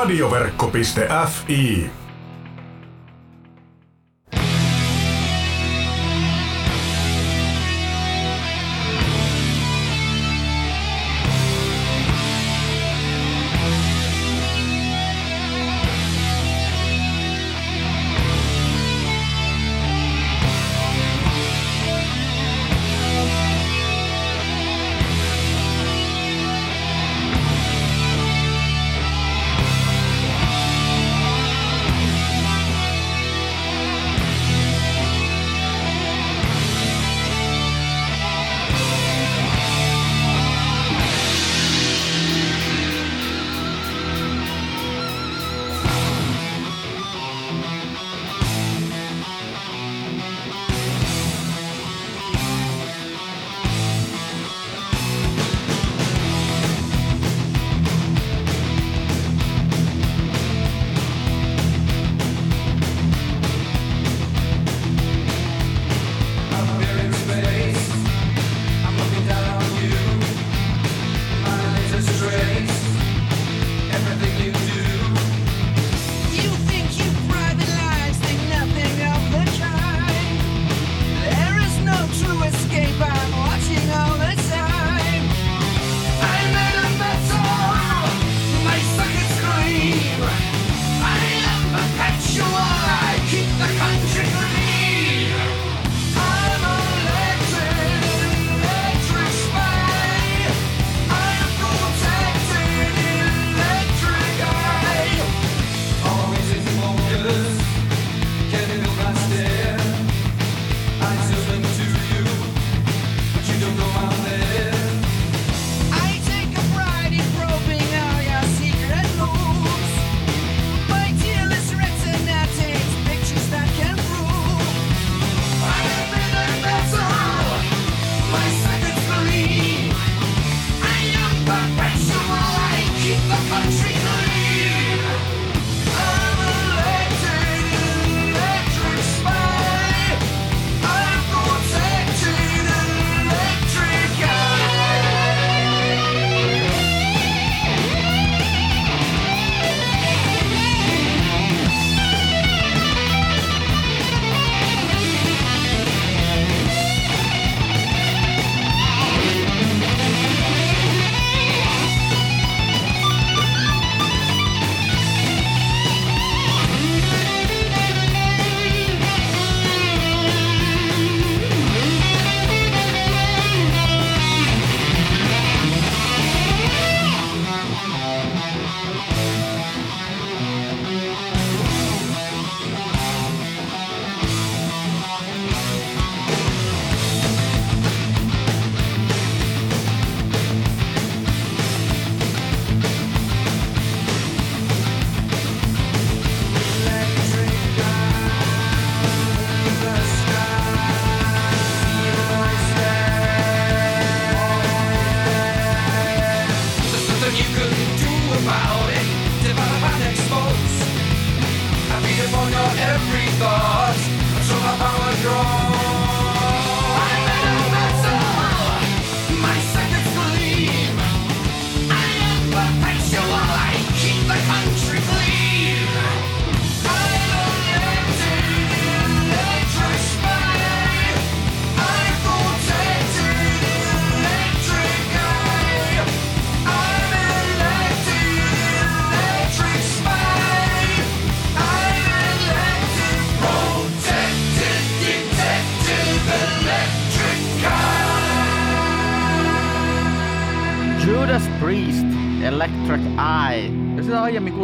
Radioverkko.fi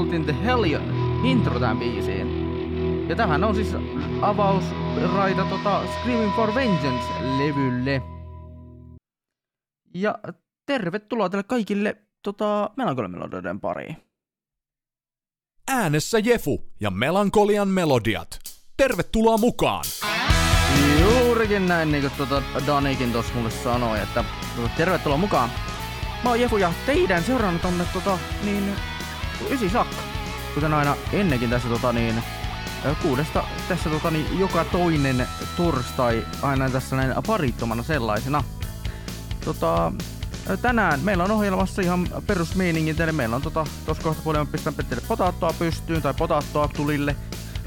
kuultiin The Hellion intro tähän biisiin. Ja tämähän on siis avausraita tota Screaming for Vengeance-levylle. Ja tervetuloa teille kaikille tota, melankolimelodioiden pariin. Äänessä Jefu ja melankolian melodiat. Tervetuloa mukaan! Juurikin näin, niin kuin tuota Danikin tuossa mulle sanoi, että tervetuloa mukaan. Mä oon Jefu ja teidän seurannut tonne tota, niin ysi saakka. Kuten aina ennenkin tässä tota niin, kuudesta tässä tota niin, joka toinen torstai aina tässä näin parittomana sellaisena. Tota, tänään meillä on ohjelmassa ihan perusmeiningin teille. Meillä on tota, tuossa kohta puolella pistän teille potaattoa pystyyn tai potaattoa tulille.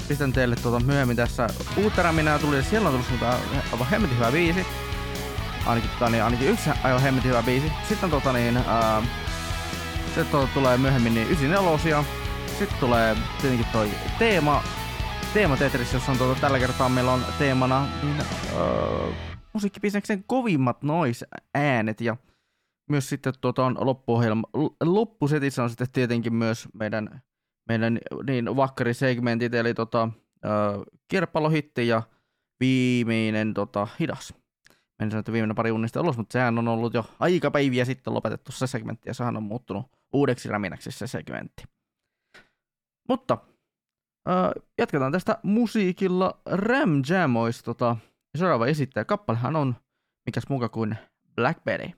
Pistän teille tota, myöhemmin tässä uutera minä tulille. Siellä on tullut aivan hemmetin hyvä biisi. Ainakin, tota, niin, ainakin yksi aivan hemmetin hyvä biisi. Sitten tota, niin, ää, sitten tota, tulee myöhemmin niin 94 Sitten tulee tietenkin toi teema, teema Tetris, jossa on tota, tällä kertaa meillä on teemana niin, öö, musiikkibisneksen kovimmat noise-äänet ja myös sitten tuota on loppuohjelma, loppusetissä on sitten tietenkin myös meidän, meidän niin vakkarisegmentit, eli tota, öö, kirppalohitti ja viimeinen tota, hidas. En sano, että viimeinen pari unnista ulos, mutta sehän on ollut jo aika päiviä sitten lopetettu se segmentti, ja sehän on muuttunut uudeksi räminäksi se segmentti. Mutta äh, jatketaan tästä musiikilla. Ram Jam olisi tota, seuraava esittäjä. Kappalehan on mikäs muka kuin Blackberry.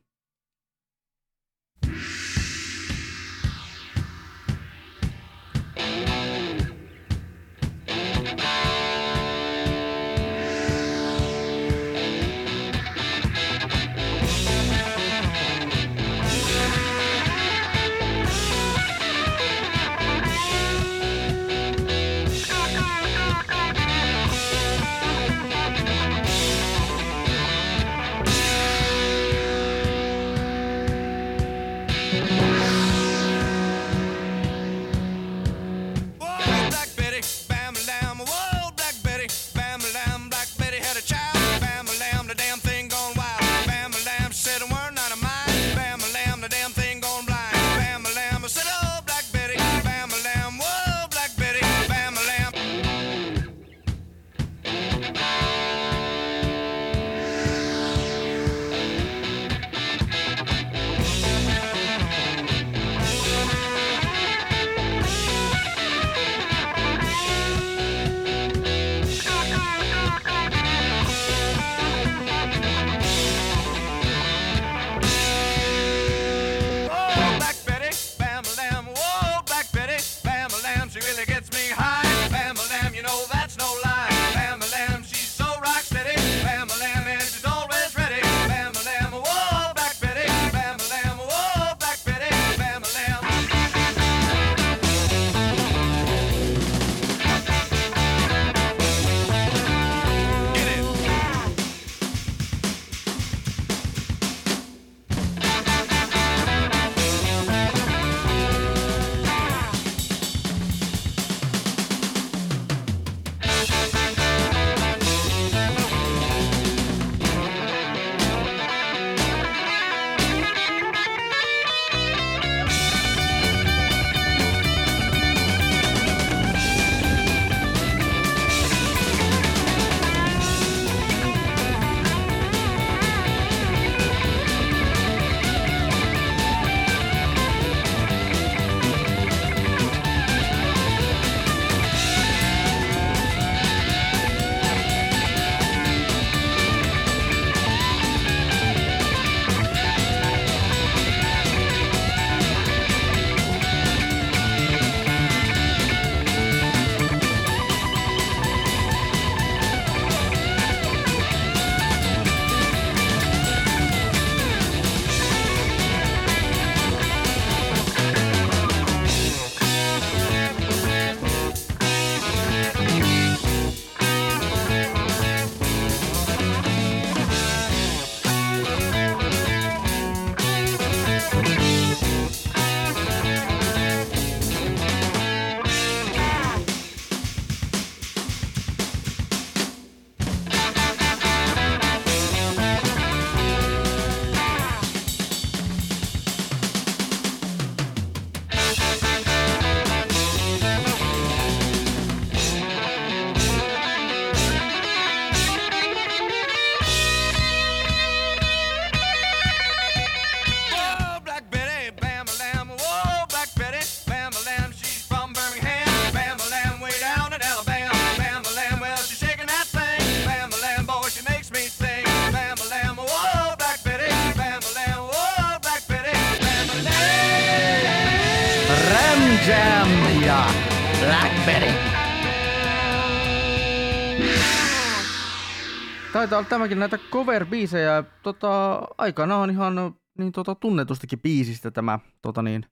Taitaa olla tämäkin näitä cover-biisejä. Tota, aikanaan ihan niin tota, tunnetustakin biisistä tämä tota niin,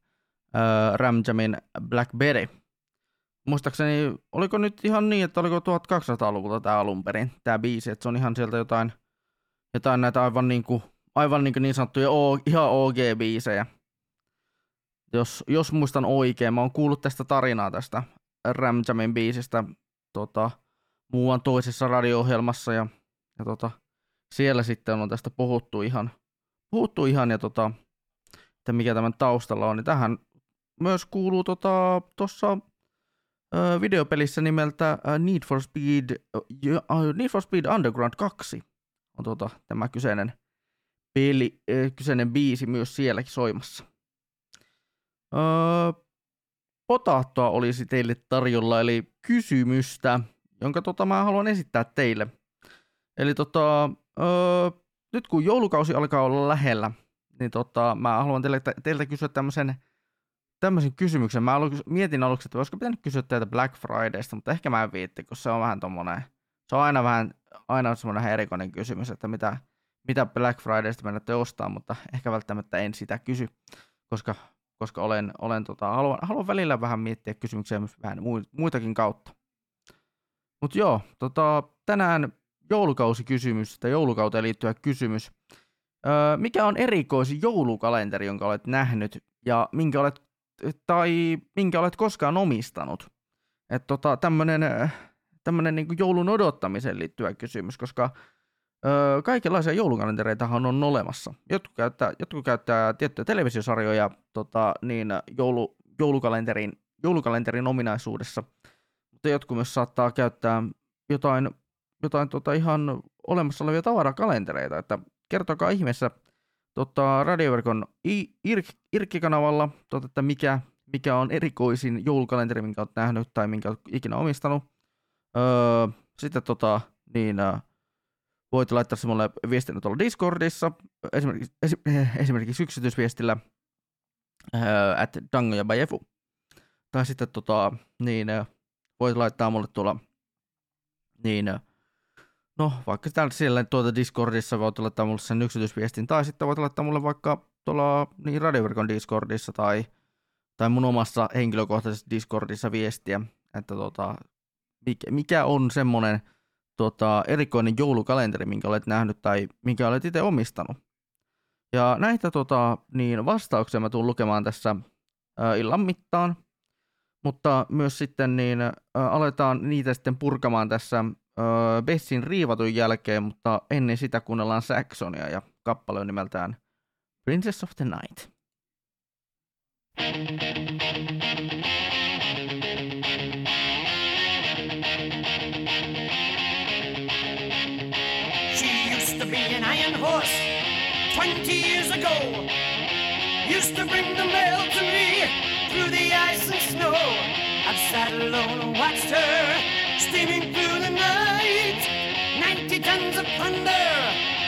äh, Ram Jamin Blackberry. Muistaakseni, oliko nyt ihan niin, että oliko 1200-luvulta tämä alun perin, tämä biisi, että se on ihan sieltä jotain, jotain näitä aivan niin, kuin, aivan niin, kuin niin sanottuja o, ihan OG-biisejä. Jos, jos muistan oikein, mä oon kuullut tästä tarinaa tästä Ram Jamin biisistä tota, muuan toisessa radio-ohjelmassa ja, ja tota, siellä sitten on tästä puhuttu ihan, puhuttu ihan ja tota, että mikä tämän taustalla on, niin tähän myös kuuluu tuossa tota, videopelissä nimeltä Need for Speed, Need for Speed Underground 2 on tota, tämä kyseinen peli, kyseinen biisi myös sielläkin soimassa. Uh, potaattoa olisi teille tarjolla, eli kysymystä, jonka tota, mä haluan esittää teille. Eli tota, öö, nyt kun joulukausi alkaa olla lähellä, niin tota, mä haluan teille, teiltä kysyä tämmöisen tämmöisen kysymyksen. Mä aluksi, mietin aluksi, että voisiko pitänyt kysyä teiltä Black Fridaysta, mutta ehkä mä en viitti, kun se on vähän tommonen, se on aina vähän, aina semmoinen erikoinen kysymys, että mitä, mitä Black Fridaysta menette ostaa, mutta ehkä välttämättä en sitä kysy, koska, koska olen, olen tota, haluan, haluan välillä vähän miettiä kysymyksiä vähän muitakin kautta. Mutta joo, tota, tänään joulukausikysymys tai joulukauteen liittyvä kysymys. Öö, mikä on erikoisin joulukalenteri, jonka olet nähnyt ja minkä olet, tai minkä olet koskaan omistanut? Että tota, tämmöinen tämmönen niin joulun odottamiseen liittyvä kysymys, koska öö, kaikenlaisia joulukalentereitahan on olemassa. Jotkut käyttää, jotkut käyttää tiettyjä televisiosarjoja tota, niin joulu, joulukalenterin, joulukalenterin ominaisuudessa, mutta jotkut myös saattaa käyttää jotain jotain tota, ihan olemassa olevia tavarakalentereita, että kertokaa ihmeessä tota, radioverkon IRK-kanavalla, tota, että mikä, mikä on erikoisin joulukalenteri, minkä olet nähnyt tai minkä olet ikinä omistanut. Öö, sitten tota, niin, äh, voit laittaa se mulle tuolla Discordissa, esimerkiksi, esimerkiksi yksityisviestillä äh, at Dango ja Bajefu. Tai sitten tota, niin, äh, voit laittaa mulle tuolla niin, äh, No, vaikka täällä siellä tuota Discordissa voit laittaa mulle sen yksityisviestin, tai sitten voit laittaa mulle vaikka tuolla niin radioverkon Discordissa tai, tai mun omassa henkilökohtaisessa Discordissa viestiä, että tota, mikä, mikä on semmoinen tota, erikoinen joulukalenteri, minkä olet nähnyt tai minkä olet itse omistanut. Ja näitä tota, niin vastauksia mä tulen lukemaan tässä ä, illan mittaan, mutta myös sitten niin aletaan niitä sitten purkamaan tässä Bessin riivatun jälkeen, mutta ennen sitä kuunnellaan Saxonia ja kappale on nimeltään Princess of the Night. Used to be an iron horse 20 years ago. Used to bring the mail to me through the ice and snow. I've sat alone and watched her steaming through the. Guns of Thunder!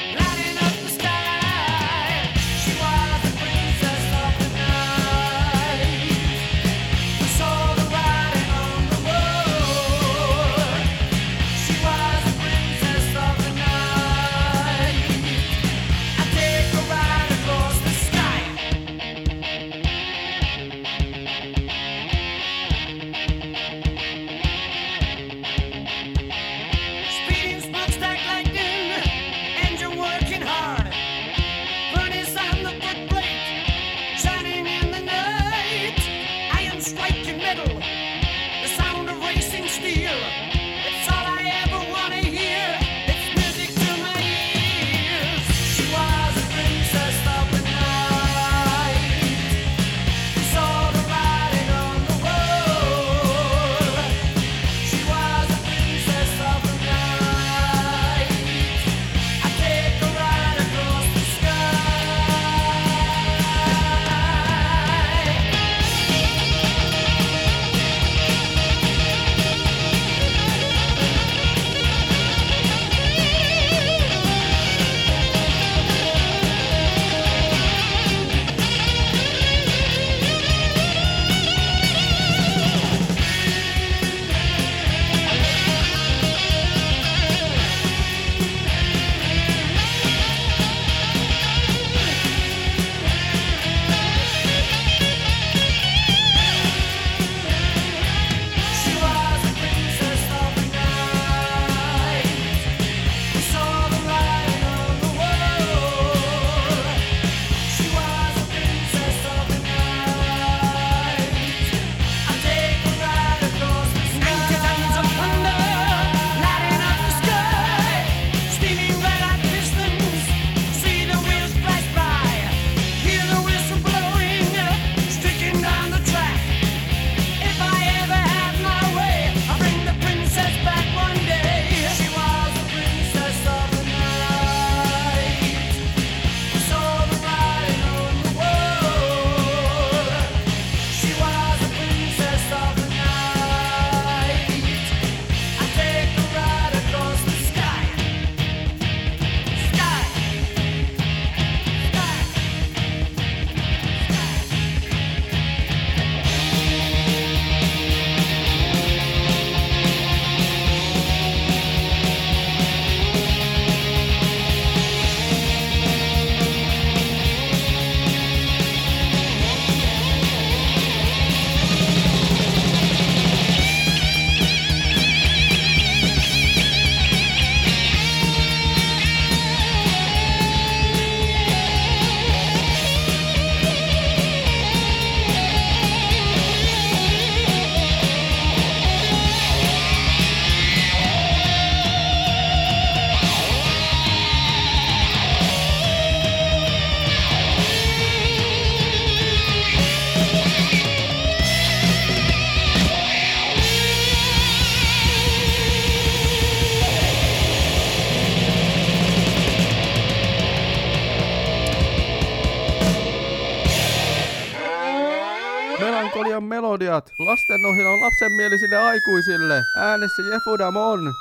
Melodiat. Lastenohjelma lapsenmielisille aikuisille. Äänessä Jefu Damon.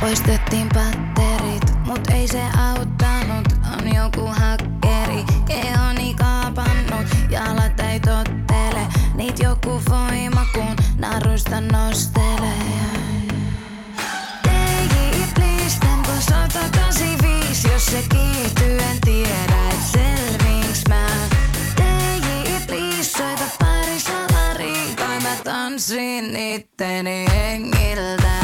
Poistettiin patterit, mut ei se auttanut. On joku hakkeri, keoni kaapannut. Jalat ei tottele, niit joku voima kun narusta nostelee. DJ, please, tempo 185, jos se kiihtyy, en tiedä, tanssin itteni hengiltä.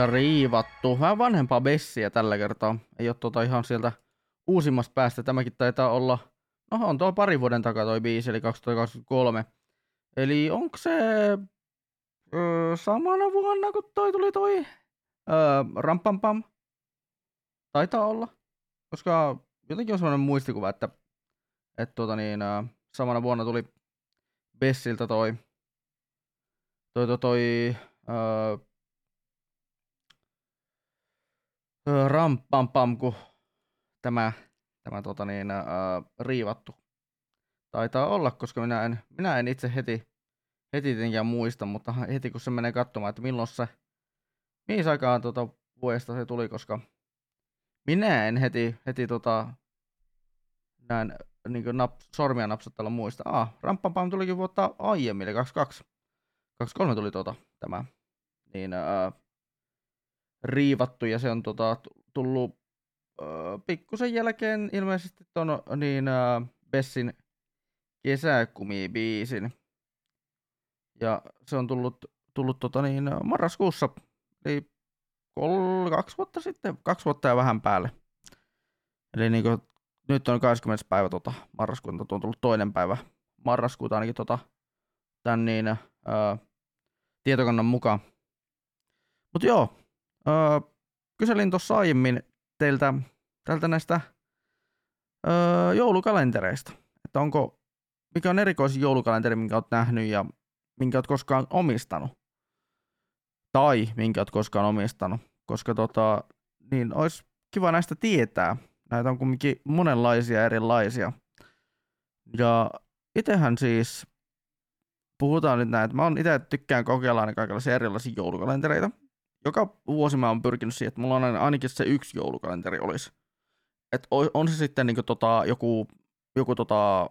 Ja riivattu. Vähän vanhempaa Bessiä tällä kertaa. Ei ole tota ihan sieltä uusimmasta päästä. Tämäkin taitaa olla, no on tuo pari vuoden takaa toi biisi, eli 2023. Eli onko se öö, samana vuonna, kun toi tuli toi öö, Rampampam? Taitaa olla. Koska jotenkin on sellainen muistikuva, että, että tota niin, öö, samana vuonna tuli Bessiltä toi, toi, toi, toi öö, öö, rampampam, kun tämä, tämä tota niin, öö, riivattu taitaa olla, koska minä en, minä en itse heti, heti tietenkään muista, mutta heti kun se menee katsomaan, että milloin se, mihin aikaan tota vuodesta se tuli, koska minä en heti, heti tota, näin niin nap, sormia napsutella muista. Ah, rampampam tulikin vuotta aiemmin, eli 22. 23 tuli tota, tämä, niin öö, riivattu ja se on tota, tullut öö, pikkusen jälkeen ilmeisesti ton niin öö, Bessin kesäkumibiisin. Ja se on tullut, tullut tota niin, marraskuussa, eli kol, kaksi vuotta sitten, kaksi vuotta ja vähän päälle. Eli niin kuin, nyt on 20. päivä tota, marraskuuta, on tullut toinen päivä marraskuuta ainakin tota, tämän niin, öö, tietokannan mukaan. Mutta joo, öö, kyselin tuossa aiemmin teiltä, teiltä näistä öö, joulukalentereista, että onko, mikä on erikoisin joulukalenteri, minkä olet nähnyt ja minkä olet koskaan omistanut. Tai minkä olet koskaan omistanut, koska tota, niin olisi kiva näistä tietää. Näitä on kumminkin monenlaisia erilaisia. Ja itsehän siis puhutaan nyt näin, että mä oon itse tykkään kokeilla aina kaikenlaisia erilaisia joulukalentereita. Joka vuosi mä oon pyrkinyt siihen, että mulla on aina- ainakin se yksi joulukalenteri olisi. Et on se sitten niinku tota, joku, joku tota,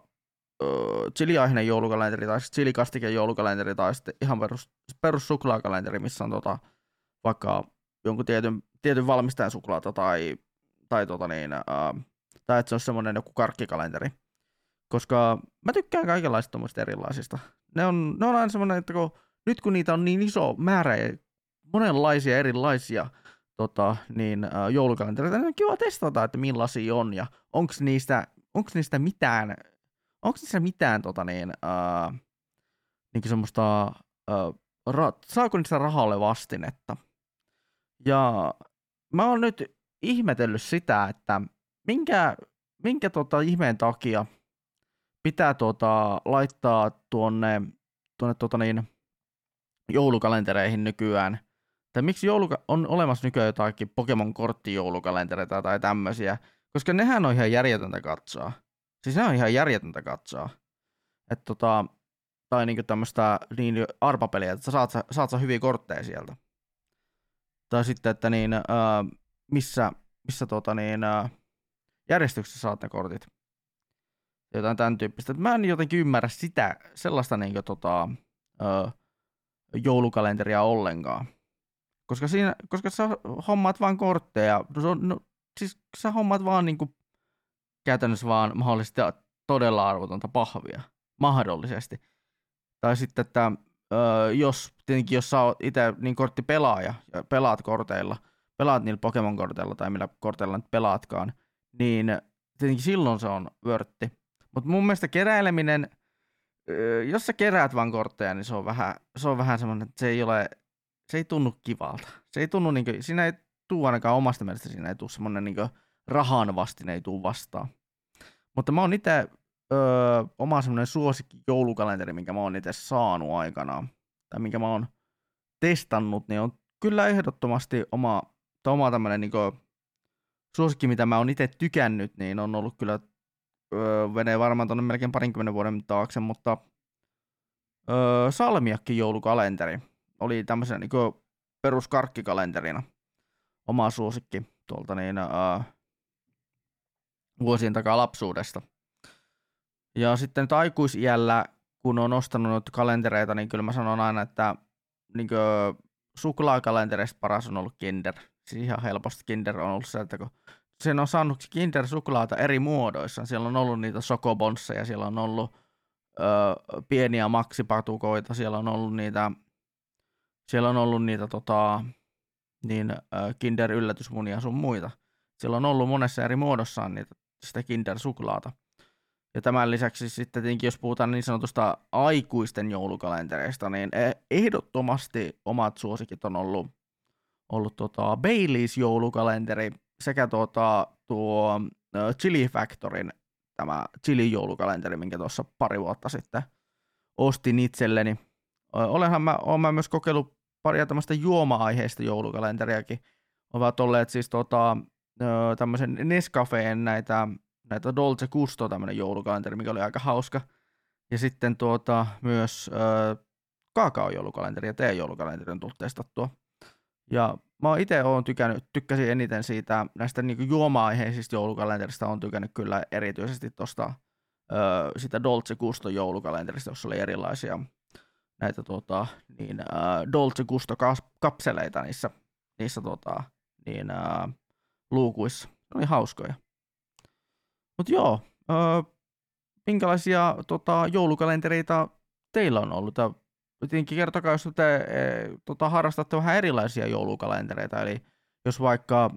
chiliaiheinen joulukalenteri tai sitten chilikastike joulukalenteri tai sitten ihan perus, perus suklaakalenteri, missä on tota, vaikka jonkun tietyn, tietyn valmistajan suklaata tai, tai, tota niin, ää, tai että se on semmoinen joku karkkikalenteri. Koska mä tykkään kaikenlaisista erilaisista. Ne on, ne on aina semmoinen, että kun, nyt kun niitä on niin iso määrä ja monenlaisia erilaisia tota, niin, ää, joulukalentereita, on kiva testata, että millaisia on ja onko niistä, onko niistä mitään, onko niistä mitään tota niin, ää, niin semmoista, ää, ra, saako niistä rahalle vastinetta. Ja mä oon nyt ihmetellyt sitä, että minkä, minkä tota ihmeen takia pitää tota laittaa tuonne, tuonne tota niin, joulukalentereihin nykyään. Tai miksi jouluka- on olemassa nykyään jotakin Pokemon korttijoulukalentereita tai tämmöisiä, koska nehän on ihan järjetöntä katsoa. Siis ne on ihan järjetöntä katsoa. Et tota, tai niinku tämmöistä niin arpapeliä, että sä saat, saat sä hyviä kortteja sieltä. Tai sitten, että niin, ää, missä, missä tota niin, ää, järjestyksessä saat ne kortit. Jotain tämän tyyppistä. Mä en jotenkin ymmärrä sitä, sellaista niin kuin, tota, ää, joulukalenteria ollenkaan. Koska, siinä, koska sä hommaat vaan kortteja. No, se on- no, siis sä hommaat vaan niin kuin, käytännössä vaan mahdollisesti todella arvotonta pahvia. Mahdollisesti. Tai sitten, että öö, jos, tietenkin jos sä oot itse niin korttipelaaja ja pelaat korteilla, pelaat niillä Pokemon-korteilla tai millä korteilla nyt pelaatkaan, niin tietenkin silloin se on vörtti. Mutta mun mielestä keräileminen, jos sä keräät vaan kortteja, niin se on vähän, se on vähän semmoinen, että se ei ole, se ei tunnu kivalta. Se ei tunnu, niin kuin, siinä ei tuu ainakaan omasta mielestä, siinä ei tuu semmoinen niin rahan vastine ei tuu vastaan. Mutta mä oon itse öö, oma semmoinen suosikki joulukalenteri, minkä mä oon itse saanut aikanaan, tai minkä mä oon testannut, niin on kyllä ehdottomasti oma, tai oma tämmöinen niin suosikki, mitä mä oon itse tykännyt, niin on ollut kyllä, öö, menee varmaan tuonne melkein parinkymmenen vuoden taakse, mutta öö, Salmiakki joulukalenteri oli tämmöisen niin peruskarkkikalenterina oma suosikki tuolta niin, öö, vuosien takaa lapsuudesta. Ja sitten nyt aikuisiällä, kun on ostanut noita kalentereita, niin kyllä mä sanon aina, että niin suklaakalentereista paras on ollut Kinder. Siis ihan helposti Kinder on ollut se, että kun sen on saanut Kinder suklaata eri muodoissa. Siellä on ollut niitä sokobonsseja, siellä on ollut ö, pieniä maksipatukoita, siellä on ollut niitä, siellä on ollut niitä tota, niin, ö, Kinder yllätysmunia sun muita. Siellä on ollut monessa eri muodossaan niitä, sitä Kinder suklaata. Ja tämän lisäksi sitten tietenkin, jos puhutaan niin sanotusta aikuisten joulukalentereista, niin e- ehdottomasti omat suosikit on ollut, ollut tota Baileys joulukalenteri sekä tuota, tuo Chili Factorin tämä Chili joulukalenteri, minkä tuossa pari vuotta sitten ostin itselleni. Olenhan mä, olen mä myös kokeillut paria tämmöistä juoma-aiheista joulukalenteriakin. Ovat olleet siis tota, tämmöisen Nescafeen näitä näitä Dolce Gusto tämmöinen joulukalenteri, mikä oli aika hauska. Ja sitten tuota, myös ö, kaakaojoulukalenteri ja teejoulukalenteri on tullut testattua. Ja mä itse oon tykännyt, tykkäsin eniten siitä näistä niinku juoma-aiheisista joulukalenterista, on tykännyt kyllä erityisesti tuosta sitä Dolce Gusto joulukalenterista, jossa oli erilaisia näitä tota, niin, ä, Dolce Gusto kapseleita niissä, niissä tota, niin, ä, luukuissa. Ne oli hauskoja. Mutta joo, öö, minkälaisia tota, joulukalentereita teillä on ollut? Tietenkin kertokaa, jos te e, tota, harrastatte vähän erilaisia joulukalentereita, eli jos vaikka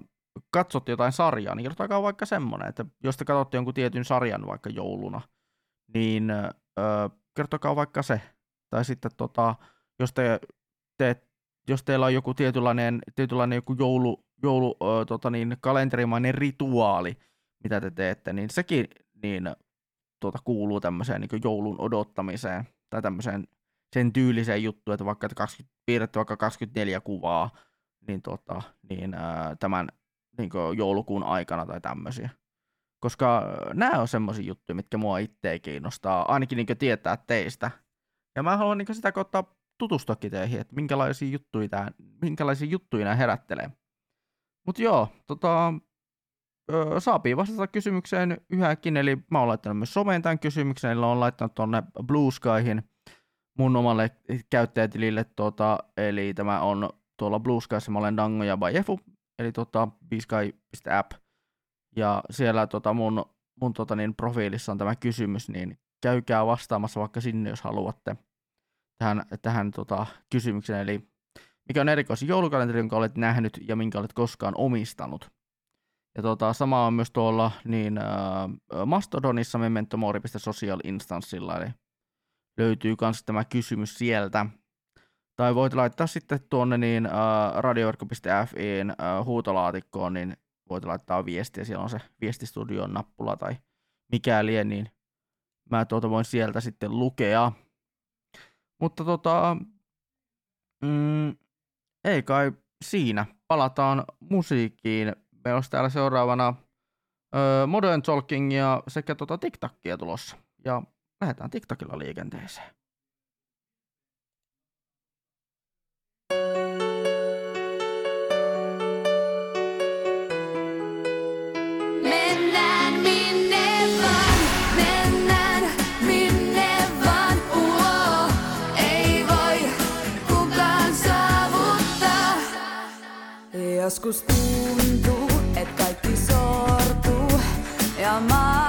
katsot jotain sarjaa, niin kertokaa vaikka semmoinen, että jos te katsotte jonkun tietyn sarjan vaikka jouluna, niin öö, kertokaa vaikka se. Tai sitten tota, jos, te, te, jos teillä on joku tietynlainen, tietynlainen joku joulu, joulu öö, tota niin, kalenterimainen rituaali, mitä te teette, niin sekin niin, tuota, kuuluu tämmöiseen niin joulun odottamiseen tai tämmöiseen sen tyyliseen juttuun, että vaikka että 20, piirretty vaikka 24 kuvaa niin, tota, niin ää, tämän niin joulukuun aikana tai tämmöisiä. Koska nämä on semmoisia juttuja, mitkä mua itseä kiinnostaa, ainakin niin tietää teistä. Ja mä haluan niin sitä kautta tutustuakin teihin, että minkälaisia juttuja, tää, minkälaisia juttuja nämä herättelee. Mutta joo, tota, ö, saapii vastata kysymykseen yhäkin, eli mä oon laittanut myös someen tämän kysymyksen, eli on laittanut tuonne Blue Skyhin mun omalle käyttäjätilille, tota, eli tämä on tuolla Blue Skyssa, mä olen Dango ja Bajefu, eli tota, bsky.app, ja siellä tota, mun, mun tota, niin, profiilissa on tämä kysymys, niin käykää vastaamassa vaikka sinne, jos haluatte tähän, tähän tota, kysymykseen, eli mikä on erikoisin joulukalenteri, jonka olet nähnyt ja minkä olet koskaan omistanut. Ja tota, sama on myös tuolla niin, äh, Mastodonissa mementomori.social instanssilla, eli löytyy myös tämä kysymys sieltä. Tai voit laittaa sitten tuonne niin, äh, radioverkko.fiin äh, huutolaatikkoon, niin voit laittaa viestiä, siellä on se viestistudion nappula tai mikäli, niin mä tuota voin sieltä sitten lukea. Mutta tota, mm, ei kai siinä. Palataan musiikkiin. Meillä olisi täällä seuraavana ö, Modern Talkingia sekä tota TikTokia tulossa. Ja lähdetään TikTokilla liikenteeseen. ajas, kus tundub, et kaikki sortuu. Ja ma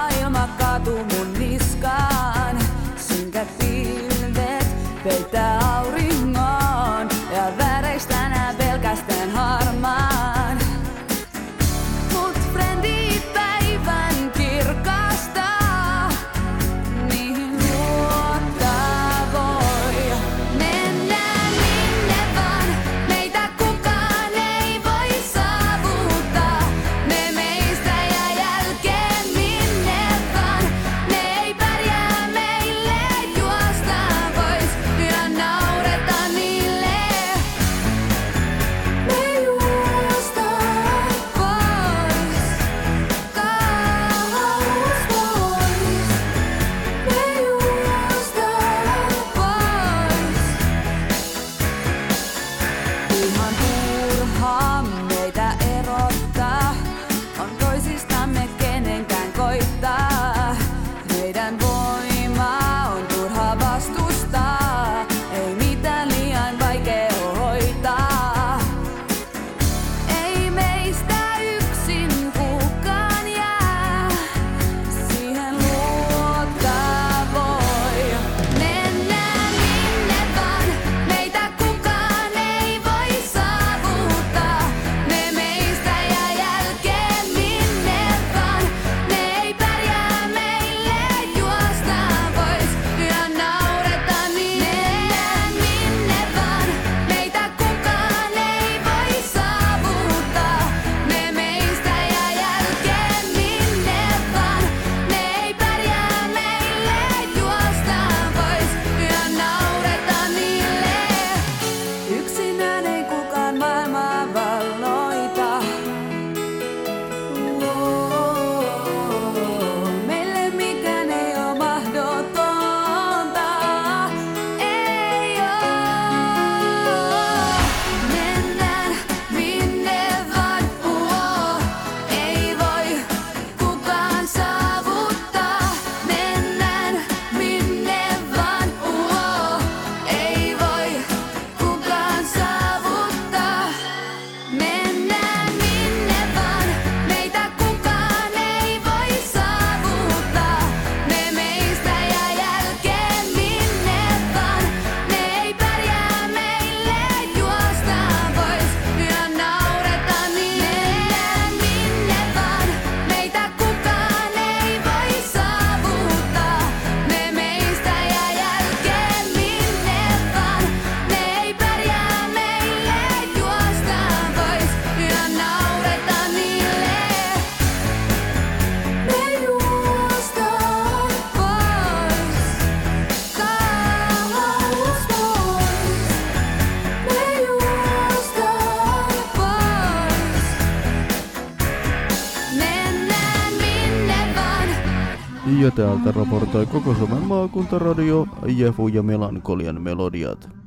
täältä raportoi koko Suomen maakuntaradio Jefu ja Melankolian melodiat.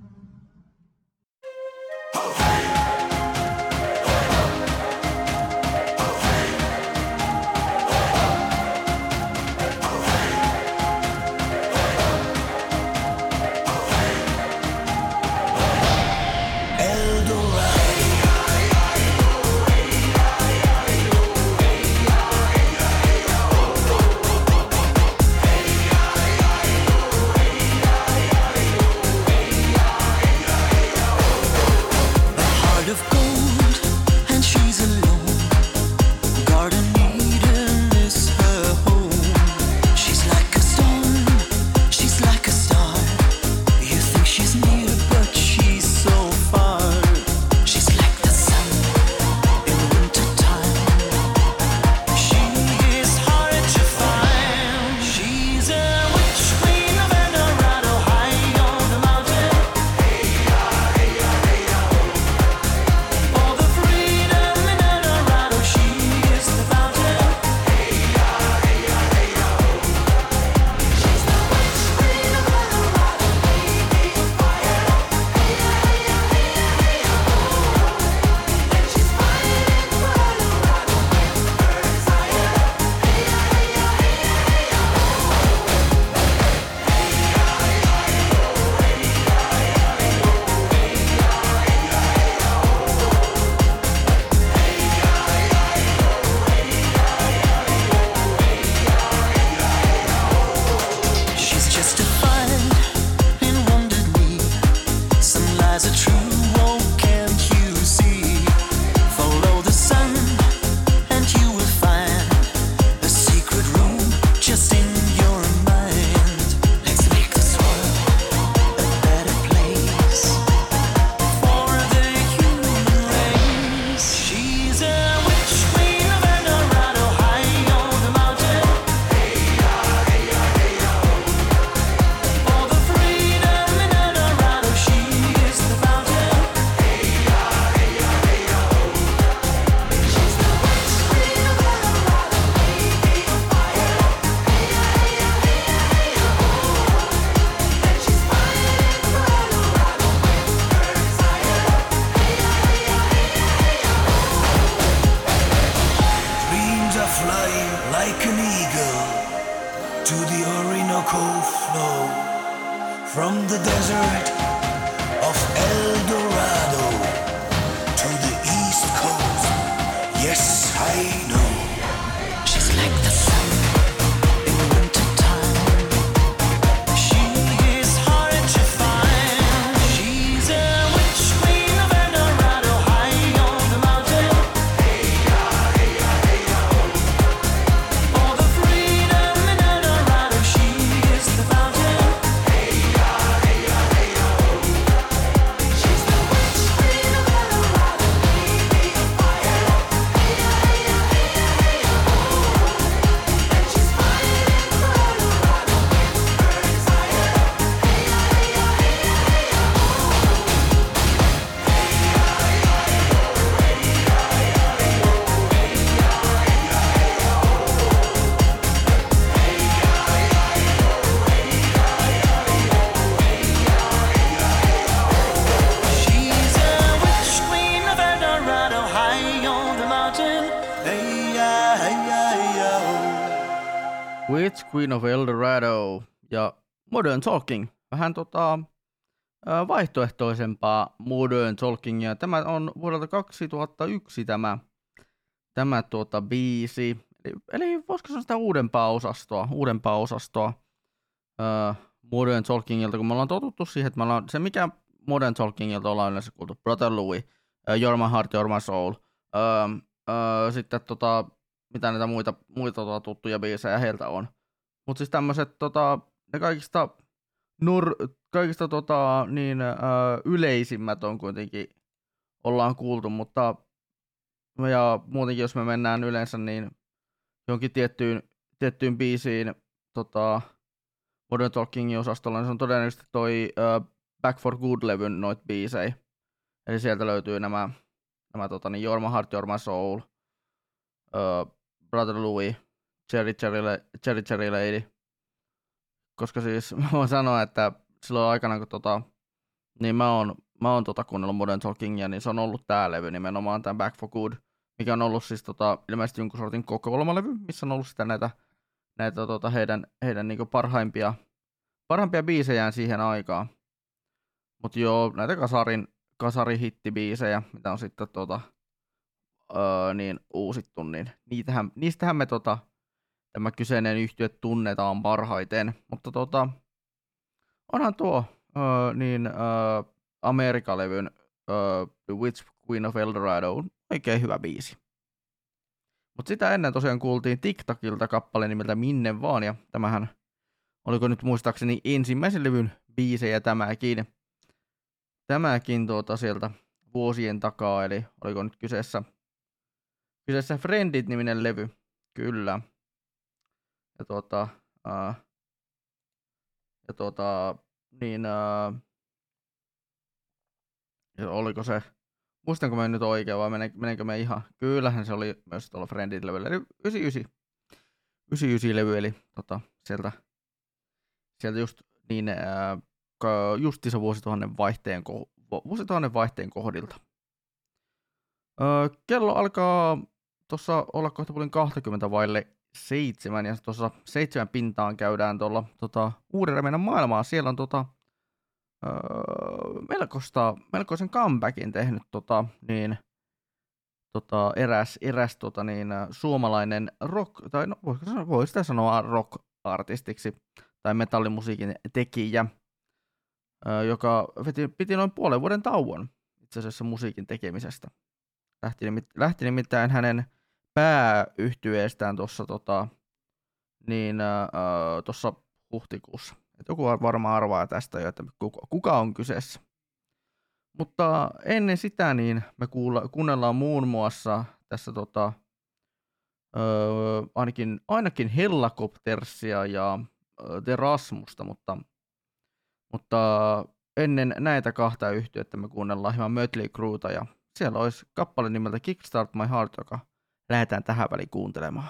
From the desert Queen of Eldorado ja Modern Talking. Vähän tota, vaihtoehtoisempaa Modern Talkingia. Tämä on vuodelta 2001 tämä, tämä tuota biisi. Eli, eli voisiko sanoa sitä uudempaa osastoa, uudempaa osastoa ö, Modern Talkingilta, kun me ollaan totuttu siihen, että me ollaan, se mikä Modern Talkingilta ollaan yleensä kuultu, Brother Louis, Your My Heart, Your My Soul, ö, ö, sitten tota, mitä näitä muita, muita tota, tuttuja biisejä heiltä on. Mutta siis tämmöiset tota, ne kaikista, nur, kaikista tota, niin, ö, yleisimmät on kuitenkin ollaan kuultu, mutta ja muutenkin jos me mennään yleensä niin jonkin tiettyyn, tiettyyn biisiin tota, Modern Talkingin osastolla, niin se on todennäköisesti toi ö, Back for Good-levyn noit biisejä. Eli sieltä löytyy nämä, nämä tota, niin Your My Heart, Your My Soul, ö, Brother Louis, Cherry Cherry, La- Cherry, Cherry Lady. Koska siis mä voin sanoa, että silloin aikana kun tota, niin mä oon, mä oon tota kuunnellut Modern Talkingia, niin se on ollut tää levy nimenomaan, tämä Back for Good, mikä on ollut siis tota, ilmeisesti jonkun sortin kokoelmalevy, missä on ollut sitä näitä, näitä tota, heidän, heidän niinku parhaimpia, parhaimpia biisejään siihen aikaan. Mutta joo, näitä kasarin, kasarihittibiisejä, mitä on sitten tota, öö, niin uusittu, niin niitähän, niistähän me tota, tämä kyseinen yhtiö tunnetaan parhaiten. Mutta tota, onhan tuo öö, niin, öö, Amerikalevyn öö, The Witch Queen of Eldorado on oikein hyvä biisi. Mutta sitä ennen tosiaan kuultiin TikTokilta kappale nimeltä Minne vaan, ja tämähän, oliko nyt muistaakseni ensimmäisen levyn biisejä tämäkin. Tämäkin tuota sieltä vuosien takaa, eli oliko nyt kyseessä, kyseessä Friendit-niminen levy, kyllä. Ja tuota, ää, ja tuota, niin, ää, ja oliko se, muistanko mä nyt oikein vai menenkö, menenkö me ihan, kyllähän se oli myös tuolla Friendit levyllä, eli 99, 99 levy, eli tota, sieltä, sieltä just niin, ää, justiinsa vuosituhannen vaihteen, vuosituhannen vaihteen kohdilta. Kello alkaa tuossa olla kohta puolin 20 vaille seitsemän, ja tuossa seitsemän pintaan käydään tuolla tota, Uuden maailmaa. Siellä on tota, öö, melkoista, melkoisen comebackin tehnyt tota, niin, tota, eräs, eräs tota, niin, suomalainen rock, tai no, voisiko sanoa, voi sitä sanoa rock-artistiksi, tai metallimusiikin tekijä, ö, joka veti, piti noin puolen vuoden tauon itse asiassa musiikin tekemisestä. Lähti, nimit, lähti nimittäin hänen pääyhtyeestään tuossa tota, niin, äh, tuossa huhtikuussa. Et joku varmaan arvaa tästä jo, että kuka, kuka on kyseessä. Mutta ennen sitä niin me kuulla, kuunnellaan muun muassa tässä tota, öö, ainakin, ainakin Hellacoptersia ja ö, The Rasmusta, mutta, mutta ennen näitä kahta yhtiötä me kuunnellaan hieman Mötley Crewta ja siellä olisi kappale nimeltä Kickstart My Heart, joka lähdetään tähän väliin kuuntelemaan.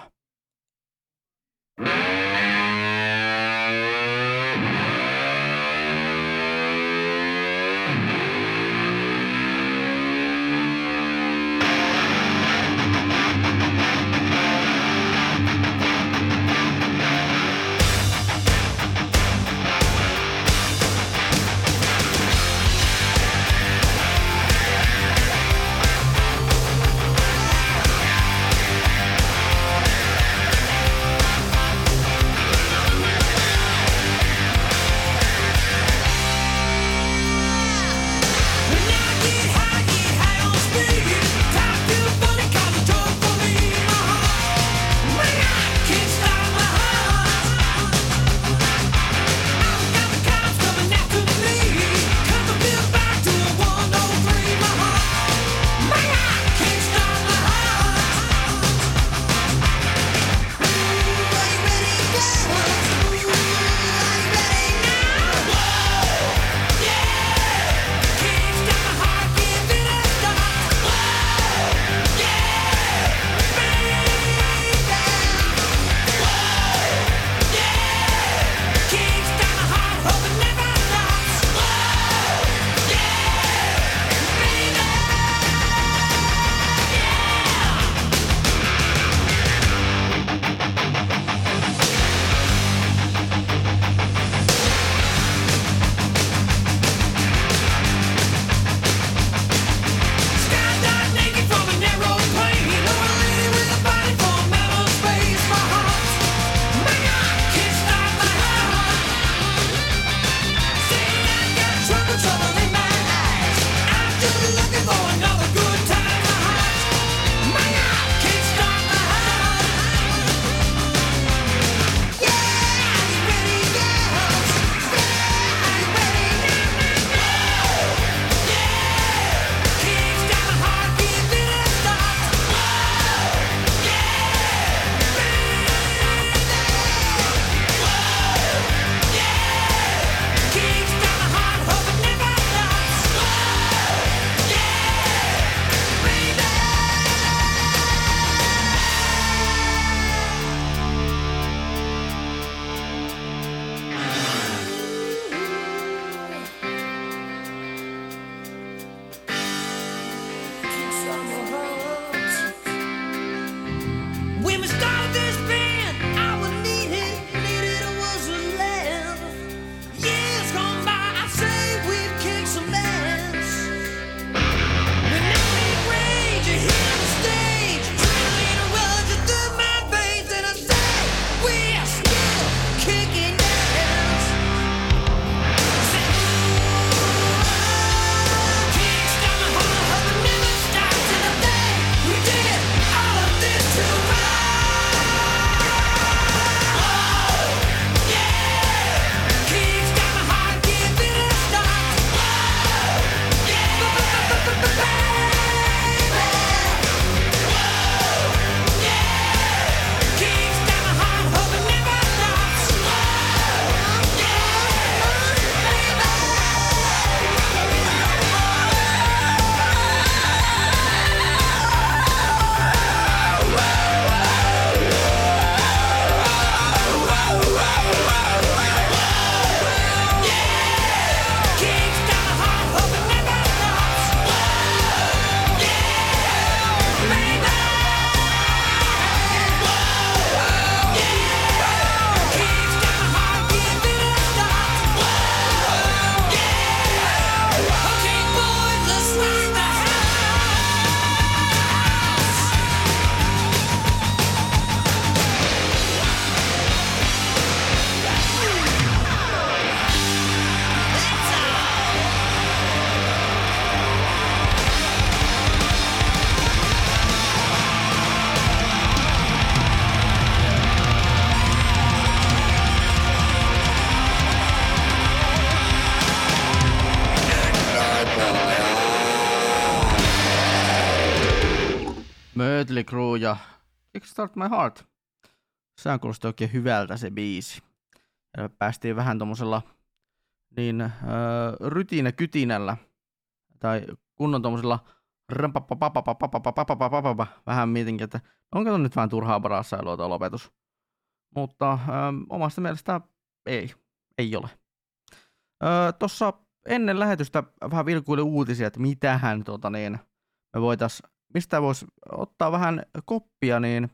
Motley Crue ja Kickstart My Heart. Sehän kuulosti oikein hyvältä se biisi. Ja päästiin vähän tuommoisella niin äh, rytinä kytinällä tai kunnon tuommoisella vähän mietinkin, että onko tuo nyt vähän turhaa parassailua tuo lopetus. Mutta äh, omasta mielestä ei, ei ole. Äh, Tuossa ennen lähetystä vähän vilkuili uutisia, että mitähän tota niin, me voitaisiin mistä voisi ottaa vähän koppia, niin,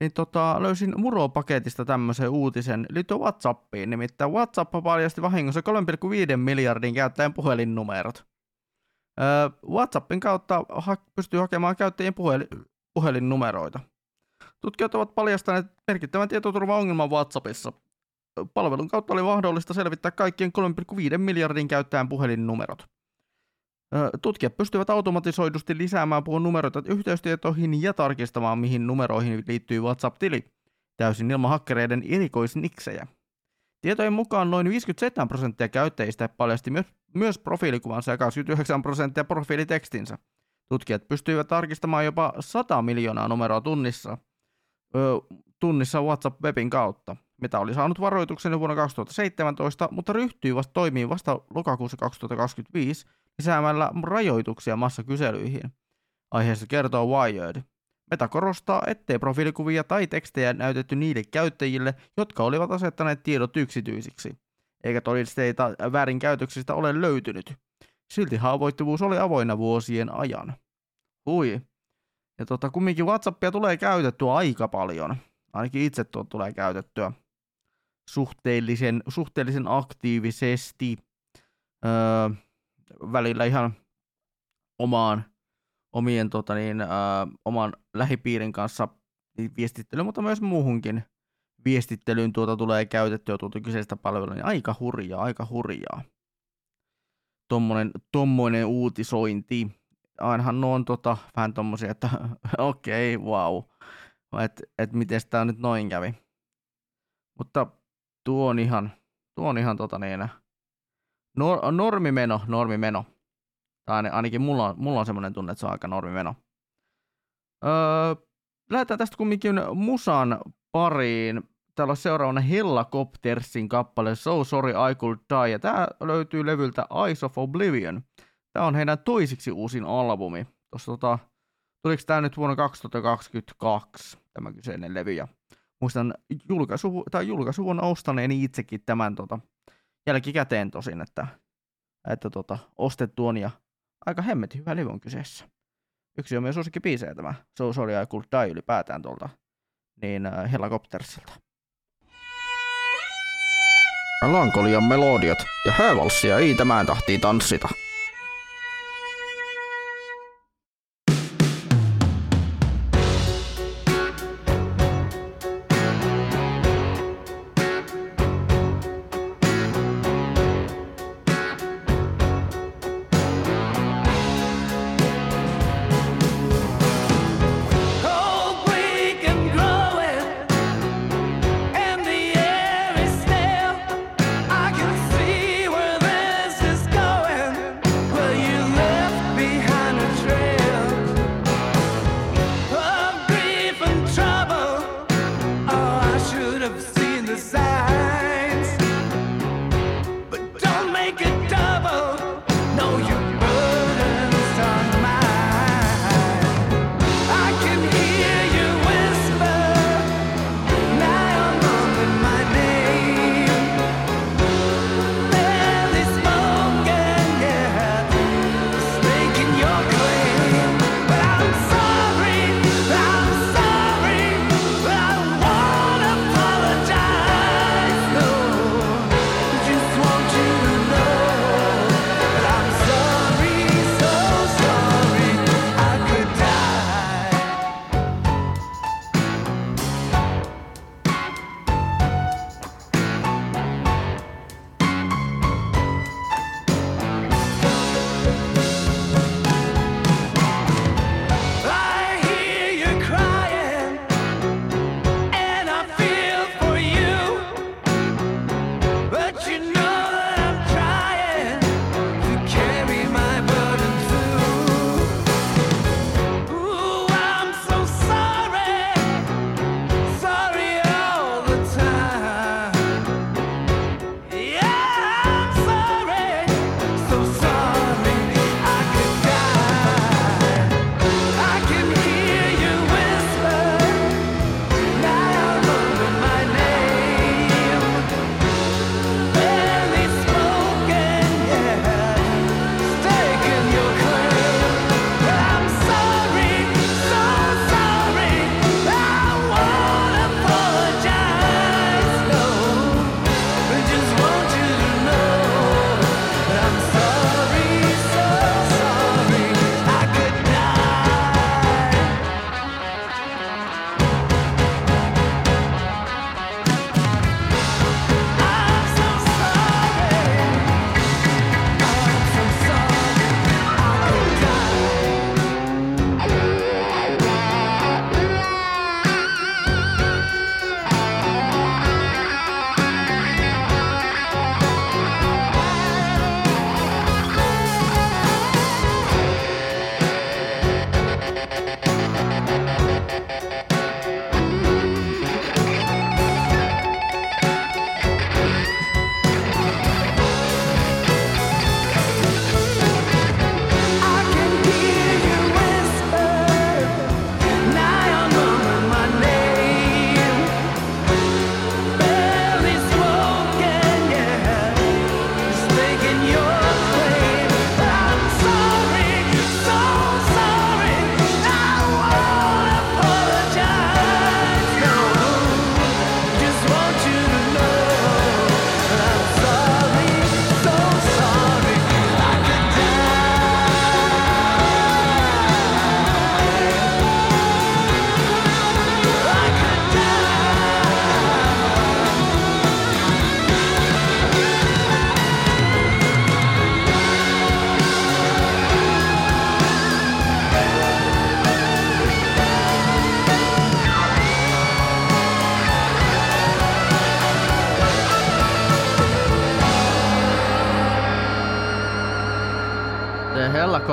niin tota, löysin Muro-paketista tämmöisen uutisen liittyen Whatsappiin. Nimittäin WhatsApp paljasti vahingossa 3,5 miljardin käyttäjän puhelinnumerot. Öö, WhatsAppin kautta ha- pystyy hakemaan käyttäjien puhel- puhelinnumeroita. Tutkijat ovat paljastaneet merkittävän tietoturvaongelman WhatsAppissa. Palvelun kautta oli mahdollista selvittää kaikkien 3,5 miljardin käyttäjän puhelinnumerot. Tutkijat pystyvät automatisoidusti lisäämään puhun numeroita yhteystietoihin ja tarkistamaan, mihin numeroihin liittyy WhatsApp-tili, täysin ilman hakkereiden erikoisniksejä. Tietojen mukaan noin 57 prosenttia käyttäjistä paljasti myös, myös profiilikuvansa ja 29 prosenttia profiilitekstinsä. Tutkijat pystyivät tarkistamaan jopa 100 miljoonaa numeroa tunnissa, ö, tunnissa WhatsApp-webin kautta. Meta oli saanut varoituksen vuonna 2017, mutta ryhtyi vasta toimiin vasta lokakuussa 2025 lisäämällä rajoituksia massakyselyihin. Aiheessa kertoo Wired. Meta korostaa, ettei profiilikuvia tai tekstejä näytetty niille käyttäjille, jotka olivat asettaneet tiedot yksityisiksi, eikä todisteita väärinkäytöksistä ole löytynyt. Silti haavoittuvuus oli avoinna vuosien ajan. Hui. Ja tota, kumminkin Whatsappia tulee käytettyä aika paljon. Ainakin itse tuo tulee käytettyä suhteellisen, suhteellisen aktiivisesti. Öö, välillä ihan omaan, omien tota niin, ö, oman lähipiirin kanssa viestittelyyn, mutta myös muuhunkin viestittelyyn tuota tulee käytettyä tuota kyseistä palvelua, niin aika hurjaa, aika hurjaa. Tommonen, tommonen uutisointi. Ainahan ne on tota, vähän tommosia, että okei, okay, wow. Että et miten tämä nyt noin kävi. Mutta tuo on ihan, tuo on ihan tota niin, nor, normimeno, normimeno. Tai ainakin mulla on, mulla on semmoinen tunne, että se on aika normimeno. Öö, lähdetään tästä kumminkin musan pariin. Täällä on seuraavana Hellacoptersin kappale So Sorry I Could Die. Ja tää löytyy levyltä Eyes of Oblivion. Tää on heidän toisiksi uusin albumi. Tuossa tota, tuliko tää nyt vuonna 2022, tämä kyseinen levy. Ja muistan julkaisu, tai julkaisuvuonna ostaneeni itsekin tämän tota, jälkikäteen tosin, että, että tota, ostettu on ja aika hemmetin hyvä levy on kyseessä. Yksi on myös suosikkibiisejä tämä So Sorry I Could Die ylipäätään tuolta niin äh, Hellacoptersilta. Lankolian melodiat ja häävalssia ei tämän tahtiin tanssita.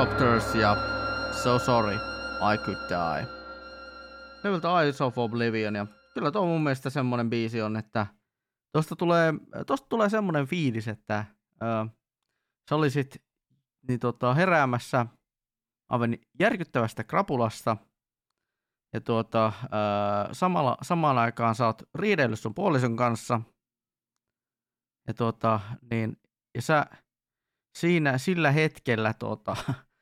Helicopters ja So Sorry I Could Die. Leveltä Eyes of Oblivion ja kyllä tuo mun mielestä semmonen biisi on, että tosta tulee, tosta tulee semmonen fiilis, että ö, sä olisit niin tota, heräämässä aivan järkyttävästä krapulasta ja tuota, ö, samalla, samaan aikaan sä oot riidellyt sun puolison kanssa ja tuota, niin, ja sä siinä sillä hetkellä tuota,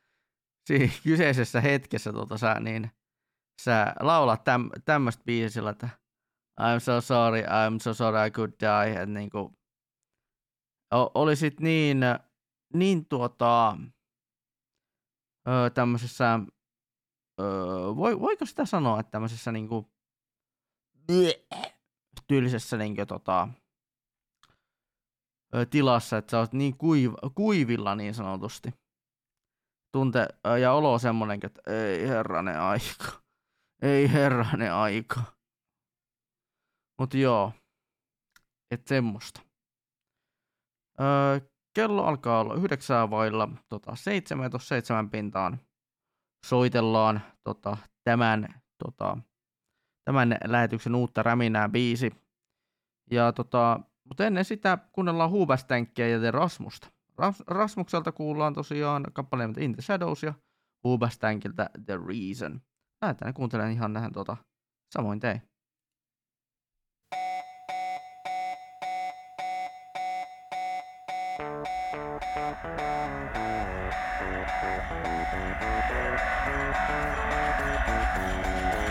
siinä kyseisessä hetkessä tuota, sä, niin, sä laulat täm, tämmöistä biisillä, että I'm so sorry, I'm so sorry I could die. Et niinku, o- olisit niin, niin tuota, ö, tämmöisessä, ö, voi, voiko sitä sanoa, että tämmöisessä niinku, tyylisessä niinku, tota, ö, tilassa, että sä oot niin kuiv, kuivilla niin sanotusti. Tunte ja olo on semmonen, että ei herranen aika. Ei herranen aika. Mut joo, et semmoista. Öö, kello alkaa olla yhdeksää vailla tota, seitsemän, tuossa seitsemän pintaan soitellaan tota, tämän, tota, tämän lähetyksen uutta räminää biisi. Ja tota, mutta ennen sitä kuunnellaan Huubastänkkiä ja The Rasmusta. Ras- Rasmukselta kuullaan tosiaan kappaleen In the Shadows ja Huubastänkiltä The Reason. Lähdetään kuuntelemaan ihan nähän tota, samoin tein. No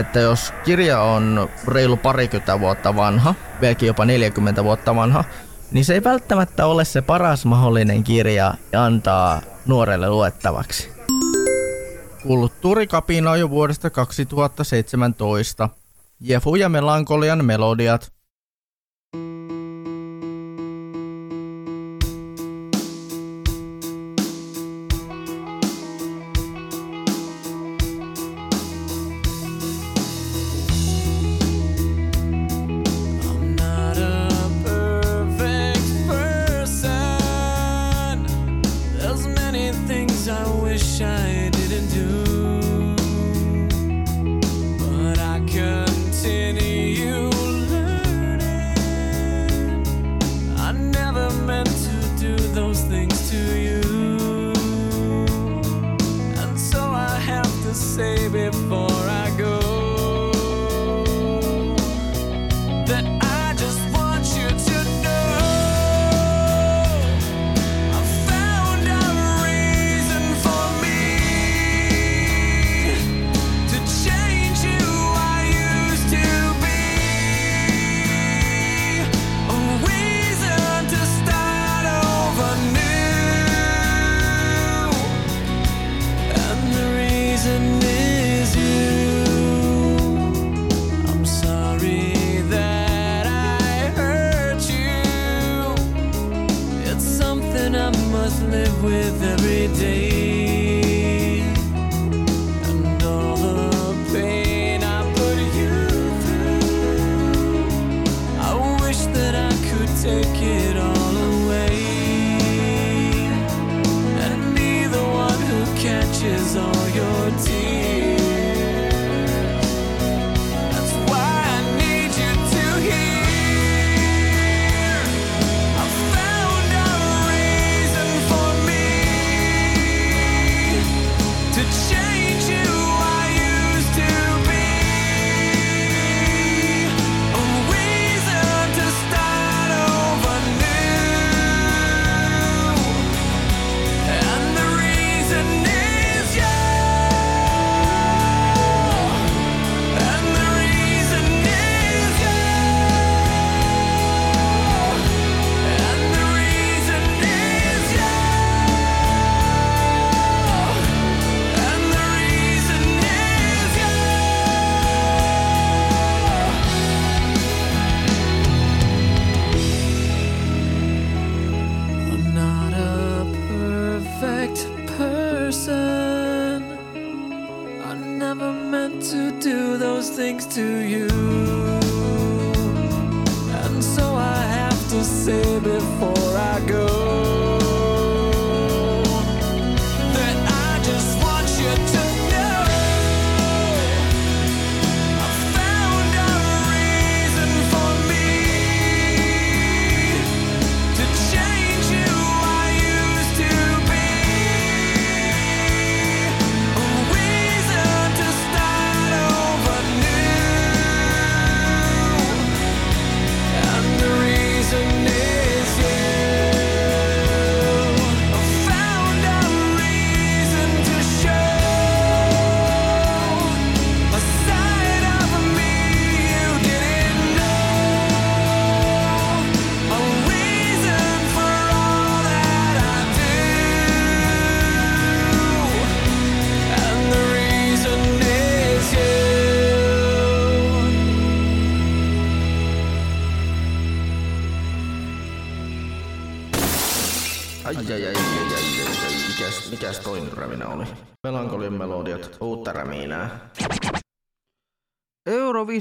että jos kirja on reilu parikymmentä vuotta vanha, vieläkin jopa 40 vuotta vanha, niin se ei välttämättä ole se paras mahdollinen kirja antaa nuorelle luettavaksi. Kulttuurikapina jo vuodesta 2017. Jefu ja Melankolian melodiat.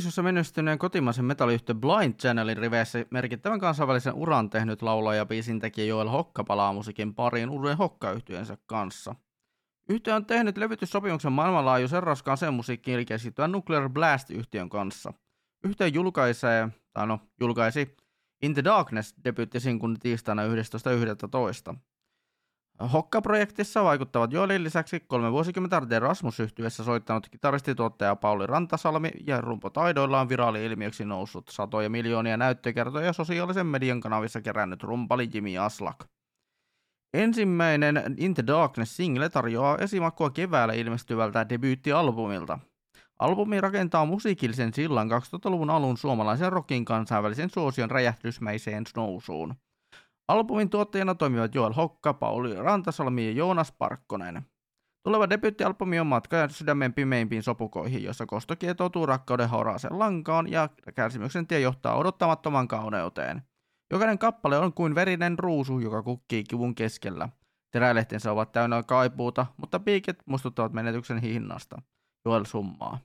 Euroviisussa menestyneen kotimaisen metalliyhtiö Blind Channelin riveissä merkittävän kansainvälisen uran tehnyt laulaja ja biisintekijä Joel Hokka palaa musiikin pariin uuden Hokka-yhtyönsä kanssa. Yhtiö on tehnyt levytyssopimuksen maailmanlaajuisen raskaan sen musiikkiin keskittyvän Nuclear Blast-yhtiön kanssa. Yhtiö julkaisee, tai no, julkaisi In the Darkness debyyttisinkun tiistaina 11.11. Hokka-projektissa vaikuttavat Joelin lisäksi kolme vuosikymmentä rasmus yhtyessä soittanut kitaristituottaja Pauli Rantasalmi ja rumpotaidoillaan viraali-ilmiöksi noussut satoja miljoonia näyttökertoja sosiaalisen median kanavissa kerännyt rumpali Jimmy Aslak. Ensimmäinen In the Darkness single tarjoaa esimakua keväällä ilmestyvältä debyyttialbumilta. Albumi rakentaa musiikillisen sillan 2000-luvun alun suomalaisen rockin kansainvälisen suosion räjähdysmäiseen nousuun. Albumin tuottajana toimivat Joel Hokka, Pauli Rantasalmi ja Joonas Parkkonen. Tuleva debyttialbumi on matka sydämen pimeimpiin sopukoihin, jossa kosto kietoutuu rakkauden hauraaseen lankaan ja kärsimyksen tie johtaa odottamattoman kauneuteen. Jokainen kappale on kuin verinen ruusu, joka kukkii kivun keskellä. Terälehtensä ovat täynnä kaipuuta, mutta piikit muistuttavat menetyksen hinnasta. Joel summaa.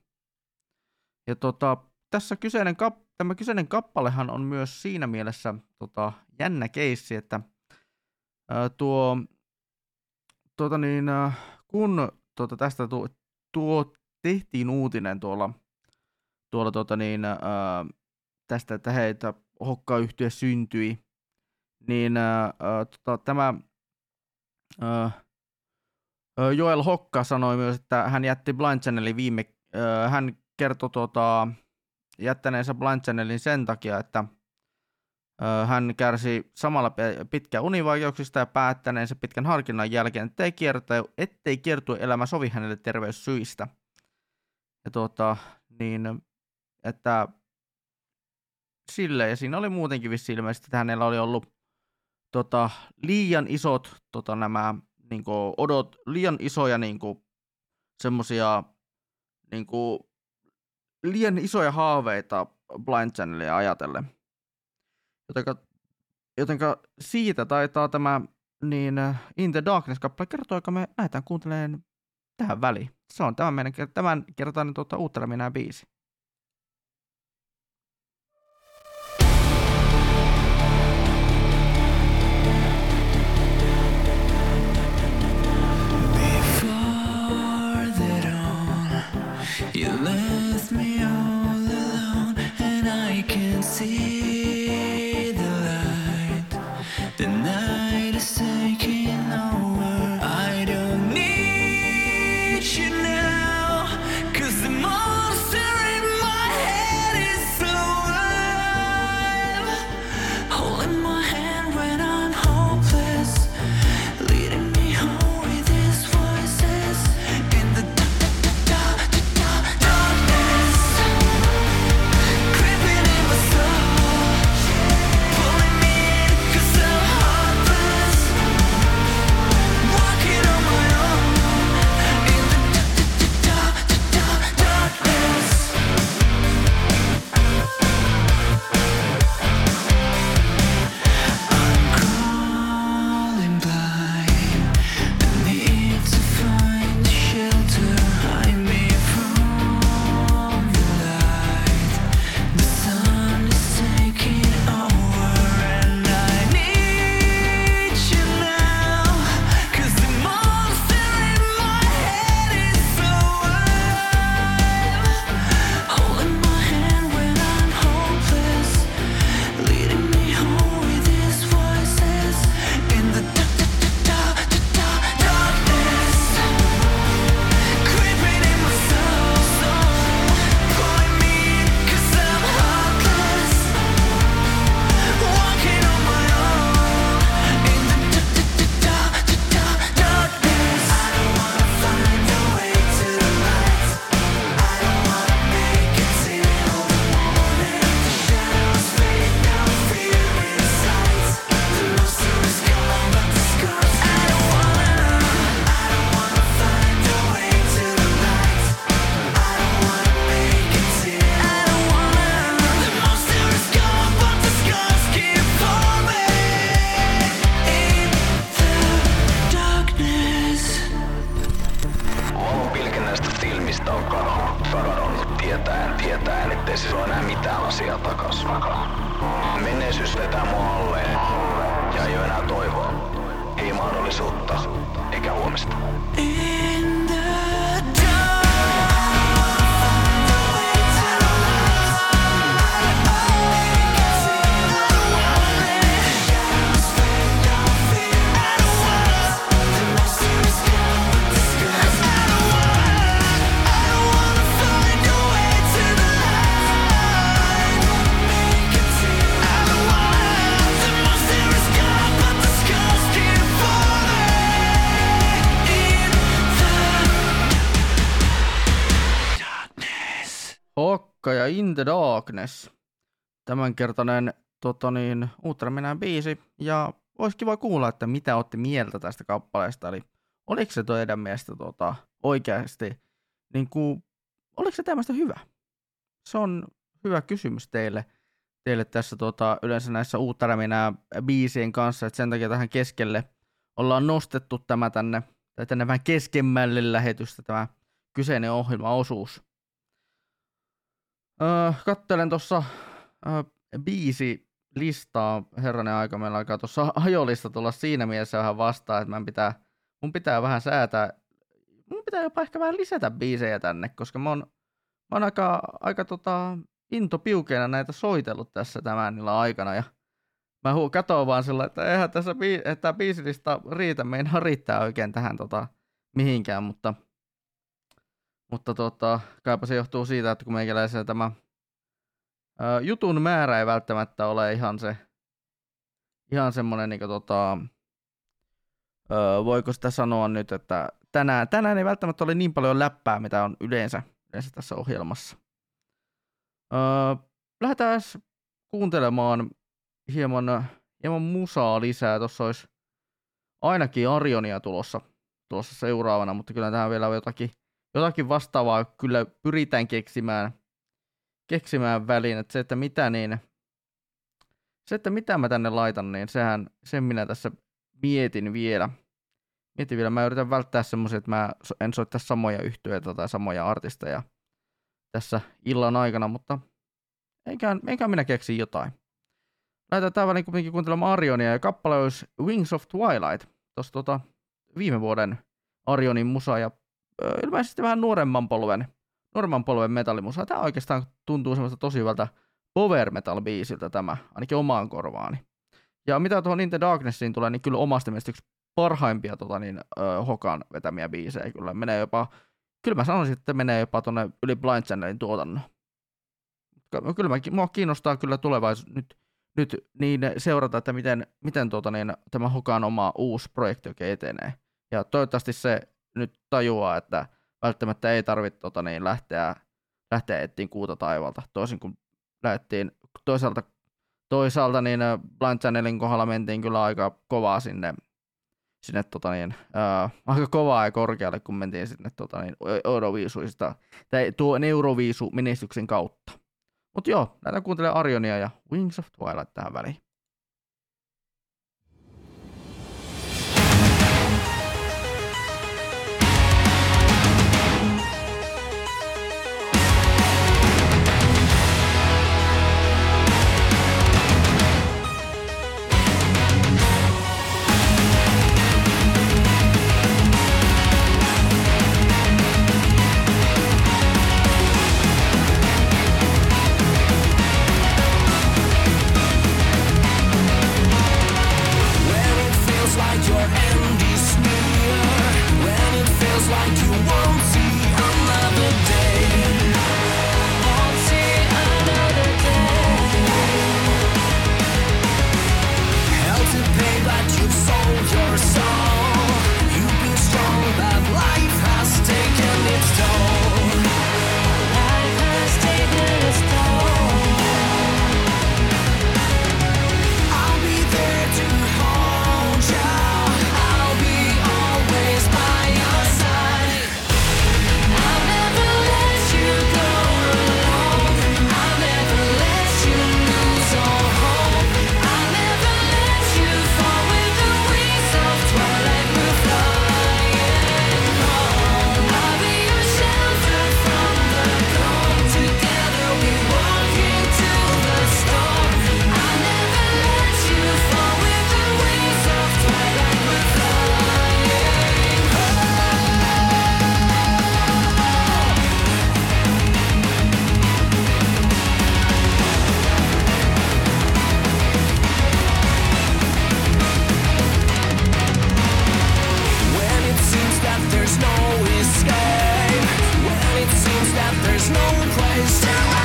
Ja tota, tässä kyseinen kap, tämä kyseinen kappalehan on myös siinä mielessä tota, jännä keissi, että ää, tuo, tuota niin, ää, kun tuota, tästä tuo, tuo tehtiin uutinen tuolla, tuolla tuota niin, ää, tästä, että heitä hokkayhtiö syntyi, niin ää, tota, tämä ää, Joel Hokka sanoi myös, että hän jätti Blind Channelin viime, ää, hän kertoi tuota, jättäneensä Blind Channelin sen takia, että hän kärsi samalla pitkään univaikeuksista ja päättäneensä pitkän harkinnan jälkeen, ettei, kiertä, ettei kiertueelämä sovi hänelle terveyssyistä. Ja tuota, niin, että sille, ja siinä oli muutenkin vissi ilmeisesti, että hänellä oli ollut tota, liian isot tota, nämä niin kuin, odot, liian isoja niin kuin, semmosia niin kuin, liian isoja haaveita Blind Channelia ajatellen. Jotenka, jotenka siitä taitaa tämä niin In the Darkness-kappale kertoo, joka me lähdetään kuuntelemaan tähän väliin. Se on tämän, meidän, tämän kertainen tuota, minä biisi. The Darkness. Tämänkertainen tota niin, Ultraminän biisi. Ja olisi kiva kuulla, että mitä olette mieltä tästä kappaleesta. Eli oliko se teidän mielestä tota, oikeasti, niin kuin, oliko se tämmöistä hyvä? Se on hyvä kysymys teille, teille tässä tota, yleensä näissä Ultraminää biisien kanssa, että sen takia tähän keskelle ollaan nostettu tämä tänne, tai tänne vähän keskemmälle lähetystä tämä kyseinen ohjelmaosuus. Öö, kattelen tuossa öö, biisi listaa, herranen aika, meillä alkaa tuossa ajolista tulla siinä mielessä vähän vastaan, että mun pitää, mun pitää vähän säätää, mun pitää jopa ehkä vähän lisätä biisejä tänne, koska mä oon, mä oon aika, aika tota, into piukeena näitä soitellut tässä tämän illan aikana, ja mä hu- katon vaan sillä, että eihän tässä bii- että biisilista riitä, meinaa riittää oikein tähän tota, mihinkään, mutta mutta tota, kaipa se johtuu siitä, että kun meikäläisellä tämä ää, jutun määrä ei välttämättä ole ihan se, ihan semmoinen, niin tota, voiko sitä sanoa nyt, että tänään, tänään ei välttämättä ole niin paljon läppää, mitä on yleensä, yleensä tässä ohjelmassa. Ää, lähdetään kuuntelemaan hieman, hieman musaa lisää. Tuossa olisi ainakin Arionia tulossa, tulossa seuraavana, mutta kyllä tähän vielä jotakin, jotakin vastaavaa kyllä pyritään keksimään, keksimään väliin, että se, että mitä niin, se, että mitä mä tänne laitan, niin sehän, sen minä tässä mietin vielä. Mietin vielä, mä yritän välttää semmoisia, että mä en soittaa samoja yhtyeitä tai samoja artisteja tässä illan aikana, mutta eikä, eikä minä keksi jotain. Lähdetään tää väliin kuitenkin kuuntelemaan Arionia ja kappale olisi Wings of Twilight, tuossa tota, viime vuoden Arionin musa ja ilmeisesti vähän nuoremman polven, nuoremman polven metallimusa. Tämä oikeastaan tuntuu semmoista tosi hyvältä power metal biisiltä tämä, ainakin omaan korvaani. Ja mitä tuohon In the Darknessiin tulee, niin kyllä omasta mielestä yksi parhaimpia tota, niin, ö, Hokan vetämiä biisejä. Kyllä menee jopa, kyllä mä sanoisin, että menee jopa tuonne yli Blind Channelin tuotannon. Kyllä mä, mua kiinnostaa kyllä tulevaisuus nyt, nyt niin seurata, että miten, miten tuota, niin, tämä Hokan oma uusi projekti oikein etenee. Ja toivottavasti se nyt tajuaa, että välttämättä ei tarvitse tota, niin, lähteä, lähteä etsiin kuuta taivalta, toisin kuin lähdettiin toisaalta, toisaalta niin Blind Channelin kohdalla mentiin kyllä aika kovaa sinne, sinne tota niin, ää, aika kovaa ja korkealle, kun mentiin sinne tota niin, Euroviisuista, tai tuo Neuroviisu-menestyksen kautta. Mutta joo, lähdetään kuuntelemaan Arionia ja Wings of Twilight tähän väliin. there's no place to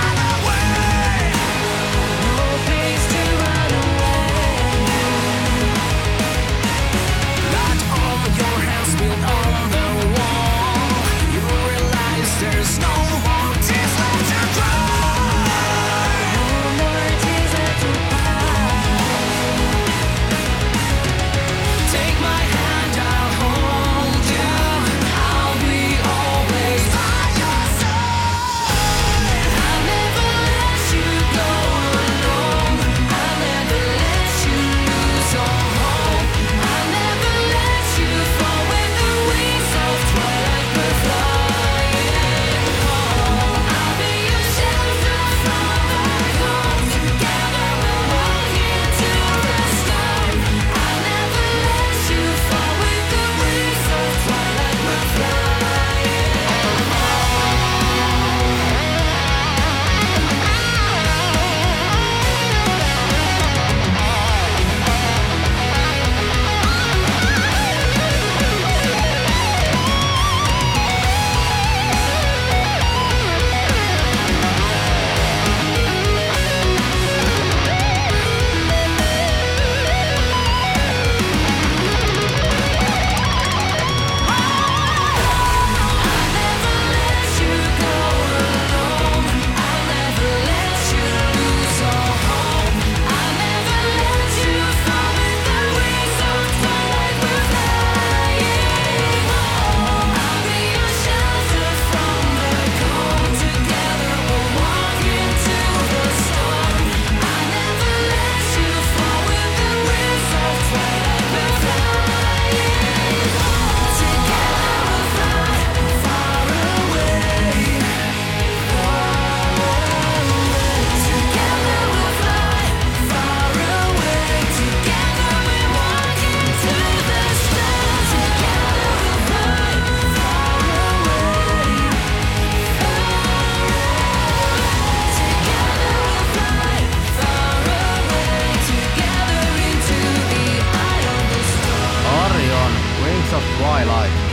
of Twilight.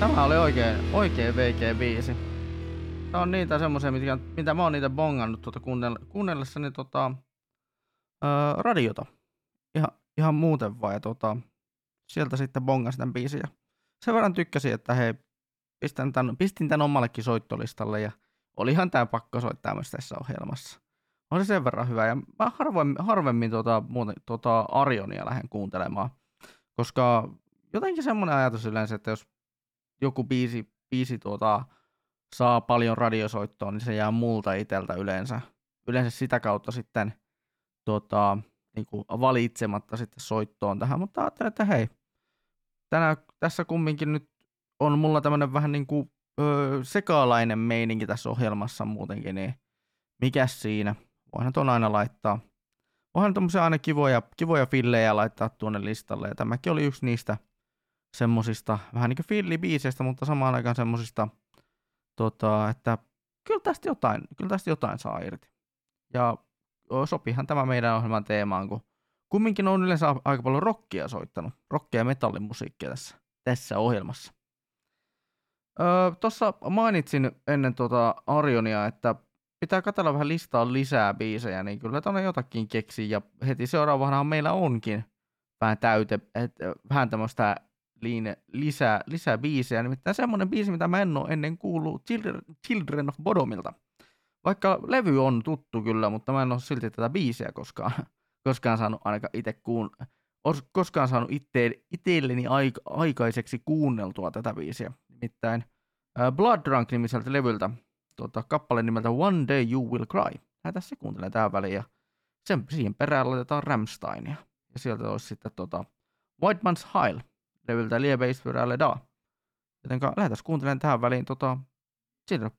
Tämä oli oikein, oikein VG-biisi. Tää on niitä semmoisia, mitä, mitä mä oon niitä bongannut tuota kuunnell- kuunnellessani tota, öö, radiota. Ihan, ihan muuten. Ja tota, sieltä sitten bongasin tämän biisin. Ja sen verran tykkäsin, että hei, pistän tän, pistin tämän omallekin soittolistalle ja olihan tämä pakko soittaa myös tässä ohjelmassa. On se sen verran hyvä ja mä harvemmin, harvemmin tota, muuten, tota Arionia lähden kuuntelemaan, koska jotenkin semmoinen ajatus yleensä, että jos joku biisi, biisi tuota, saa paljon radiosoittoa, niin se jää multa iteltä yleensä. Yleensä sitä kautta sitten tota, niin kuin valitsematta sitten soittoon tähän, mutta ajattelin, että hei, tänään, tässä kumminkin nyt on mulla tämmönen vähän niin kuin öö, sekaalainen meininki tässä ohjelmassa muutenkin, niin mikäs siinä? Voihan tuon aina laittaa. Voihan tommosia aina kivoja, kivoja fillejä laittaa tuonne listalle, ja tämäkin oli yksi niistä semmosista, vähän niin kuin fillibiiseistä, mutta samaan aikaan semmosista, tota, että kyllä tästä jotain, kyllä tästä jotain saa irti. Ja sopihan tämä meidän ohjelman teemaan, kun kumminkin on yleensä aika paljon rockia soittanut, rockia ja metallimusiikkia tässä, tässä ohjelmassa. Öö, Tuossa mainitsin ennen tuota Arionia, että pitää katsella vähän listaa lisää biisejä, niin kyllä tuonne jotakin keksii, ja heti seuraavanahan meillä onkin vähän täyte, et, vähän tämmöistä liine, lisää, lisää biisejä, nimittäin semmoinen biisi, mitä mä en ole ennen kuullut Children, Children of Bodomilta. Vaikka levy on tuttu kyllä, mutta mä en ole silti tätä biisiä koskaan, koskaan saanut ainakaan itse kuun, os- koskaan saanut itse, itselleni aik- aikaiseksi kuunneltua tätä biisiä. Nimittäin Blood Drunk nimiseltä levyltä tuota, kappale nimeltä One Day You Will Cry. Lähdetään se kuuntelemaan tähän väliin ja sen, siihen perään laitetaan Ramsteinia. Ja sieltä olisi sitten tuota, White Man's Heil levyltä Liebe alle da. Joten lähdetään kuuntelemaan tähän väliin tota, Children of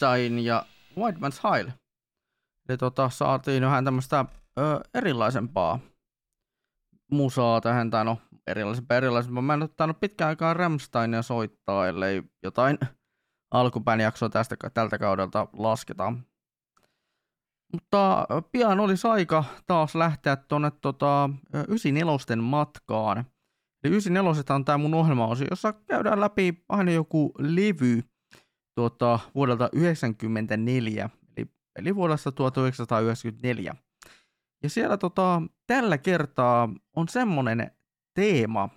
Ramstein ja White Man's Hile. Eli tota, saatiin vähän tämmöistä erilaisempaa musaa tähän, tai no erilaisempaa erilaisempaa. Mä en ole tainnut pitkään aikaa Ramsteinia soittaa, ellei jotain alkupään jaksoa tästä, tältä kaudelta lasketaan. Mutta pian olisi aika taas lähteä tuonne tota, ö, 94 matkaan. Eli 94 on tämä mun ohjelmaosi, jossa käydään läpi aina joku levy tuota, vuodelta 1994, eli, eli vuodesta 1994. Ja siellä tota, tällä kertaa on semmonen teema,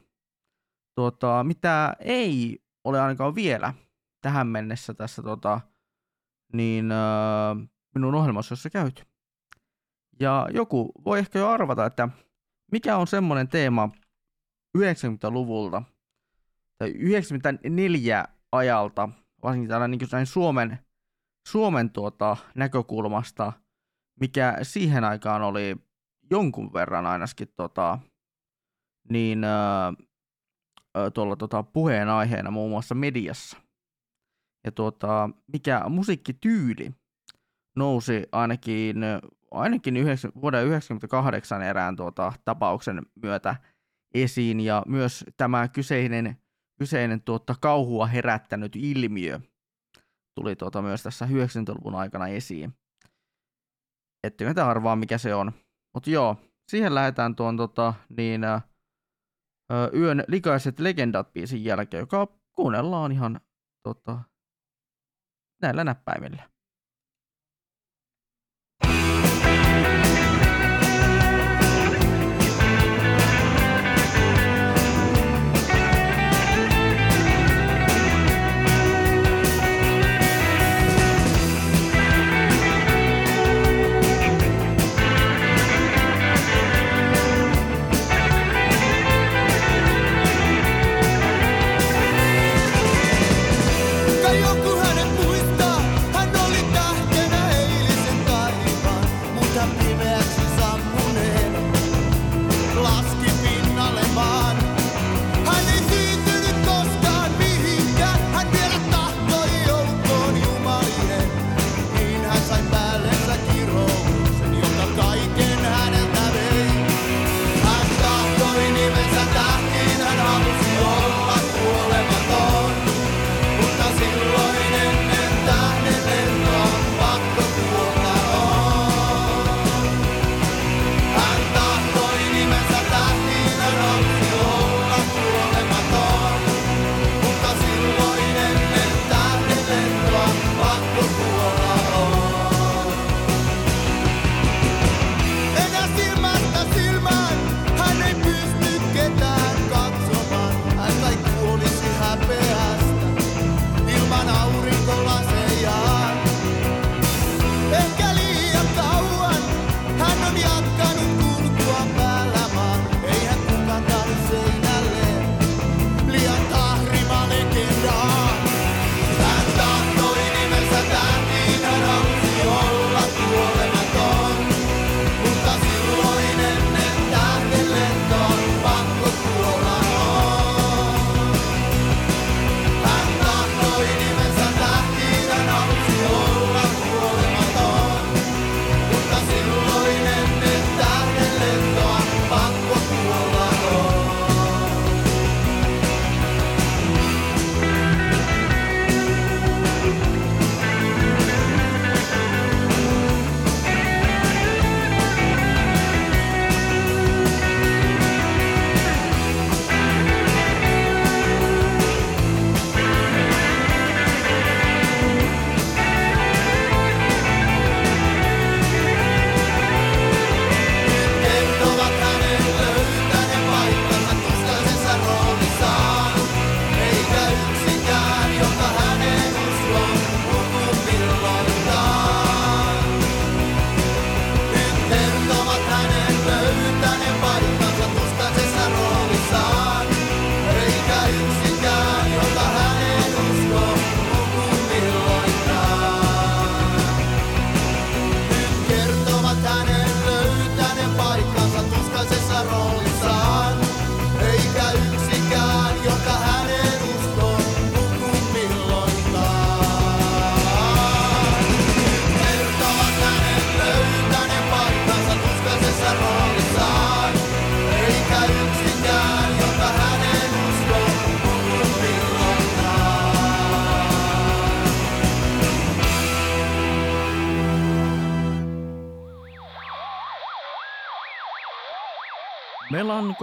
tota, mitä ei ole ainakaan vielä tähän mennessä tässä tota, niin, äh, minun ohjelmassa käyty. Ja joku voi ehkä jo arvata, että mikä on semmoinen teema 90-luvulta tai 94 ajalta, varsinkin täällä niin näin Suomen, Suomen tuota, näkökulmasta, mikä siihen aikaan oli jonkun verran ainakin tota, niin, öö, tuolla tota, puheenaiheena muun muassa mediassa. Ja tuota, mikä musiikkityyli nousi ainakin, ainakin 9, vuoden 1998 erään tuota, tapauksen myötä esiin ja myös tämä kyseinen, kyseinen tuota, kauhua herättänyt ilmiö tuli tuota myös tässä 90-luvun aikana esiin. Ettekö te arvaa, mikä se on. Mutta joo, siihen lähdetään tuon tota, niin, ä, Yön likaiset legendat biisin jälkeen, joka kuunnellaan ihan tota, näillä näppäimillä.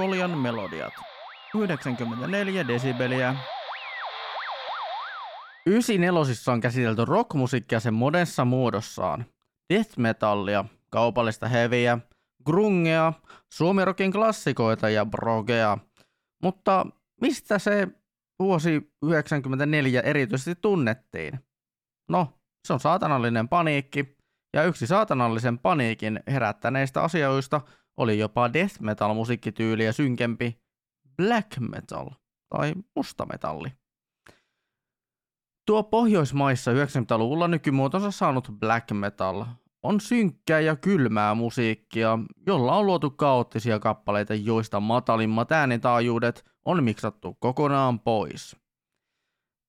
Melankolian melodiat. 94 desibeliä. 94 on käsitelty rockmusiikkia sen modessa muodossaan. Death metallia, kaupallista heviä, grungea, suomirockin klassikoita ja brogea. Mutta mistä se vuosi 94 erityisesti tunnettiin? No, se on saatanallinen paniikki, ja yksi saatanallisen paniikin herättäneistä asioista oli jopa death metal musiikkityyliä synkempi black metal tai musta metalli. Tuo Pohjoismaissa 90-luvulla nykymuotonsa saanut black metal on synkkää ja kylmää musiikkia, jolla on luotu kaoottisia kappaleita, joista matalimmat äänitaajuudet on miksattu kokonaan pois.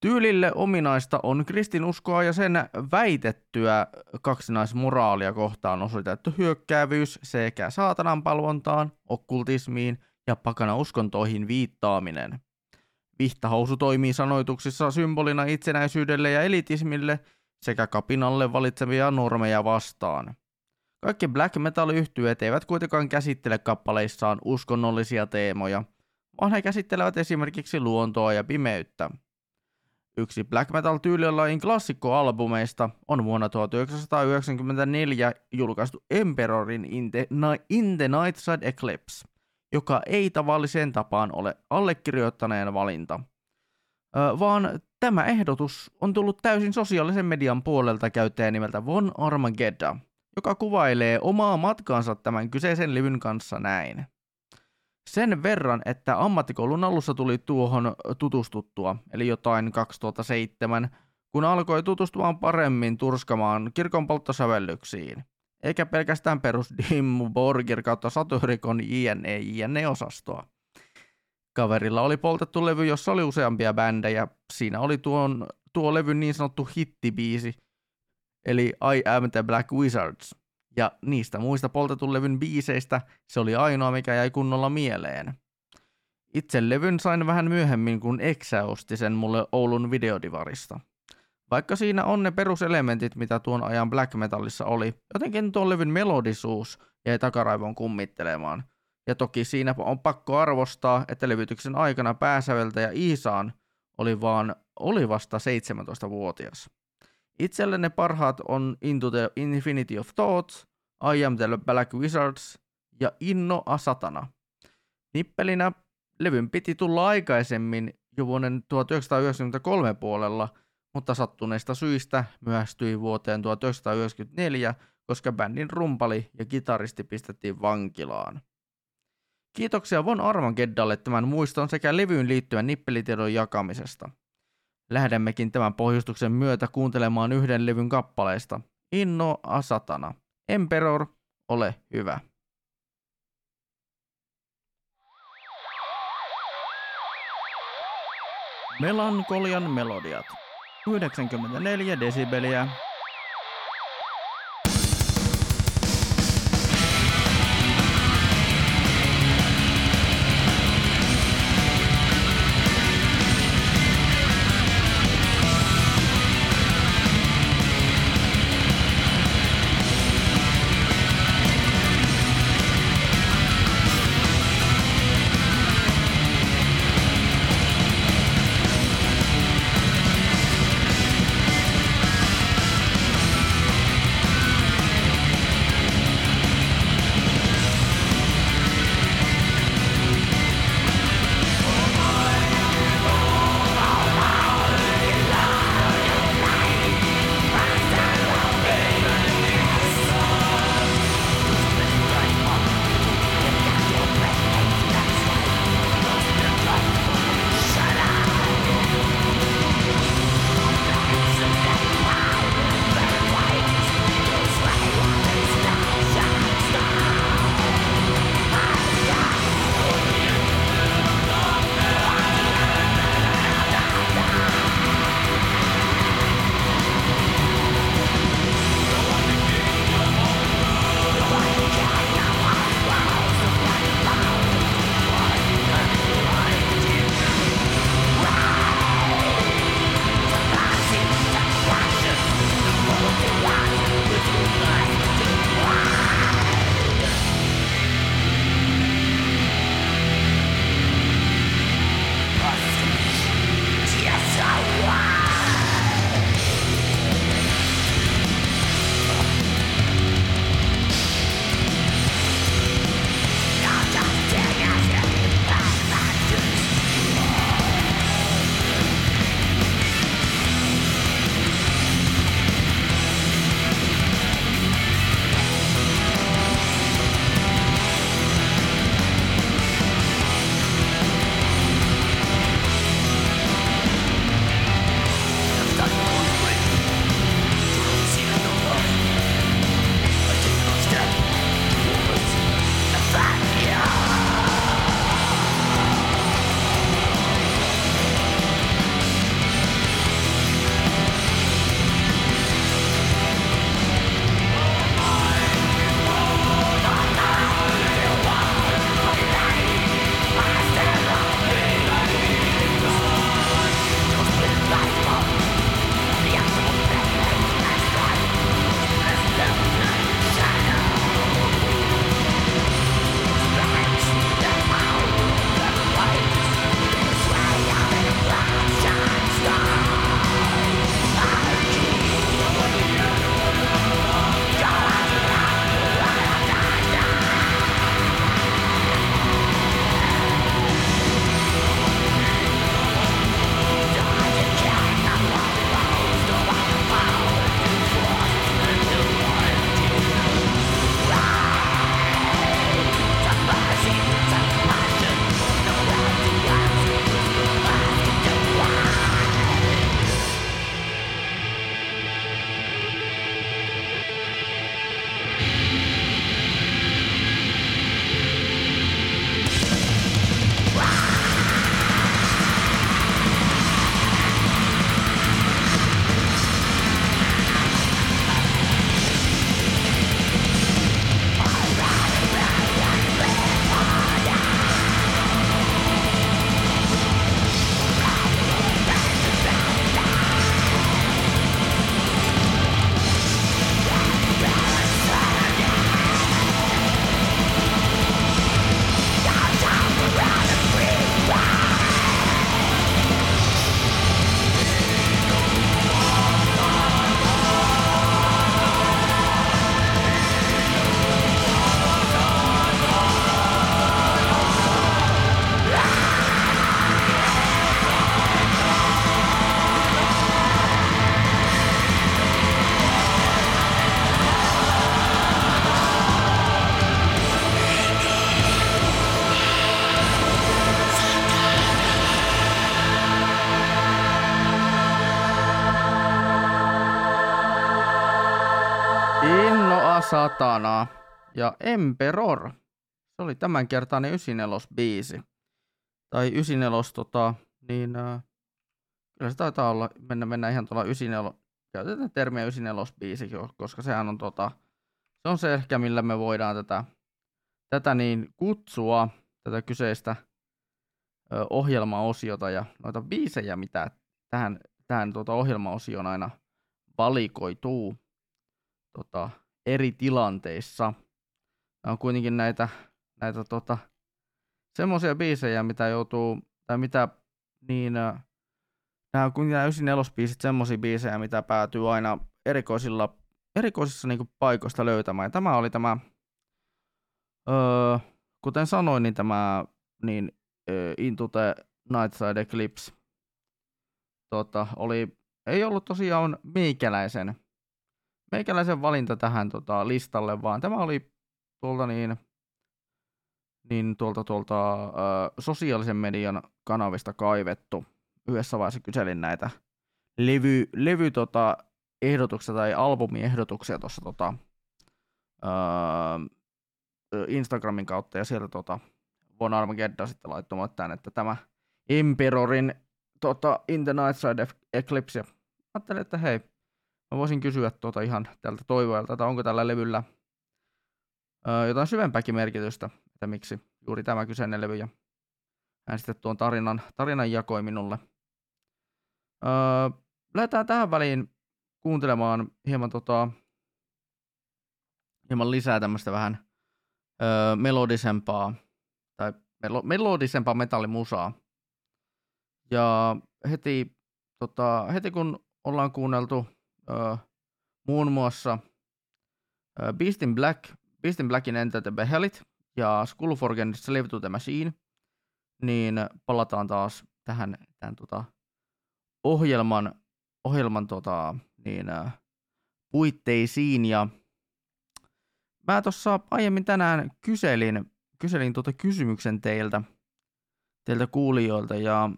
Tyylille ominaista on kristinuskoa ja sen väitettyä kaksinaismoraalia kohtaan osoitettu hyökkäävyys sekä saatananpalvontaan, okkultismiin ja pakana uskontoihin viittaaminen. Vihtahousu toimii sanoituksissa symbolina itsenäisyydelle ja elitismille sekä kapinalle valitsevia normeja vastaan. Kaikki black metal yhtyeet eivät kuitenkaan käsittele kappaleissaan uskonnollisia teemoja, vaan he käsittelevät esimerkiksi luontoa ja pimeyttä. Yksi black metal tyylilajin klassikkoalbumeista on vuonna 1994 julkaistu Emperorin In the, In the Nightside Eclipse, joka ei tavalliseen tapaan ole allekirjoittaneen valinta, vaan tämä ehdotus on tullut täysin sosiaalisen median puolelta käyttäjän nimeltä Von Armageddon, joka kuvailee omaa matkaansa tämän kyseisen levyn kanssa näin. Sen verran, että ammattikoulun alussa tuli tuohon tutustuttua, eli jotain 2007, kun alkoi tutustumaan paremmin turskamaan kirkon polttosävellyksiin, eikä pelkästään perus Dimmu Borgir kautta Satyricon JNE JNE-osastoa. Kaverilla oli poltettu levy, jossa oli useampia bändejä. Siinä oli tuon, tuo levyn niin sanottu hittibiisi, eli I Am the Black Wizards. Ja niistä muista poltetun levyn biiseistä se oli ainoa, mikä jäi kunnolla mieleen. Itse levyn sain vähän myöhemmin, kun Eksä osti sen mulle Oulun videodivarista. Vaikka siinä on ne peruselementit, mitä tuon ajan black metallissa oli, jotenkin tuon levyn melodisuus jäi takaraivon kummittelemaan. Ja toki siinä on pakko arvostaa, että levytyksen aikana pääsäveltäjä Iisaan oli, vaan, oli vasta 17-vuotias. Itselle ne parhaat on Into the Infinity of Thoughts, I Am the Black Wizards ja Inno Asatana. Nippelinä levyn piti tulla aikaisemmin jo vuoden 1993 puolella, mutta sattuneista syistä myöhästyi vuoteen 1994, koska bändin rumpali ja kitaristi pistettiin vankilaan. Kiitoksia Von Armageddalle tämän muiston sekä levyyn liittyvän nippelitiedon jakamisesta. Lähdemmekin tämän pohjustuksen myötä kuuntelemaan yhden levyn kappaleista. Inno Asatana. Emperor, ole hyvä. Melankolian melodiat. 94 desibeliä. Satana ja Emperor. Se oli tämänkertainen 94 biisi. Tai 94 tota, niin äh, kyllä se taitaa olla, mennä, mennä ihan tuolla 94, käytetään termiä 94 biisi, koska sehän on tota, se on se ehkä, millä me voidaan tätä, tätä niin kutsua, tätä kyseistä ö, ohjelmaosiota ja noita biisejä, mitä tähän, tähän tuota ohjelmaosioon aina valikoituu tota, eri tilanteissa. Nämä on kuitenkin näitä, näitä tota, semmoisia biisejä, mitä joutuu, tai mitä niin, nämä on kuitenkin nämä 94 biisit semmoisia biisejä, mitä päätyy aina erikoisilla, erikoisissa niin paikoista löytämään. Ja tämä oli tämä, öö, kuten sanoin, niin tämä niin, ö, Into the Nightside Eclipse tota, oli, ei ollut tosiaan meikäläisen, meikäläisen valinta tähän tota, listalle, vaan tämä oli tuolta niin, niin tuolta, tuolta ö, sosiaalisen median kanavista kaivettu. Yhdessä vaiheessa kyselin näitä levy, levy tota, ehdotuksia tai albumiehdotuksia tuossa tota, Instagramin kautta ja sieltä tota, Von Armageddon sitten laittoi tämän, että tämä Emperorin tota, In the Nightside Eclipse. Ja ajattelin, että hei, mä voisin kysyä tuota ihan tältä toivojalta, että onko tällä levyllä öö, jotain syvempääkin merkitystä, että miksi juuri tämä kyseinen levy. Ja hän sitten tuon tarinan, tarinan jakoi minulle. Öö, lähdetään tähän väliin kuuntelemaan hieman, tota, hieman lisää tämmöistä vähän öö, melodisempaa tai melo, melodisempaa metallimusaa. Ja heti, tota, heti kun ollaan kuunneltu muun muassa öö, Beast in Black, Beast in Blackin Enter the Behelit ja Skullforgen Slave to the Machine, niin palataan taas tähän tämän, tota, ohjelman, ohjelman tota, niin, äh, puitteisiin. Ja mä tuossa aiemmin tänään kyselin, kyselin tuota kysymyksen teiltä, teiltä kuulijoilta ja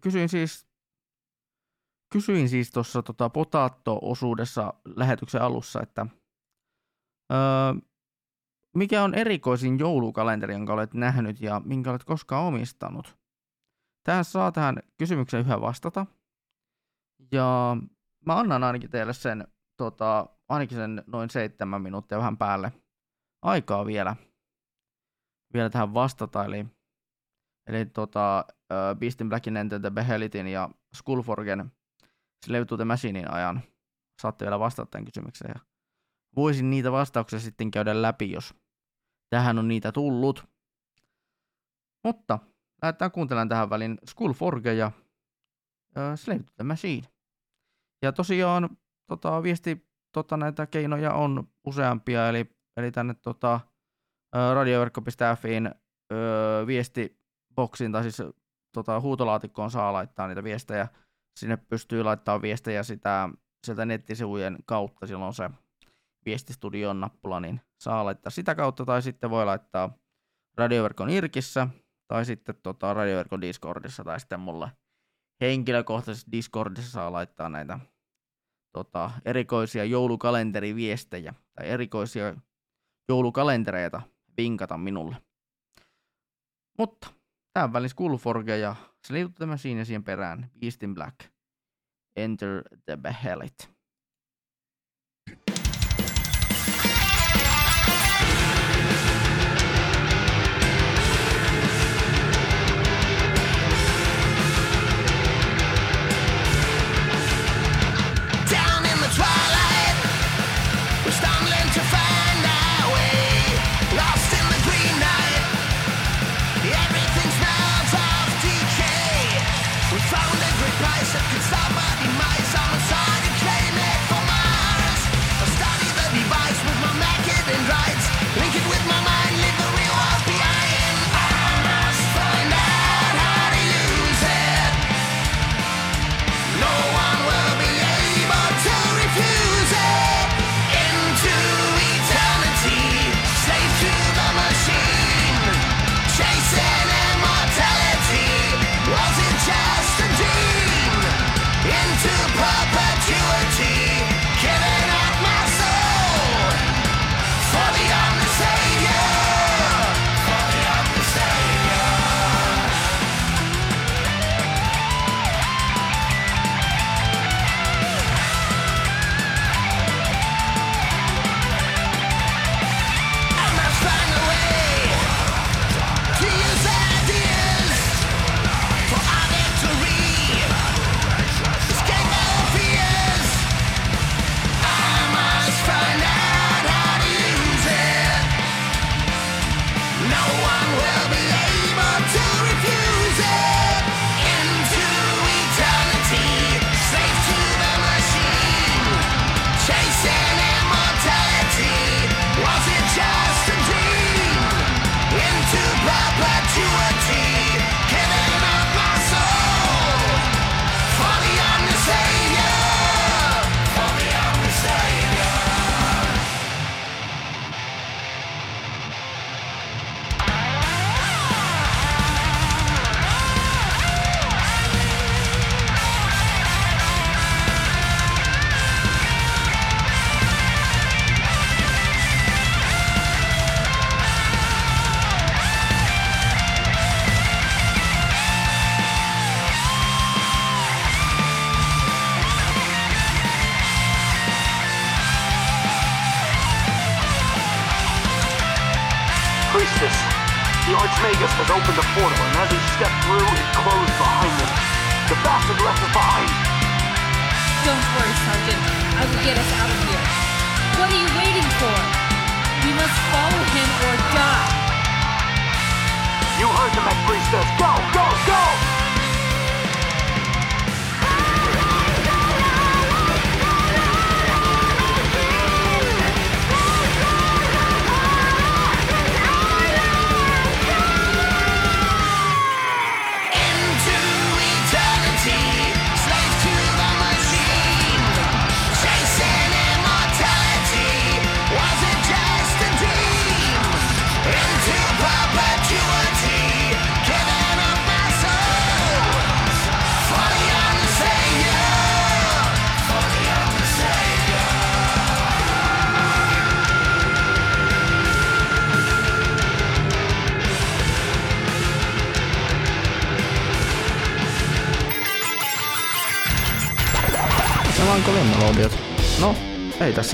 kysyin siis kysyin siis tuossa tota Potaatto-osuudessa lähetyksen alussa, että öö, mikä on erikoisin joulukalenteri, jonka olet nähnyt ja minkä olet koskaan omistanut? Tähän saa tähän kysymykseen yhä vastata. Ja mä annan ainakin teille sen, tota, ainakin sen noin seitsemän minuuttia vähän päälle aikaa vielä, vielä tähän vastata. Eli, eli tota, Beast in Blackin Enter the Behelitin ja Skullforgen Slave to the Machinein ajan saatte vielä vastata tämän kysymykseen. Ja voisin niitä vastauksia sitten käydä läpi, jos tähän on niitä tullut. Mutta lähdetään kuuntelemaan tähän väliin Skullforge ja uh, Slave to the Machine. Ja tosiaan tota, viesti tota, näitä keinoja on useampia, eli, eli tänne tota, radioverkko.fiin viestiboksiin, tai siis tota, huutolaatikkoon saa laittaa niitä viestejä. Sinne pystyy laittamaan viestejä sitä, sieltä nettisivujen kautta, silloin se viestistudion nappula, niin saa laittaa sitä kautta, tai sitten voi laittaa radioverkon Irkissä, tai sitten tota, radioverkon Discordissa, tai sitten mulle henkilökohtaisesti Discordissa saa laittaa näitä tota, erikoisia joulukalenteriviestejä tai erikoisia joulukalentereita vinkata minulle. Mutta tämän välin Skullforge ja se liittyy tämä siinä siihen perään Beast in Black. Enter the Behelit.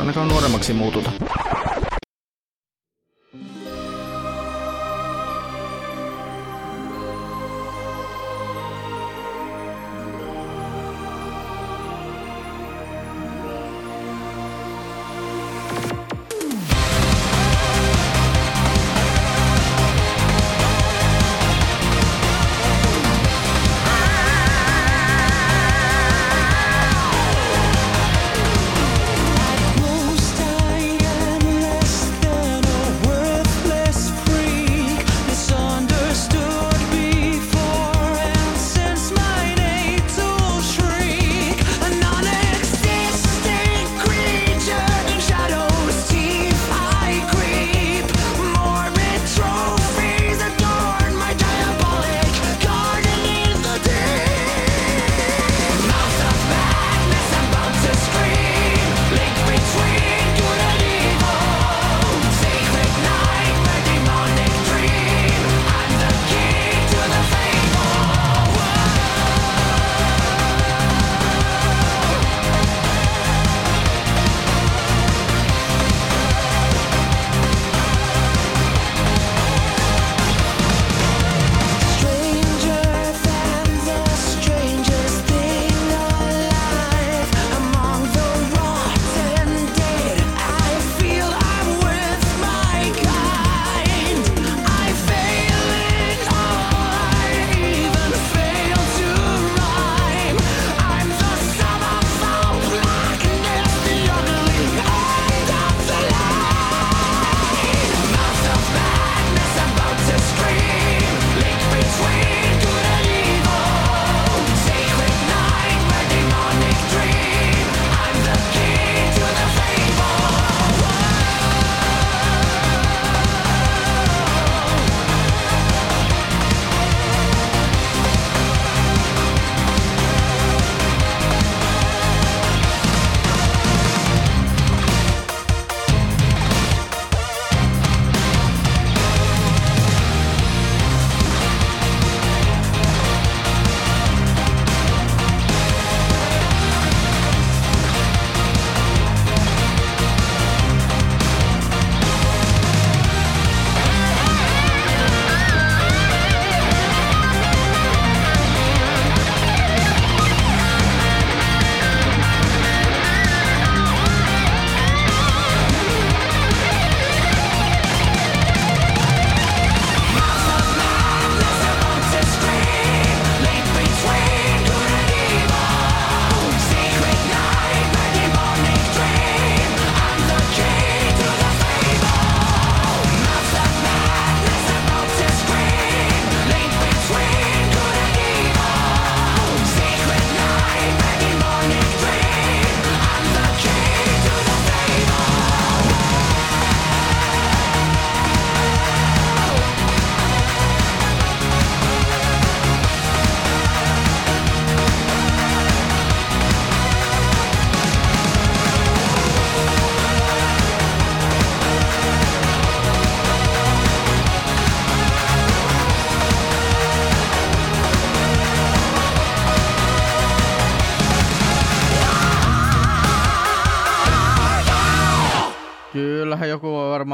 Ainakaan nuoremmaksi muututa.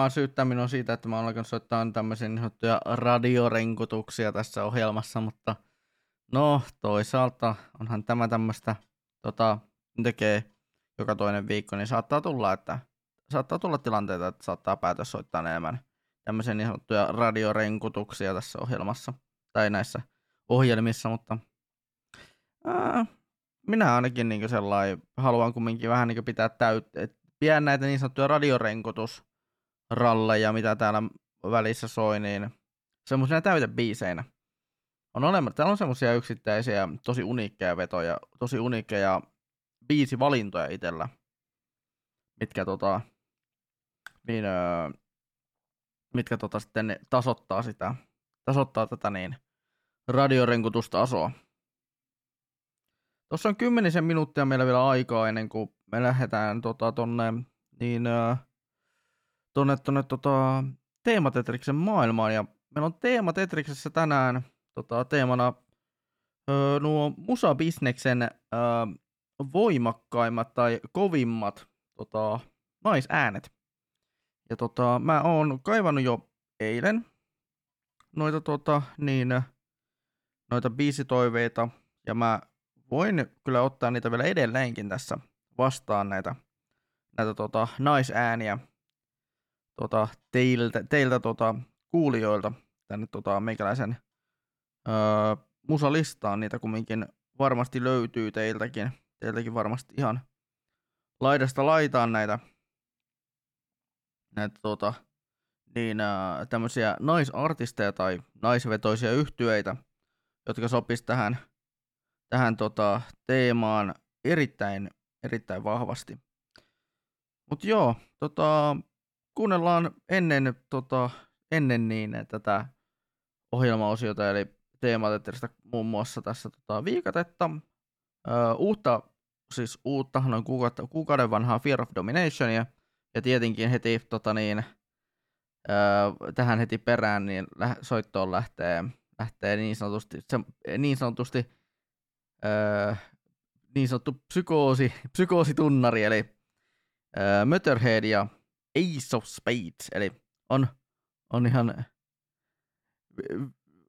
Varmaan syyttää minua siitä, että mä oon alkanut soittaa tämmöisiä niin sanottuja radiorenkutuksia tässä ohjelmassa, mutta no toisaalta onhan tämä tämmöistä, tota, tekee joka toinen viikko, niin saattaa tulla, että saattaa tulla tilanteita, että saattaa päätä soittaa enemmän tämmöisiä niin sanottuja radiorenkutuksia tässä ohjelmassa tai näissä ohjelmissa, mutta ää, minä ainakin niin sellainen haluan kumminkin vähän niin pitää täyt, et pidän näitä niin sanottuja radiorenkutusralleja, mitä täällä välissä soi, niin semmoisina täytebiiseinä. On olemassa, täällä on semmoisia yksittäisiä tosi uniikkeja vetoja, tosi uniikkeja biisivalintoja itsellä, mitkä tota, niin, öö, mitkä tota sitten tasoittaa sitä, tasoittaa tätä niin radiorenkutustasoa. Tuossa on kymmenisen minuuttia meillä vielä aikaa ennen kuin me lähdetään tota, tonne, niin, öö, tonne, tonne tota, Teematetriksen maailmaan. Ja meillä on Teematetriksessä tänään tota, teemana öö, nuo musabisneksen öö, voimakkaimmat tai kovimmat tota, naisäänet. Ja tota, mä oon kaivannut jo eilen noita, tota, niin, noita biisitoiveita, ja mä voin kyllä ottaa niitä vielä edelleenkin tässä vastaan näitä, näitä tota, naisääniä tota, teiltä, teiltä tota, kuulijoilta tänne tota, meikäläisen öö, musalistaan. Niitä kumminkin varmasti löytyy teiltäkin. Teiltäkin varmasti ihan laidasta laitaan näitä, näitä tota, niin, äh, tämmöisiä naisartisteja tai naisvetoisia yhtyeitä, jotka sopis tähän, tähän tota, teemaan erittäin, erittäin vahvasti. Mutta joo, tota, kuunnellaan ennen, tota, ennen niin tätä ohjelmaosiota, eli teemateatterista muun muassa tässä tota, viikatetta, öö, uutta, siis uutta, noin kuukautta, kuukauden vanhaa Fear of Dominationia, ja tietenkin heti tota, niin, öö, tähän heti perään niin lä- soittoon lähtee, lähtee niin sanotusti, se, niin sanotusti öö, niin sanottu psykoosi, psykoositunnari, eli Motorhead ja Ace of Spades, eli on, on ihan,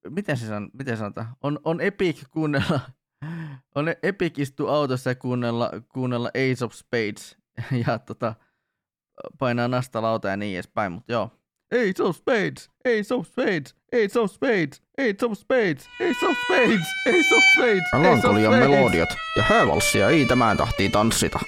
miten se san, miten sanotaan, on, on epic kuunnella, on epic istua autossa ja kuunnella, kuunnella Ace of Spades ja tota, painaa nastalauta ja niin edespäin, mutta joo. Ace of Spades, Ace of Spades, Ace of Spades, Ace of Spades, Ace of Spades, Ace of Spades, Ace of Melankolian Spades. melodiat ja häävalssia ei tämän tahtiin tanssita.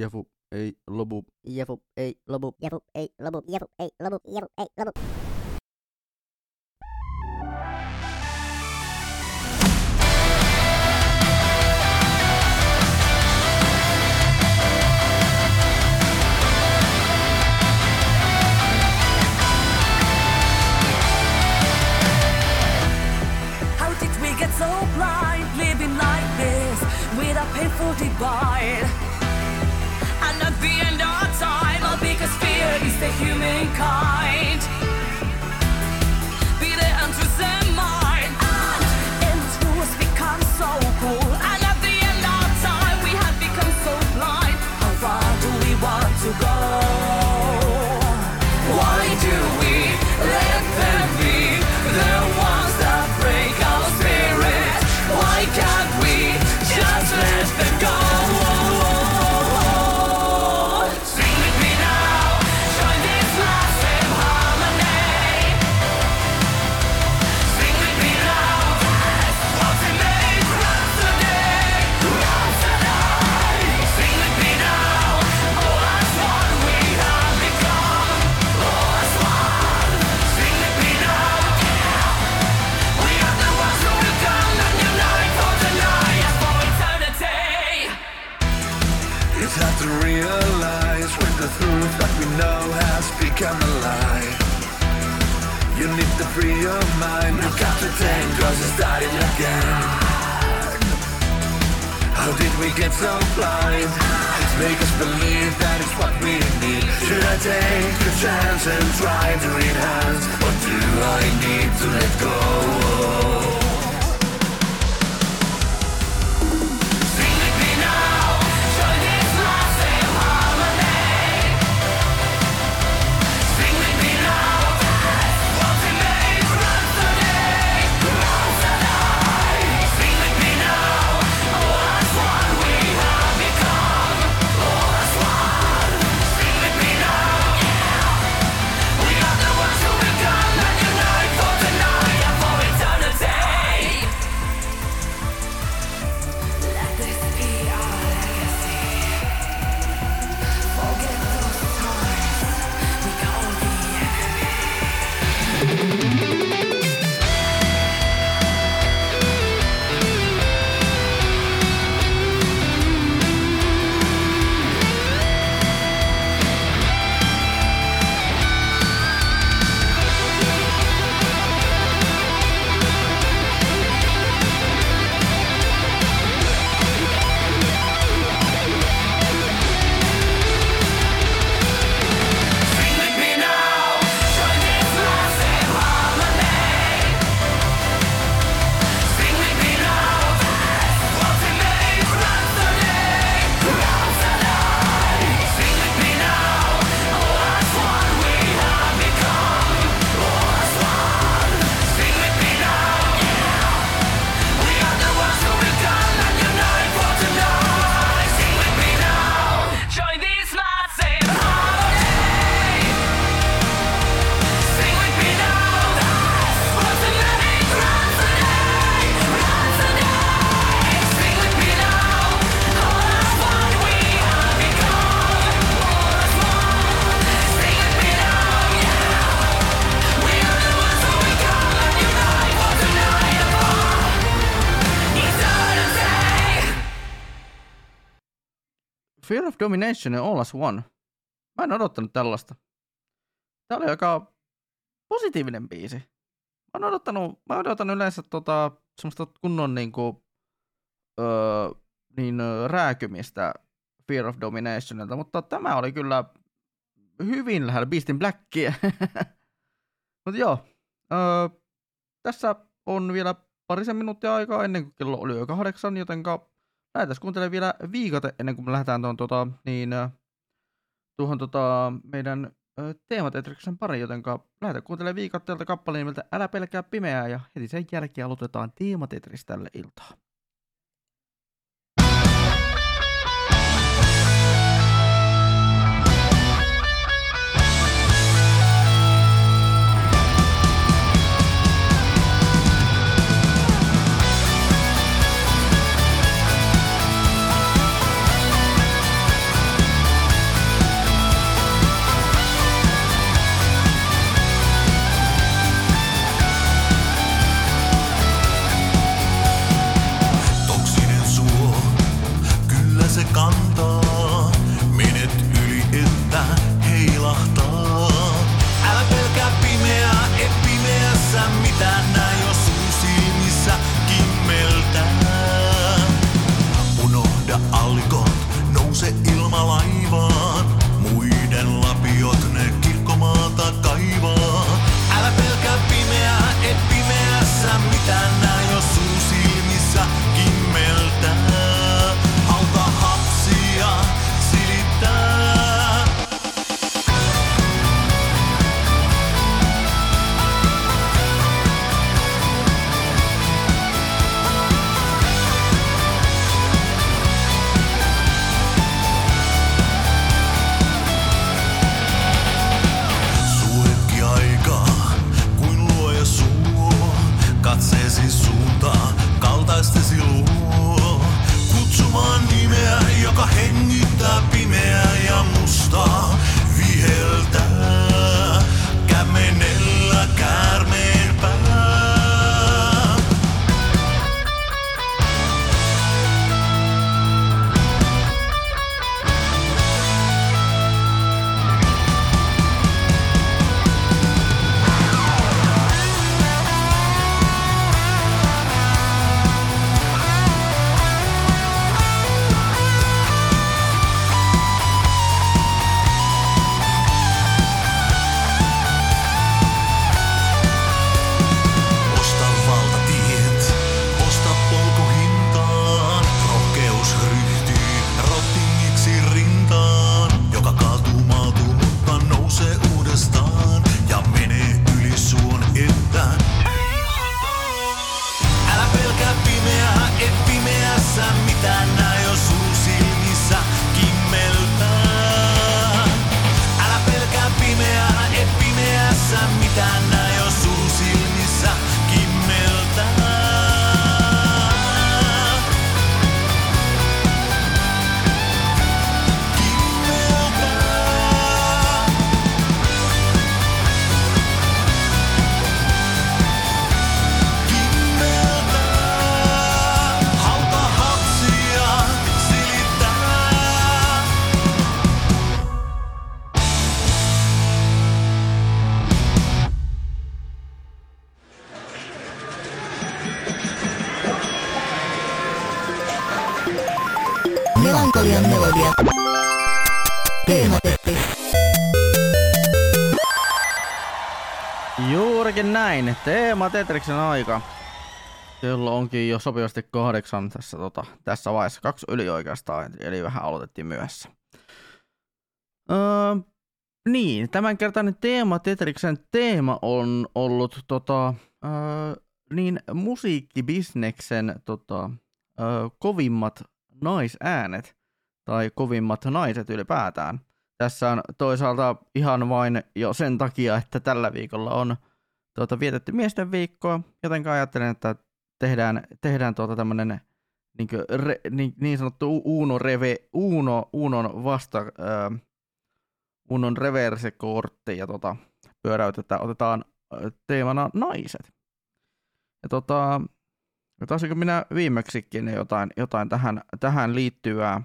Jefu ei lopu. Jefu ei lopu. Jefu ei lopu. Jefu ei lopu. Jefu ei lopu. Jefu ei Domination ja All As One. Mä en odottanut tällaista. Tää oli aika positiivinen biisi. Mä oon odottanut, mä odotan yleensä tota, semmoista kunnon niinku, öö, niin rääkymistä Fear of Dominationilta, mutta tämä oli kyllä hyvin lähellä Beastin Blackia. mutta joo, öö, tässä on vielä parisen minuuttia aikaa ennen kuin kello oli jo kahdeksan, jotenka lähdetään kuuntelemaan vielä viikot ennen kuin me lähdetään tuon, tota, niin, äh, tuohon tota, meidän äh, teematetriksen pari, jotenka lähdetään kuuntelemaan viikot kappaleen nimeltä Älä pelkää pimeää ja heti sen jälkeen aloitetaan teematetris tälle iltaan. Teema Tetriksen aika. Kello onkin jo sopivasti kahdeksan tässä, tota, tässä vaiheessa. Kaksi yli oikeastaan, eli vähän aloitettiin myöhässä. Öö, niin, tämänkertainen teema, Tetriksen teema on ollut tota, öö, niin musiikkibisneksen tota, öö, kovimmat naisäänet tai kovimmat naiset ylipäätään. Tässä on toisaalta ihan vain jo sen takia, että tällä viikolla on tuota, vietetty miesten viikkoa, joten ajattelen, että tehdään, tehdään tuota tämmönen niin, niin, niin sanottu Uno Reve, Uno, Unon vasta, ää, Unon reverse-kortti ja tota, pyöräytetään, otetaan ää, teemana naiset. Ja tota, taisinko minä viimeksikin jotain, jotain tähän, tähän liittyvää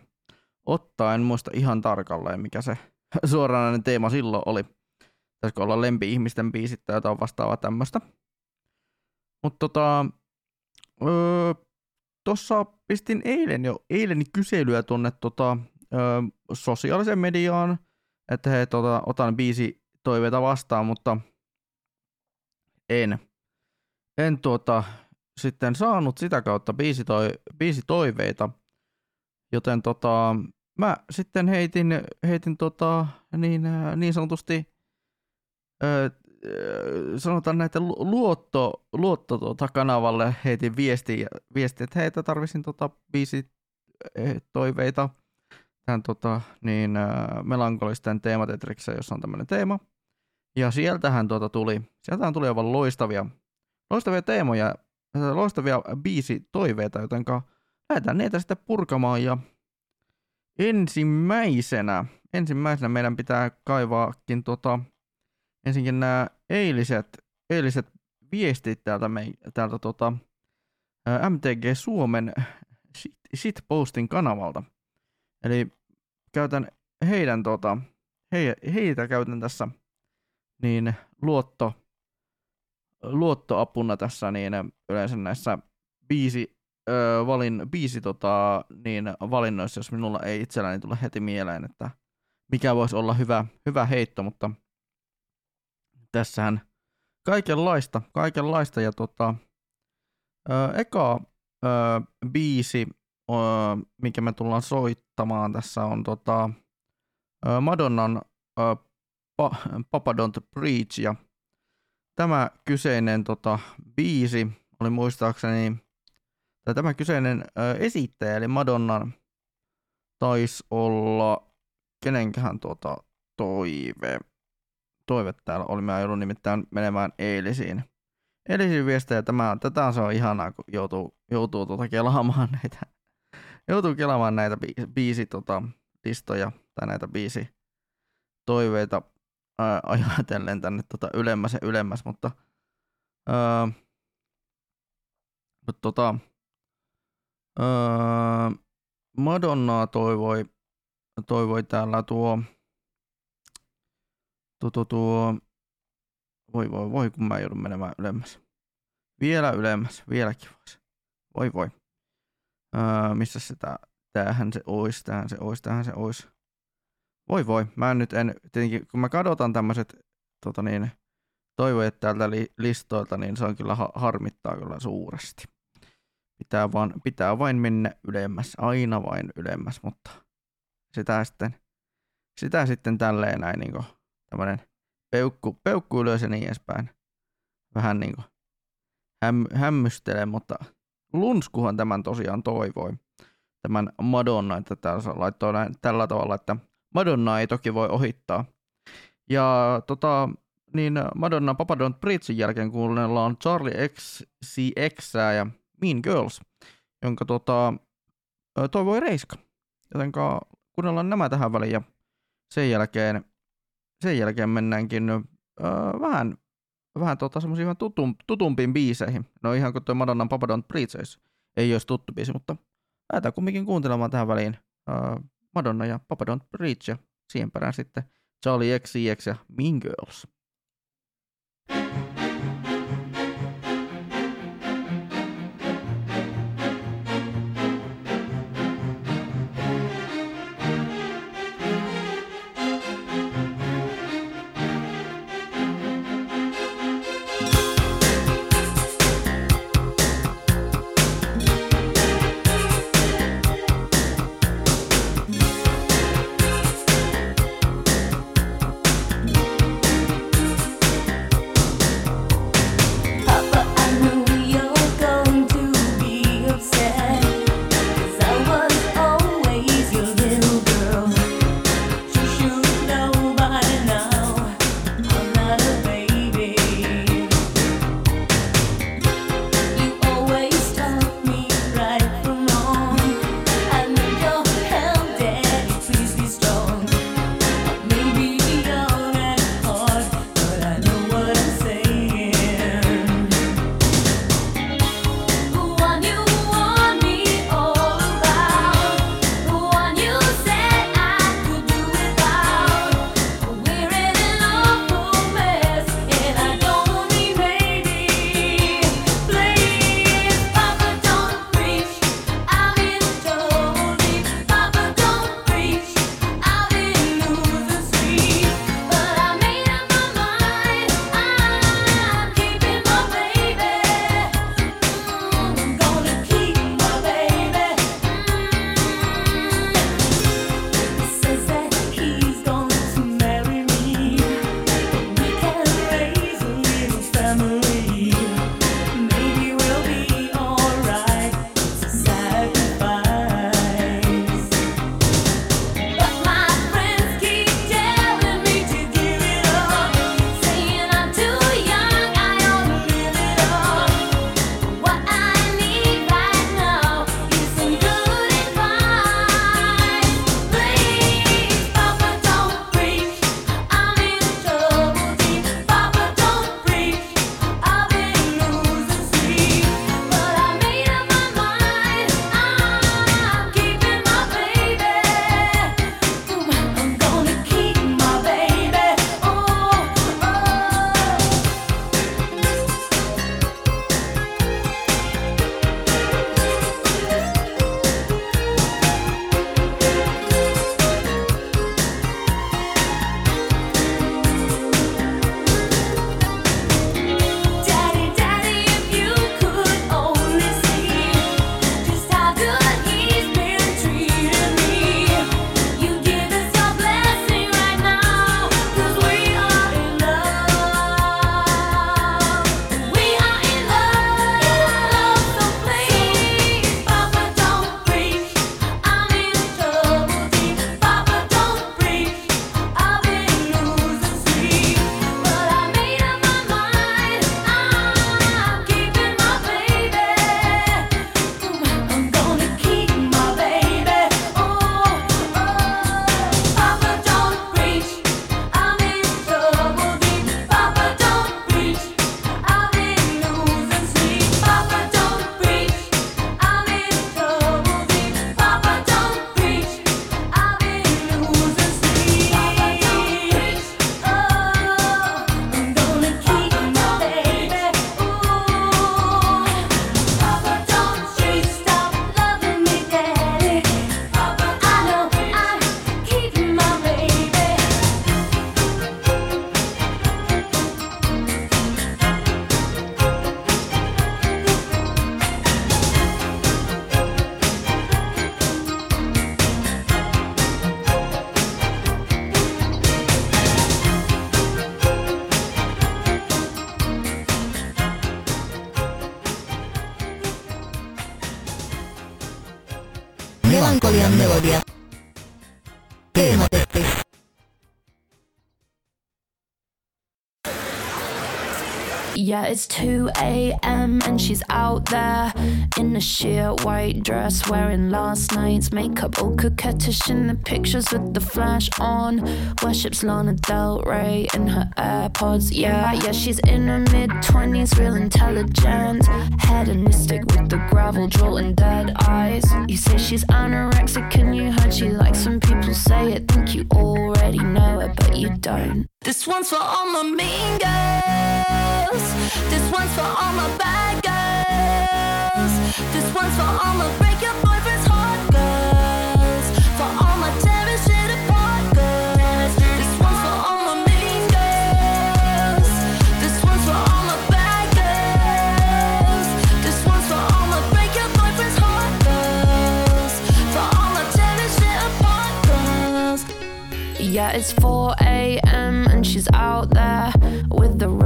ottaa, en muista ihan tarkalleen, mikä se suoranainen teema silloin oli. Taisiko olla lempi-ihmisten biisit tai jotain vastaavaa tämmöistä. Mutta tota, öö, tossa pistin eilen jo, eilen kyselyä tuonne tota, öö, sosiaaliseen mediaan, että hei, tota, otan biisi toiveita vastaan, mutta en, en tuota, sitten saanut sitä kautta biisitoi, biisitoiveita, joten tota, mä sitten heitin, heitin tota, niin, niin sanotusti ö, sanotaan näitä lu- luotto, luotto tuota kanavalle heitin viesti, viesti että hei, että tarvisin tota biisi eh, toiveita tähän tota, niin, melankolisten teematetrikseen, jossa on tämmöinen teema. Ja sieltähän tuota tuli, sieltähän tuli aivan loistavia, loistavia teemoja, loistavia biisitoiveita, joten lähdetään niitä sitten purkamaan ja ensimmäisenä, ensimmäisenä meidän pitää kaivaakin tota, ensinnäkin nämä eiliset, eiliset viestit täältä, me, täältä tota, MTG Suomen shit- shitpostin kanavalta. Eli käytän heidän tota, he, heitä käytän tässä niin luotto, luottoapuna tässä niin yleensä näissä biisi, ö, valin, biisi tota, niin valinnoissa, jos minulla ei itselläni tule heti mieleen, että mikä voisi olla hyvä, hyvä heitto, mutta tässähän kaikenlaista, kaikenlaista. Ja tota, ö, eka ö, biisi, ö, mikä me tullaan soittamaan tässä on tota, ö, Madonnan ö, pa, Papa Don't Preach. Ja tämä kyseinen tota, biisi oli muistaakseni, tai tämä kyseinen ö, esittäjä eli Madonnan taisi olla kenenkähän tuota toive, toive täällä oli. Mä joudun nimittäin menemään eilisiin. Eilisiin viestejä. Tämä, tätä se on ihanaa, kun joutuu, joutuu tuota kelaamaan näitä, joutuu kelaamaan näitä biisi, biisi tota, listoja tai näitä biisi toiveita ajatellen tänne tota, ylemmäs ja ylemmäs, mutta ää, mutta tota, ää, Madonnaa toivoi, toivoi täällä tuo, tuo, tuo, voi voi voi, kun mä joudun menemään ylemmäs. Vielä ylemmäs, vieläkin voisi. Voi voi. Öö, missä se tää, tämähän se ois, tämähän se ois, tämähän se ois. Voi voi, mä nyt en, tietenkin kun mä kadotan tämmöiset tota niin, toiveet täältä li, listoilta, niin se on kyllä ha- harmittaa kyllä suuresti. Pitää, vaan, pitää vain mennä ylemmäs, aina vain ylemmäs, mutta sitä sitten, sitä sitten tälleen näin niin tämmönen peukku, peukku ylös ja niin edespäin. Vähän niin kuin häm, hämmystelen, mutta Lunskuhan tämän tosiaan toivoi. Tämän Madonna, että täällä laittoi näin, tällä tavalla, että Madonna ei toki voi ohittaa. Ja tota, niin Madonna Papa Don't Preachin jälkeen kuunnellaan Charlie XCX ja Mean Girls, jonka tota, toivoi Reiska. Jotenka kuunnellaan nämä tähän väliin ja sen jälkeen, sen jälkeen mennäänkin ö, vähän, vähän tota, semmoisiin vähän tutum, tutumpiin biiseihin. No ihan kuin tuo Madonnan Papa Don't Preach ei olisi tuttu biisi, mutta lähdetään kumminkin kuuntelemaan tähän väliin ö, Madonna ja Papa Don't Preach ja siihen perään sitten Charlie XCX ja Mean Girls. It's 2 a.m. and she's out there in a sheer white dress, wearing last night's makeup, all coquettish in the pictures with the flash on. Worships Lana Del Rey in her AirPods. Yeah, yeah, she's in her mid 20s, real intelligent, hedonistic with the gravel and dead eyes. You say she's anorexic, and you heard she likes when people say it. Think you already know it, but you don't. This one's for all my mean girls. This one's for all my bad girls. This one's for all my break your boyfriend's heart girls. For all my tear his shit apart girls. This one's for all my mean girls. This one's for all my bad girls. This one's for all my break your boyfriend's heart girls. For all my tear his shit apart girls. Yeah, it's 4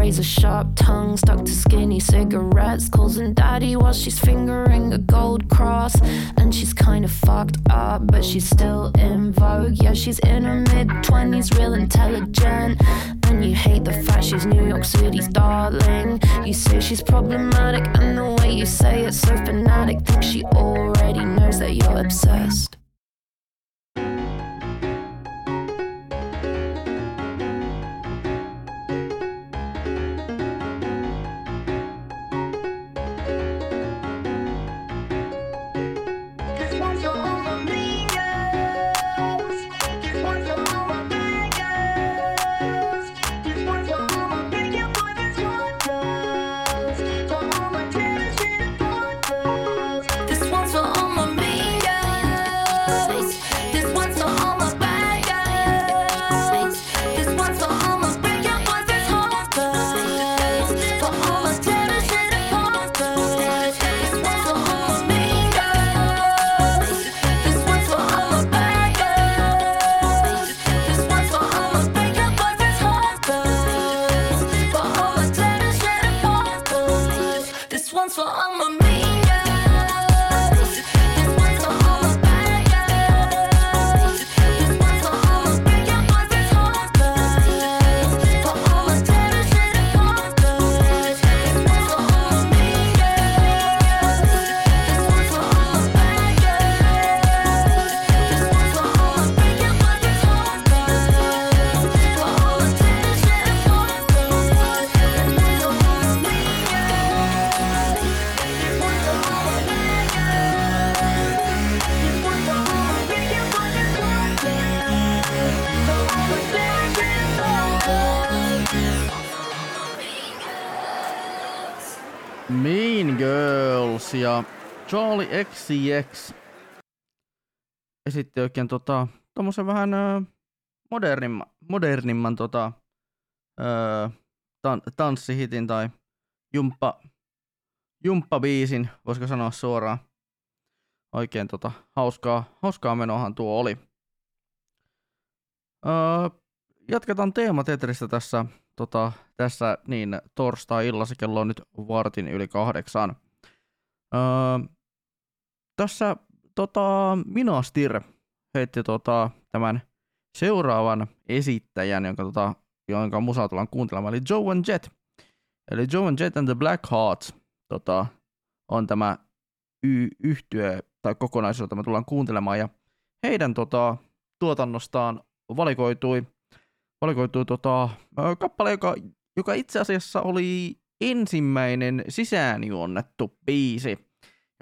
razor sharp tongue stuck to skinny cigarettes. Calls him daddy while she's fingering a gold cross. And she's kind of fucked up, but she's still in vogue. Yeah, she's in her mid 20s, real intelligent. And you hate the fact she's New York City's darling. You say she's problematic, and the way you say it's so fanatic. Think she already knows that you're obsessed. XCX esitti oikein tota, tommosen vähän ö, modernimman, modernimman tota, ö, tan, tanssihitin tai jumppa, jumppabiisin, voisiko sanoa suoraan. Oikein tota, hauskaa, hauskaa menohan tuo oli. Öö, jatketaan teematetristä tässä, tota, tässä niin torstai-illassa, kello on nyt vartin yli kahdeksan. Öö, tässä tota, Minastir heitti tota, tämän seuraavan esittäjän, jonka, tota, jonka musaa tullaan kuuntelemaan, eli Joe and Jet. Eli Joe and Jet and the Black Hearts tota, on tämä y- yhtye tai kokonaisuus, jota me tullaan kuuntelemaan. Ja heidän tota, tuotannostaan valikoitui, valikoitui tota, kappale, joka, joka itse asiassa oli ensimmäinen sisäänjuonnettu biisi,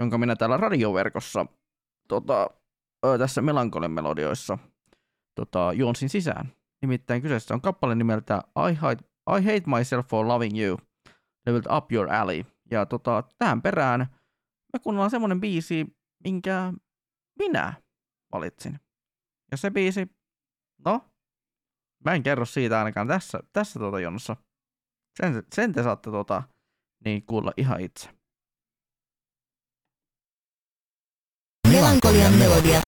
jonka minä täällä radioverkossa tota, ö, tässä Melankolin melodioissa tota, juonsin sisään. Nimittäin kyseessä on kappale nimeltä I Hate, I Hate Myself for Loving You, levyltä Up Your Alley. Ja tota, tähän perään me kuunnellaan semmonen biisi, minkä minä valitsin. Ja se biisi, no, mä en kerro siitä ainakaan tässä, tässä tuota jonossa. Sen, sen te saatte tota, niin kuulla ihan itse. Melankolian melodia. Teematetti.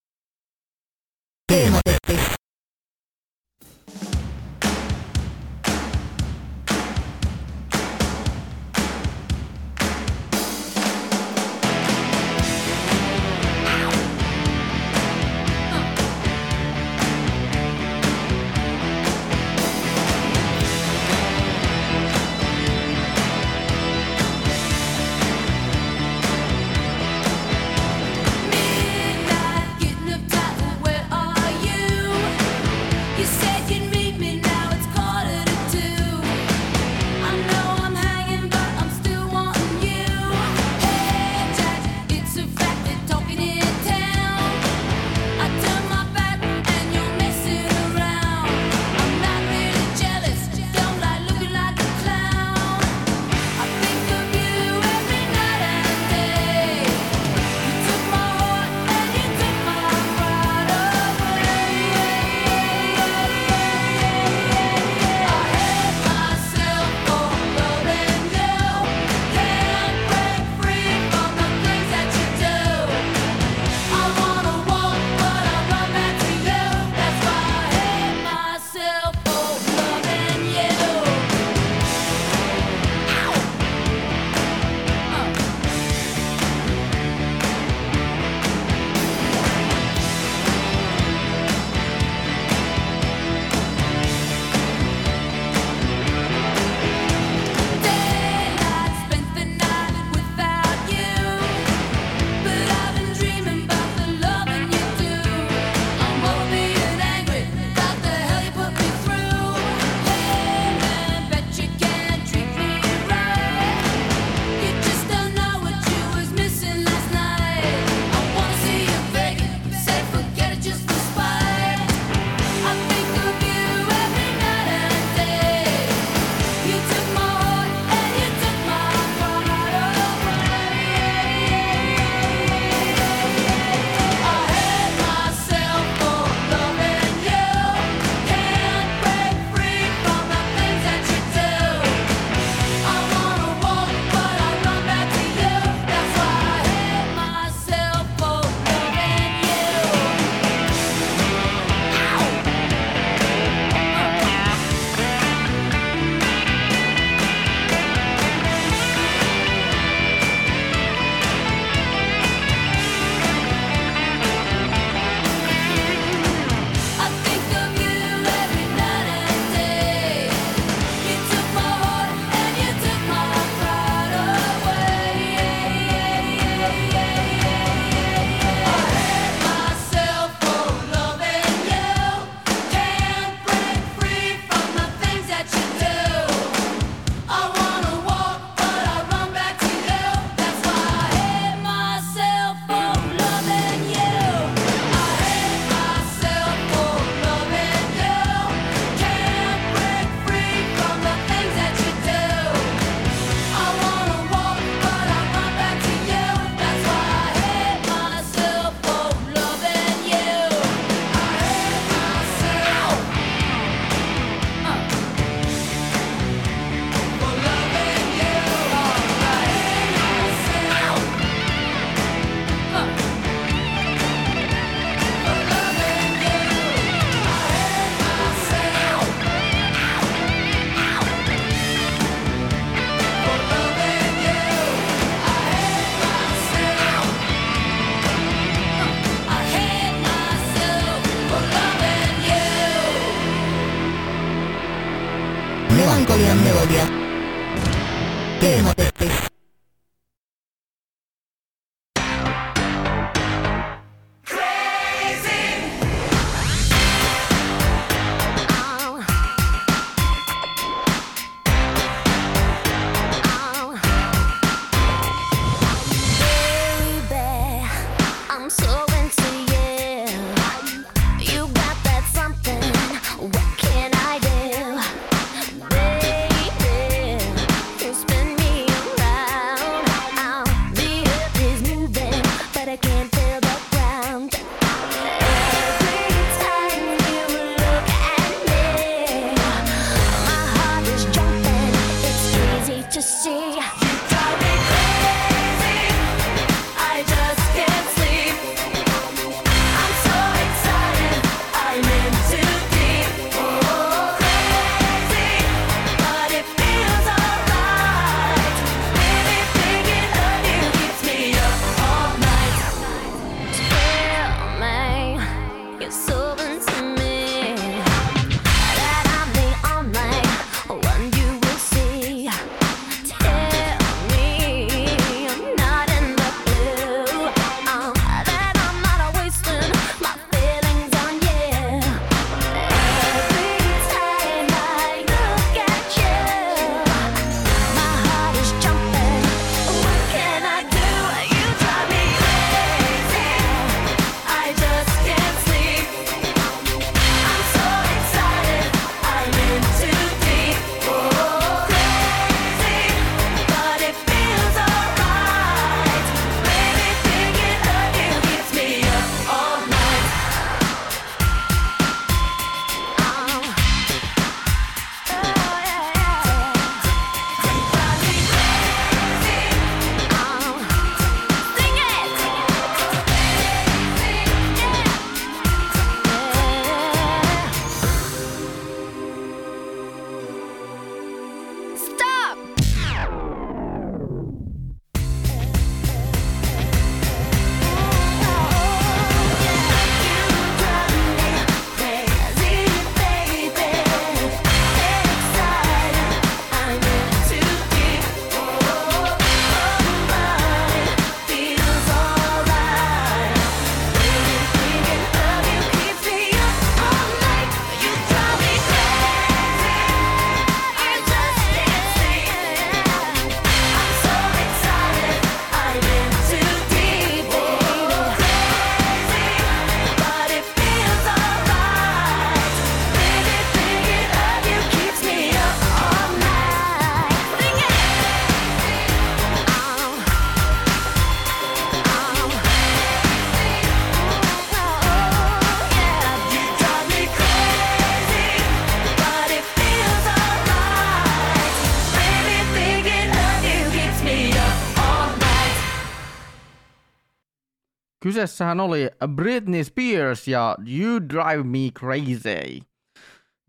Kyseessähän oli Britney Spears ja You Drive Me Crazy.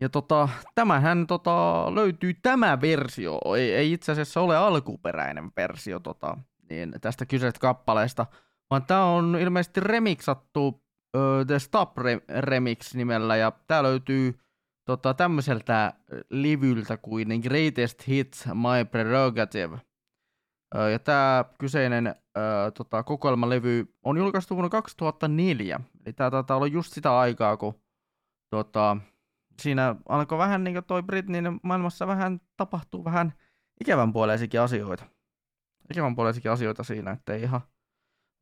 Ja tota, tämähän tota, löytyy tämä versio, ei, ei itse asiassa ole alkuperäinen versio tota, niin tästä kyseisestä kappaleesta, vaan tämä on ilmeisesti remixattu uh, The Stop Re- Remix nimellä, ja tämä löytyy tota, tämmöiseltä livyltä kuin Greatest Hits My Prerogative. Ja tämä kyseinen tota, kokoelmalevy on julkaistu vuonna 2004. Eli tämä taitaa olla just sitä aikaa, kun tota, siinä alkoi vähän niin kuin toi Britneyn maailmassa vähän tapahtuu vähän ikävän puoleisikin asioita. Ikävän puoleisikin asioita siinä, että ihan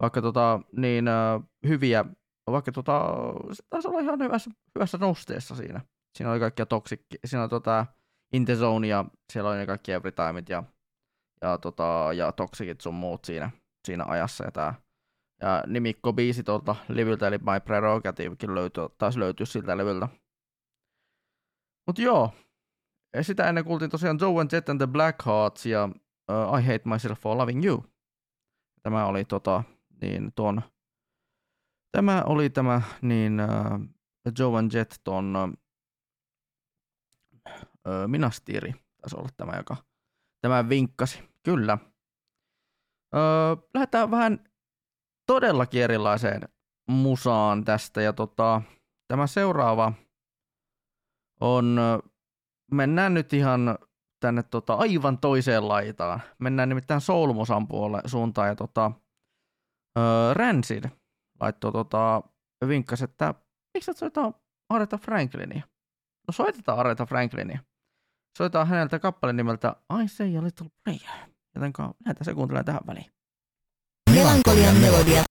vaikka tota, niin hyviä, vaikka tota, se taisi olla ihan hyvässä, hyvässä nosteessa siinä. Siinä oli kaikkia toksikki, siinä oli tota, In the Zone ja siellä oli ne kaikki Every Timeit ja ja, tota, ja Toxicit sun muut siinä, siinä ajassa. Ja, tää, ja nimikko biisi tuolta levyltä, eli My Prerogativekin löytyy, taisi löytyä siltä levyltä. Mut joo, ja sitä ennen kuultiin tosiaan Joe and Jet and the Blackhearts ja uh, I Hate Myself for Loving You. Tämä oli tota, niin ton, tämä oli tämä, niin uh, Joe and Jet ton uh, Minastiri, taisi olla tämä, joka tämä vinkkasi. Kyllä. Öö, lähdetään vähän todellakin erilaiseen musaan tästä. Ja tota, tämä seuraava on, mennään nyt ihan tänne tota, aivan toiseen laitaan. Mennään nimittäin soulmusan puolelle suuntaan. Ja tota, öö, Ransid laittoi tota, vinkkas, että miksi sä soita Aretha Franklinia? No soitetaan Aretha Franklinia. Soitetaan häneltä kappale nimeltä I Say a Little Prayer. Jotenka näitä se kuuntelee tähän väliin. Melankolian melodia.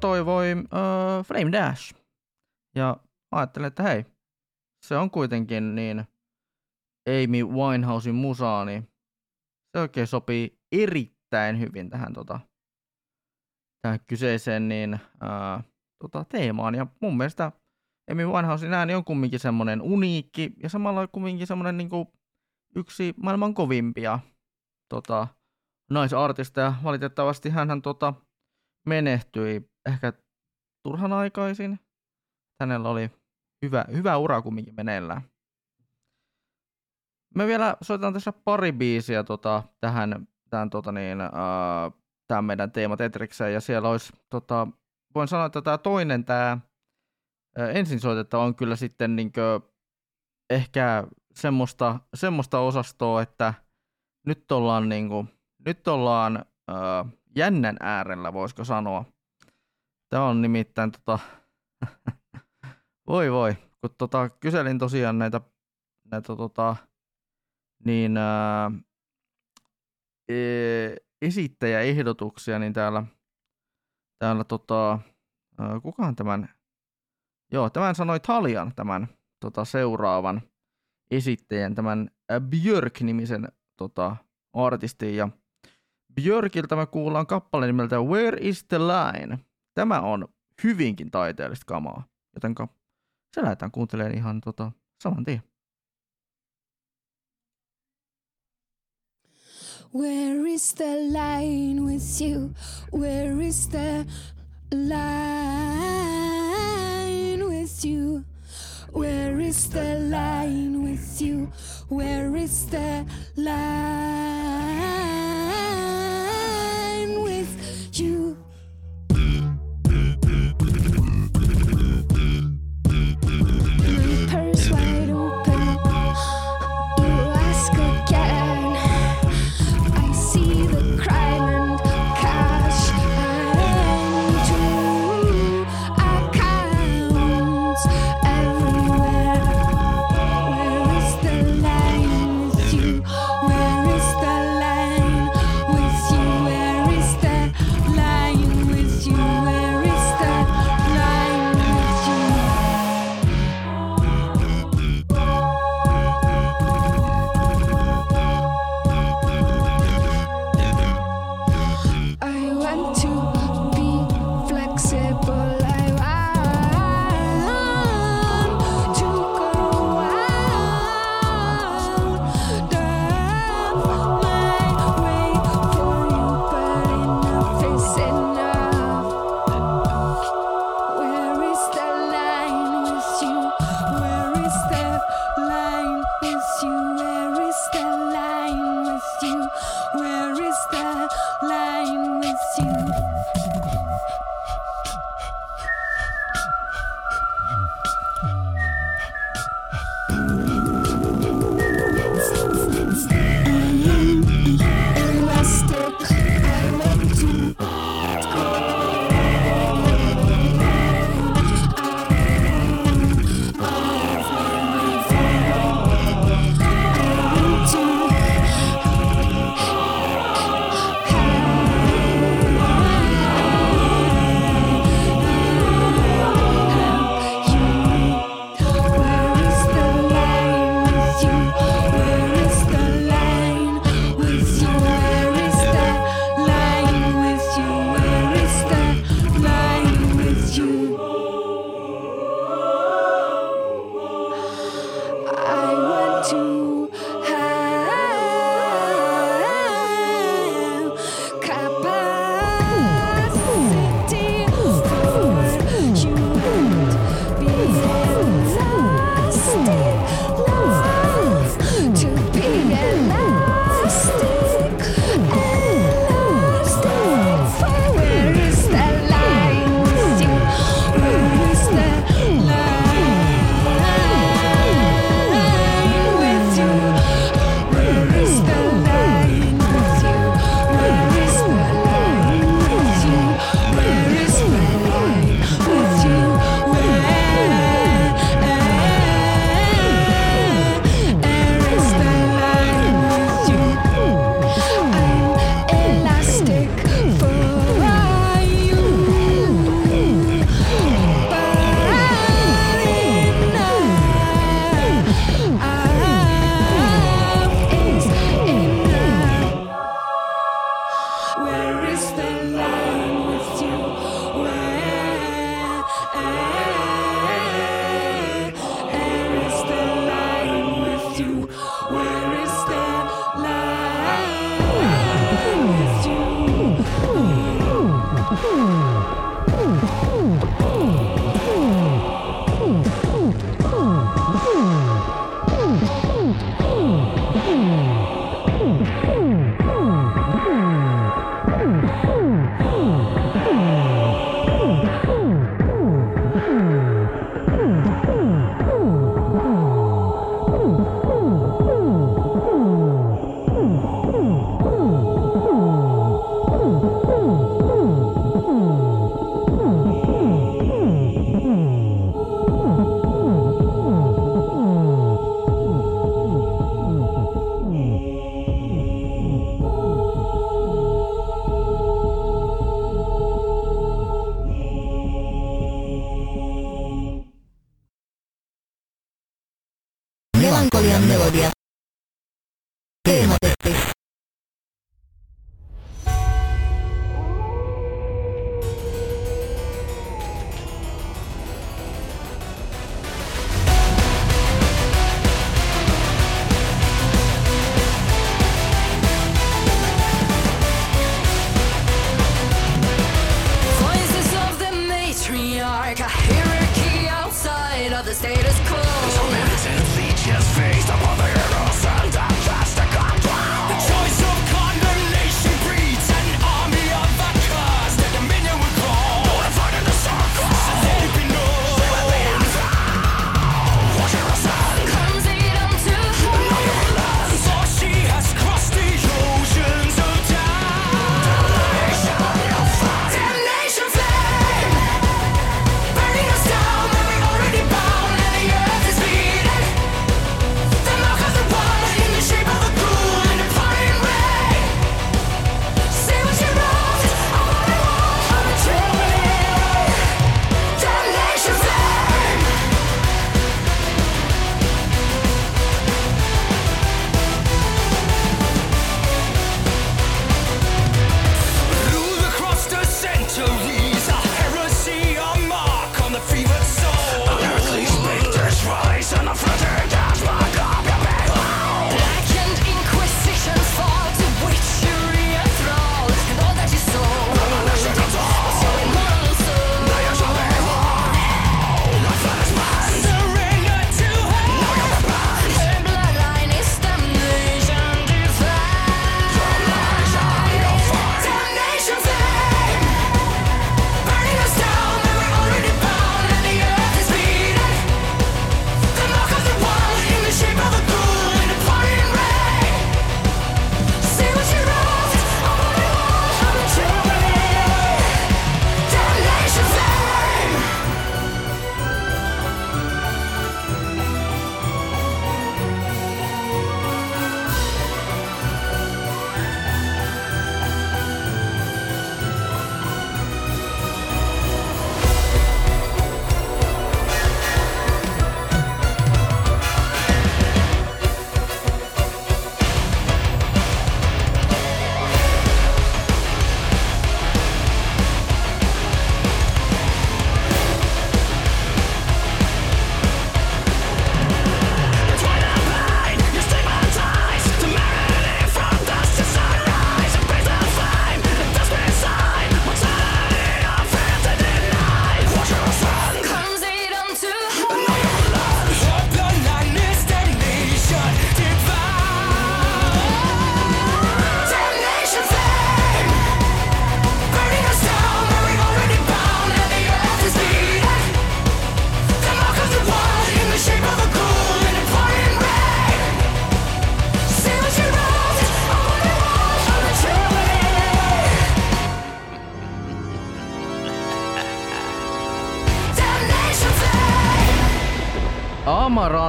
Toivoi öö, Flame Dash. Ja ajattelin, että hei, se on kuitenkin niin Amy Winehousein musaa, niin se oikein sopii erittäin hyvin tähän, tota, tähän kyseiseen niin, ää, tota, teemaan. Ja mun mielestä Amy Winehousein ääni on kumminkin semmoinen uniikki ja samalla kumminkin semmoinen niin yksi maailman kovimpia tota, naisartisteja. Valitettavasti hän tota, menehtyi ehkä turhan aikaisin. Hänellä oli hyvä, hyvä ura kumminkin meneillään. Me vielä soitetaan tässä pari biisiä tota, tähän, tähän, tota niin, uh, tähän meidän teema Tetrikseen, ja siellä olisi, tota, voin sanoa, että tämä toinen, tämä ensin soitettava on kyllä sitten niinkö, ehkä semmoista, semmoista osastoa, että nyt ollaan, niinku, nyt ollaan uh, jännän äärellä, voisiko sanoa. Tämä on nimittäin, tota, voi voi, kun tota, kyselin tosiaan näitä, näitä tota, niin ää, e, esittäjäehdotuksia, niin täällä, täällä tota, ää, kukaan tämän, joo, tämän sanoi Talian tämän tota, seuraavan esittäjän, tämän Björk-nimisen tota, artistin, ja Björkiltä me kuullaan kappale nimeltä Where is the Line? Tämä on hyvinkin taiteellista kamaa, jotenka se lähdetään kuuntelemaan ihan tota, saman tien. Where is the line with you? Where is the line with you? Where is the line with you? Where is the line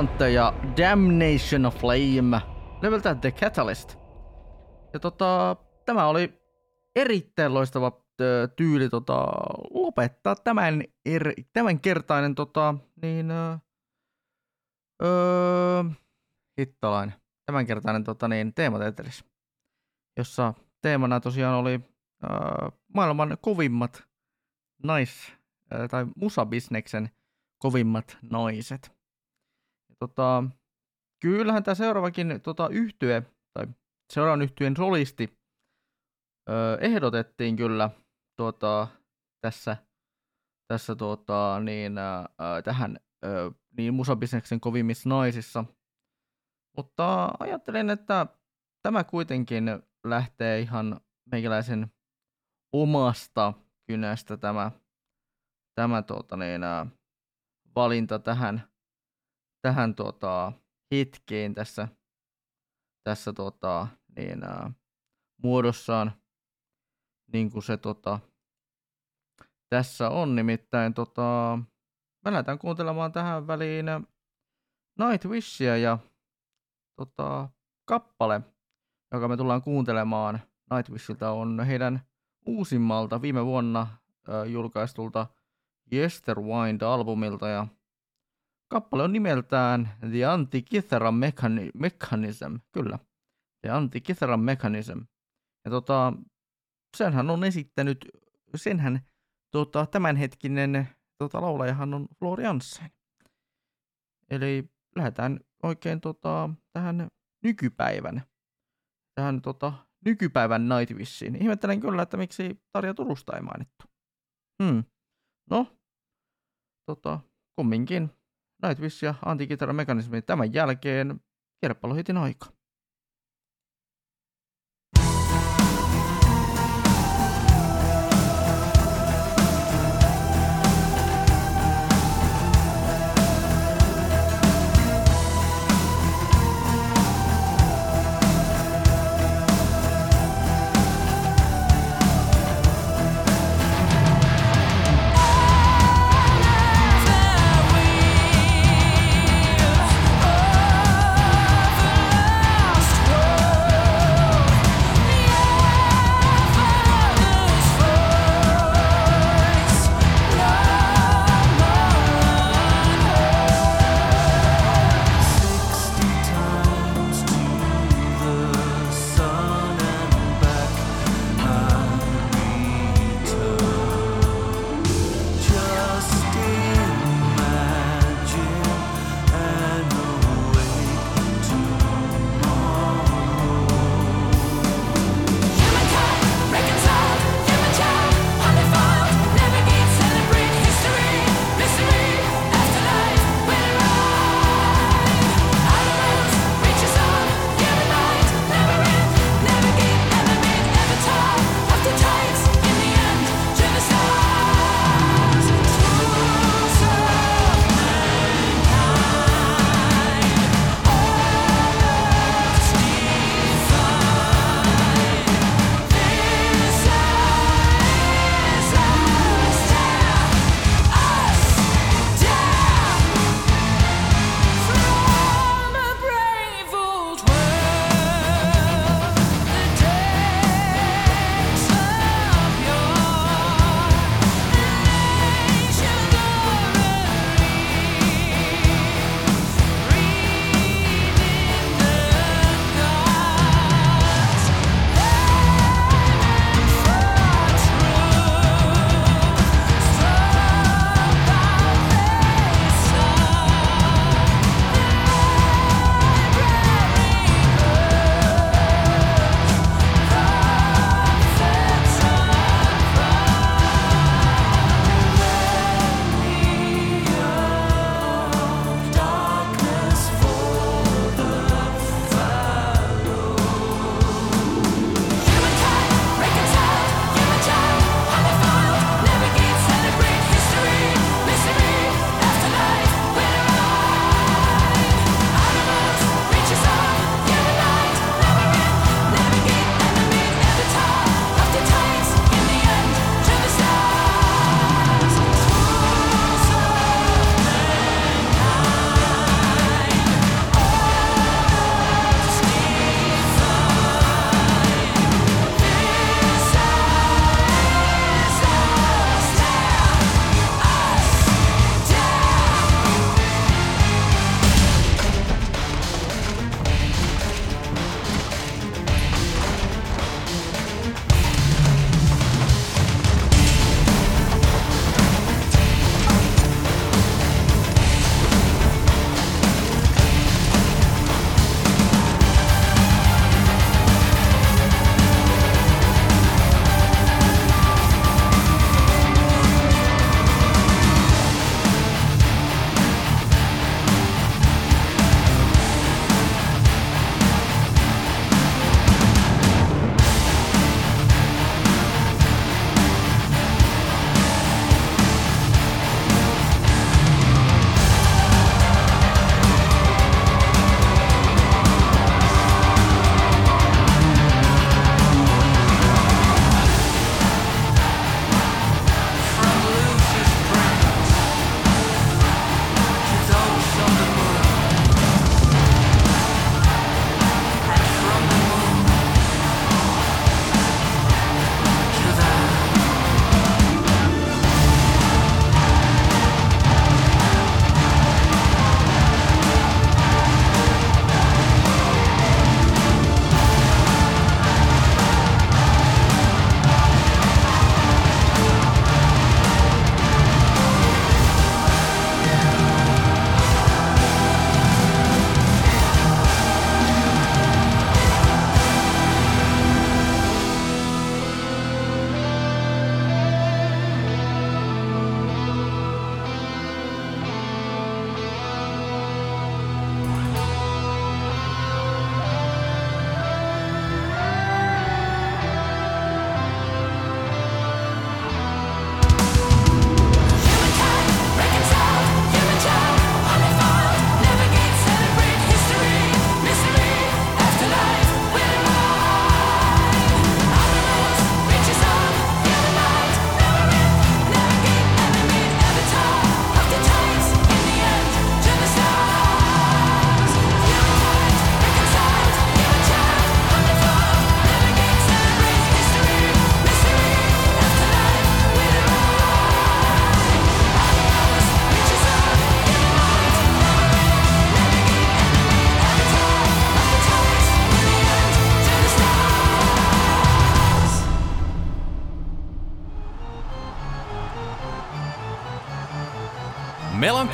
Hunter ja Damnation of Flame leveltä The Catalyst. Ja tota, tämä oli erittäin loistava tyyli tota, lopettaa tämän, er, tämän kertainen tota, niin, öö, tämän kertainen tota, niin, teemateatteris, jossa teemana tosiaan oli öö, maailman kovimmat nais- tai musabisneksen kovimmat naiset tota, kyllähän tämä seuraavakin tota, yhtye, tai seuraavan yhtyeen solisti ö, ehdotettiin kyllä tota, tässä, tässä tota, niin, ö, tähän ö, niin musabisneksen kovimmissa naisissa. Mutta ajattelin, että tämä kuitenkin lähtee ihan meikäläisen omasta kynästä tämä, tämä tota, niin, valinta tähän tähän tota, hitkiin tässä, tässä tota, niin, ä, muodossaan, niin kuin se tota, tässä on. Nimittäin tota, mä lähdetään kuuntelemaan tähän väliin Nightwishia ja tota, kappale, joka me tullaan kuuntelemaan Nightwishilta, on heidän uusimmalta viime vuonna ä, julkaistulta Yesterwind-albumilta ja Kappale on nimeltään The Anti-Kithera Mechani- Mechanism. Kyllä. The Anti-Kithera Mechanism. Ja tota, senhän on esittänyt, senhän tota, tämänhetkinen tota, laulajahan on Flori Janssen. Eli lähdetään oikein tota, tähän nykypäivän, tähän tota, nykypäivän Nightwishiin. Ihmettelen kyllä, että miksi Tarja Turusta ei mainittu. Hmm. No, tota, kumminkin Nightwish ja Antikitaran mekanismi tämän jälkeen kerppalohitin aika.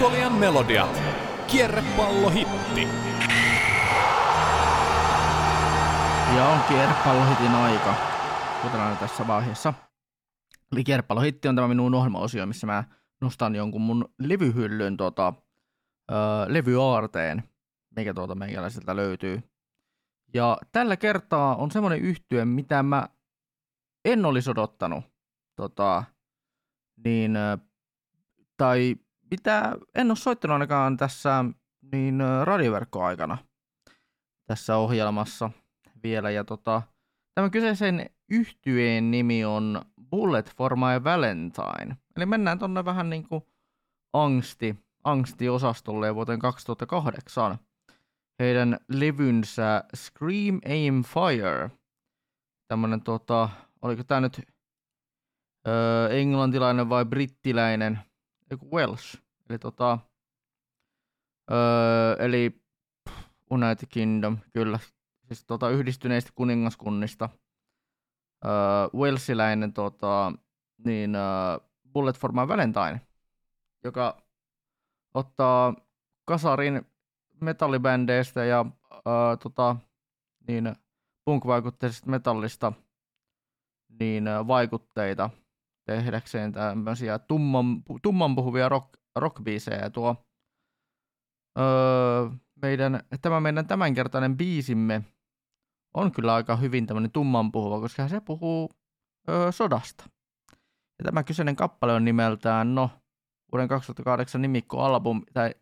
Melankolian melodiat. Kierrepallohitti. Ja on kierpallohitin aika, kuten aina tässä vaiheessa. Eli kierpallohitti on tämä minun ohjelmaosio, missä mä nostan jonkun mun levyhyllyn tota, ö, levyaarteen, mikä tuolta meikäläiseltä löytyy. Ja tällä kertaa on semmoinen yhtye, mitä mä en olisi odottanut. Tota, niin, tai mitä en ole soittanut ainakaan tässä niin ö, radioverkkoaikana tässä ohjelmassa vielä. Ja tota, tämän kyseisen yhtyeen nimi on Bullet for my Valentine. Eli mennään tonne vähän niin kuin angsti, angstiosastolle vuoteen 2008. Heidän levynsä Scream Aim Fire. Tämmönen tota, oliko tää nyt öö, englantilainen vai brittiläinen, joku Welsh. Eli tota, öö, eli United Kingdom, kyllä, siis tota, yhdistyneistä kuningaskunnista. Öö, Walesiläinen tota, niin, öö, Bullet for my Valentine, joka ottaa kasarin metallibändeistä ja öö, tota, niin, punk-vaikutteisesta metallista niin, öö, vaikutteita tehdäkseen tämmöisiä tumman, tumman puhuvia rock, rockbiisejä. Tuo öö, meidän, tämä meidän tämänkertainen biisimme on kyllä aika hyvin tämmöinen tumman puhuva, koska se puhuu öö, sodasta. Ja tämä kyseinen kappale on nimeltään, no, vuoden 2008 nimikko-album, tai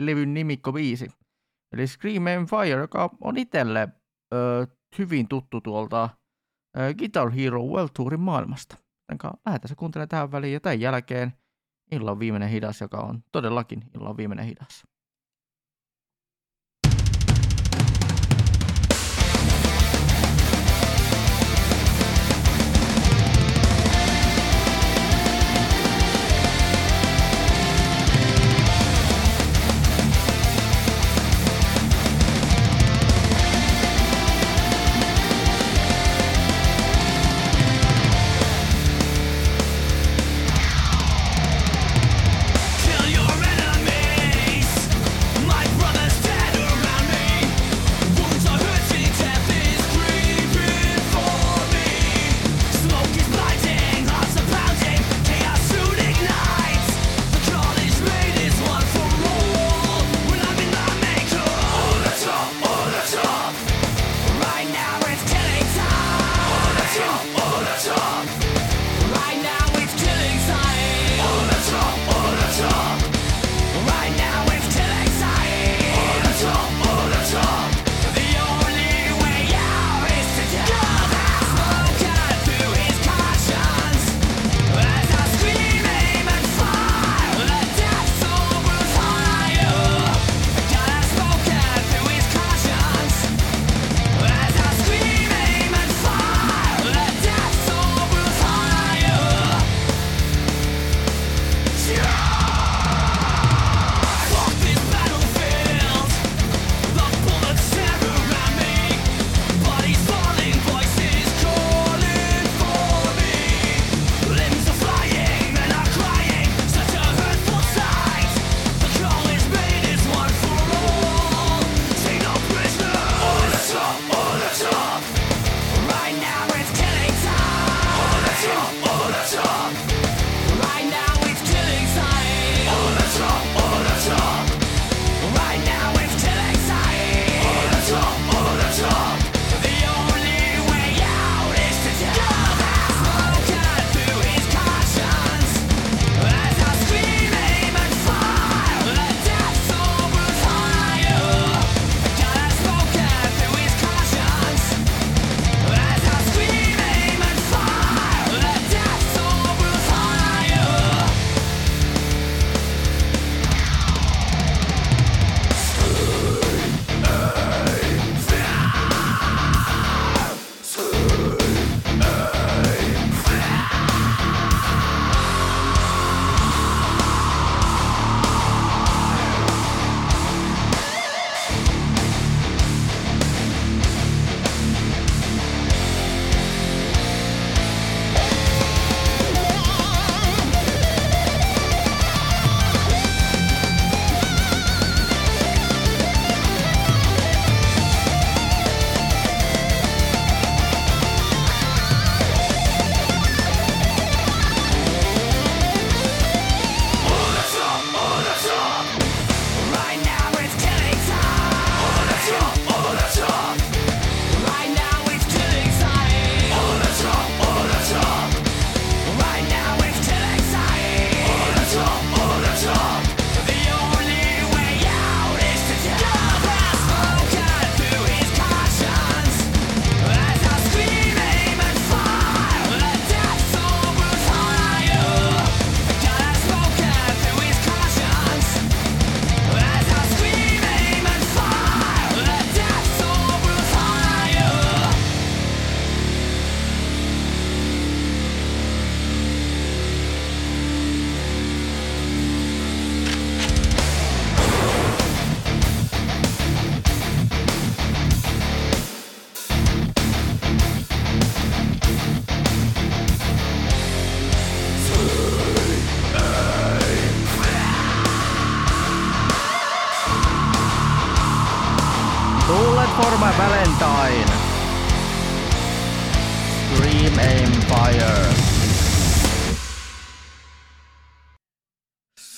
levyn nimikko biisi. Eli Scream and Fire, joka on itselle öö, hyvin tuttu tuolta öö, Guitar Hero World Tourin maailmasta. Jotenka lähdetään se kuuntelemaan tähän väliin ja tämän jälkeen illan viimeinen hidas, joka on todellakin illan viimeinen hidas.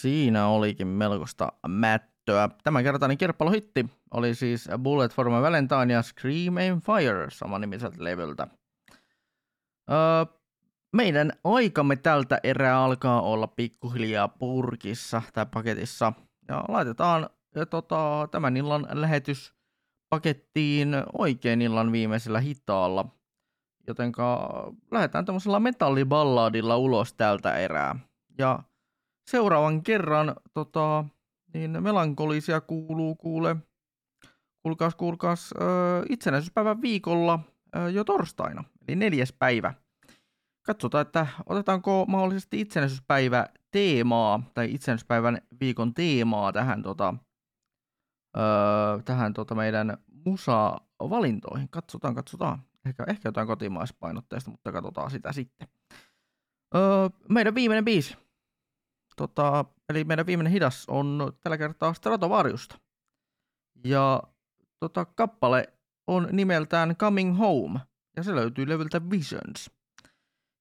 Siinä olikin melkoista mättöä. Tämänkertainen kirppailuhitti oli siis Bullet for my Valentine ja Scream aim fire samanimiseltä levyltä. Öö, meidän aikamme tältä erää alkaa olla pikkuhiljaa purkissa tai paketissa. Ja laitetaan ja tota, tämän illan lähetys pakettiin oikein illan viimeisellä hitaalla. Jotenka lähdetään tämmöisellä metalliballadilla ulos tältä erää. Ja seuraavan kerran tota, niin melankolisia kuuluu kuule, kuulkaas kuulkaas, öö, itsenäisyyspäivän viikolla öö, jo torstaina, eli neljäs päivä. Katsotaan, että otetaanko mahdollisesti itsenäisyyspäivä teemaa tai itsenäisyyspäivän viikon teemaa tähän, tota, tähän tota meidän musa-valintoihin. Katsotaan, katsotaan. Ehkä, ehkä jotain kotimaispainotteista, mutta katsotaan sitä sitten. Öö, meidän viimeinen biisi, tota, eli meidän viimeinen hidas on tällä kertaa Stratovariusta. Ja tota, kappale on nimeltään Coming Home, ja se löytyy levyltä Visions.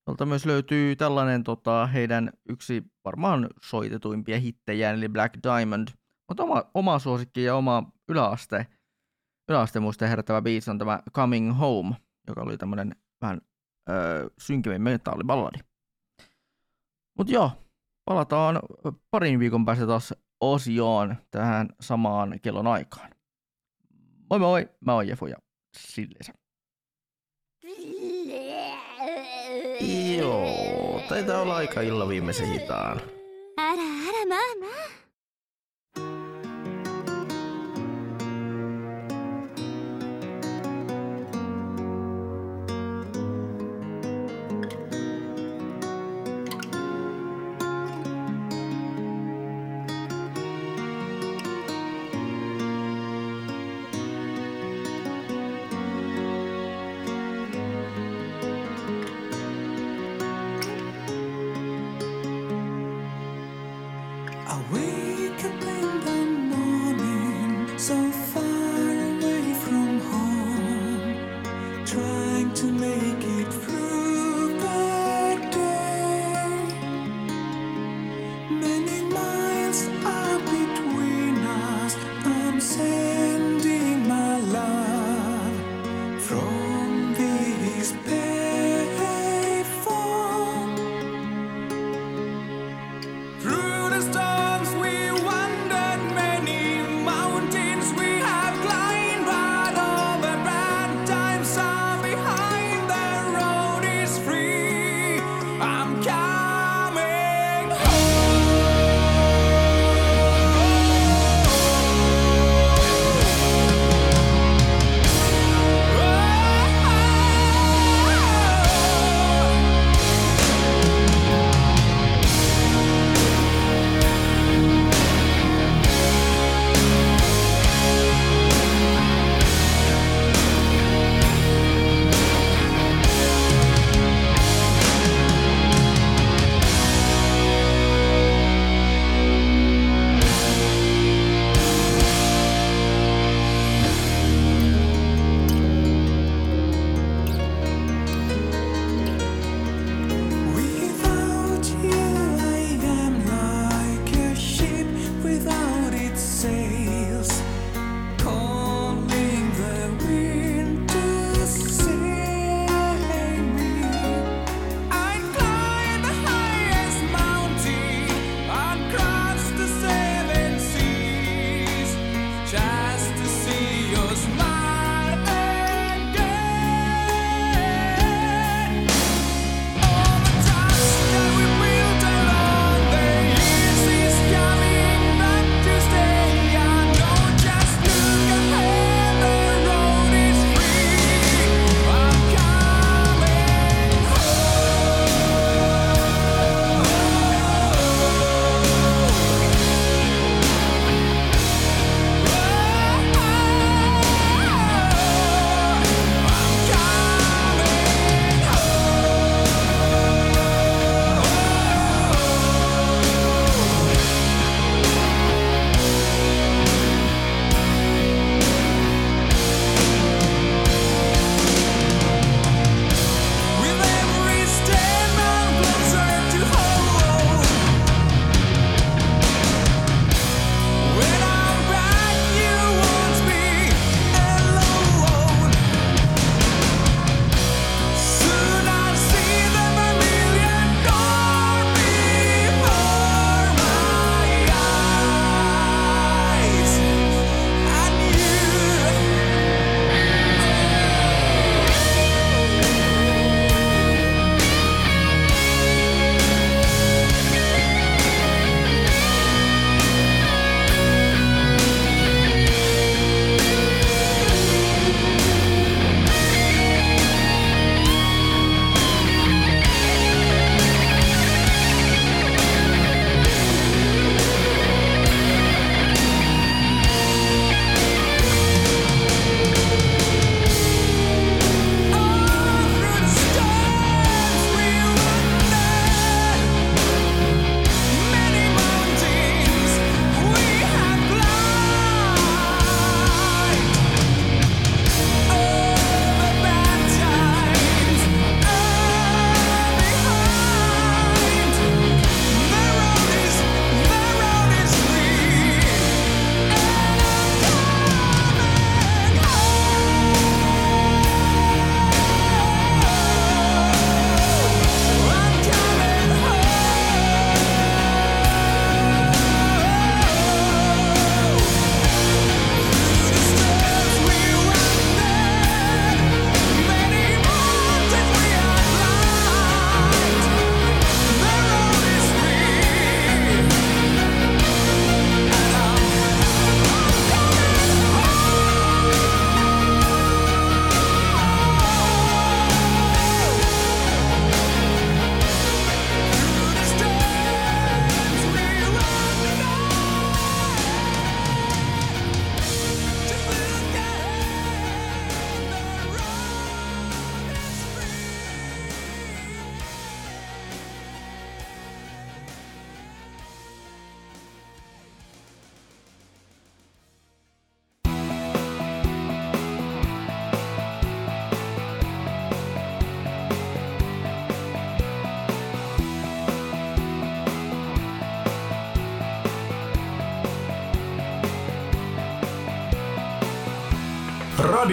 Jolta myös löytyy tällainen tota, heidän yksi varmaan soitetuimpia hittejä, eli Black Diamond. Mutta oma, oma suosikki ja oma yläaste, yläaste muista herättävä biisi on tämä Coming Home, joka oli tämmöinen vähän öö, synkemmin metalliballadi. Mutta joo, Palataan parin viikon päästä taas osioon tähän samaan kellon aikaan. Moi moi, mä oon Jefu ja Sillesä. Joo, taitaa olla aika illa viimeisen hitaan. Ära, ära, mä, mä.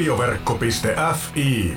Radioverkko.fi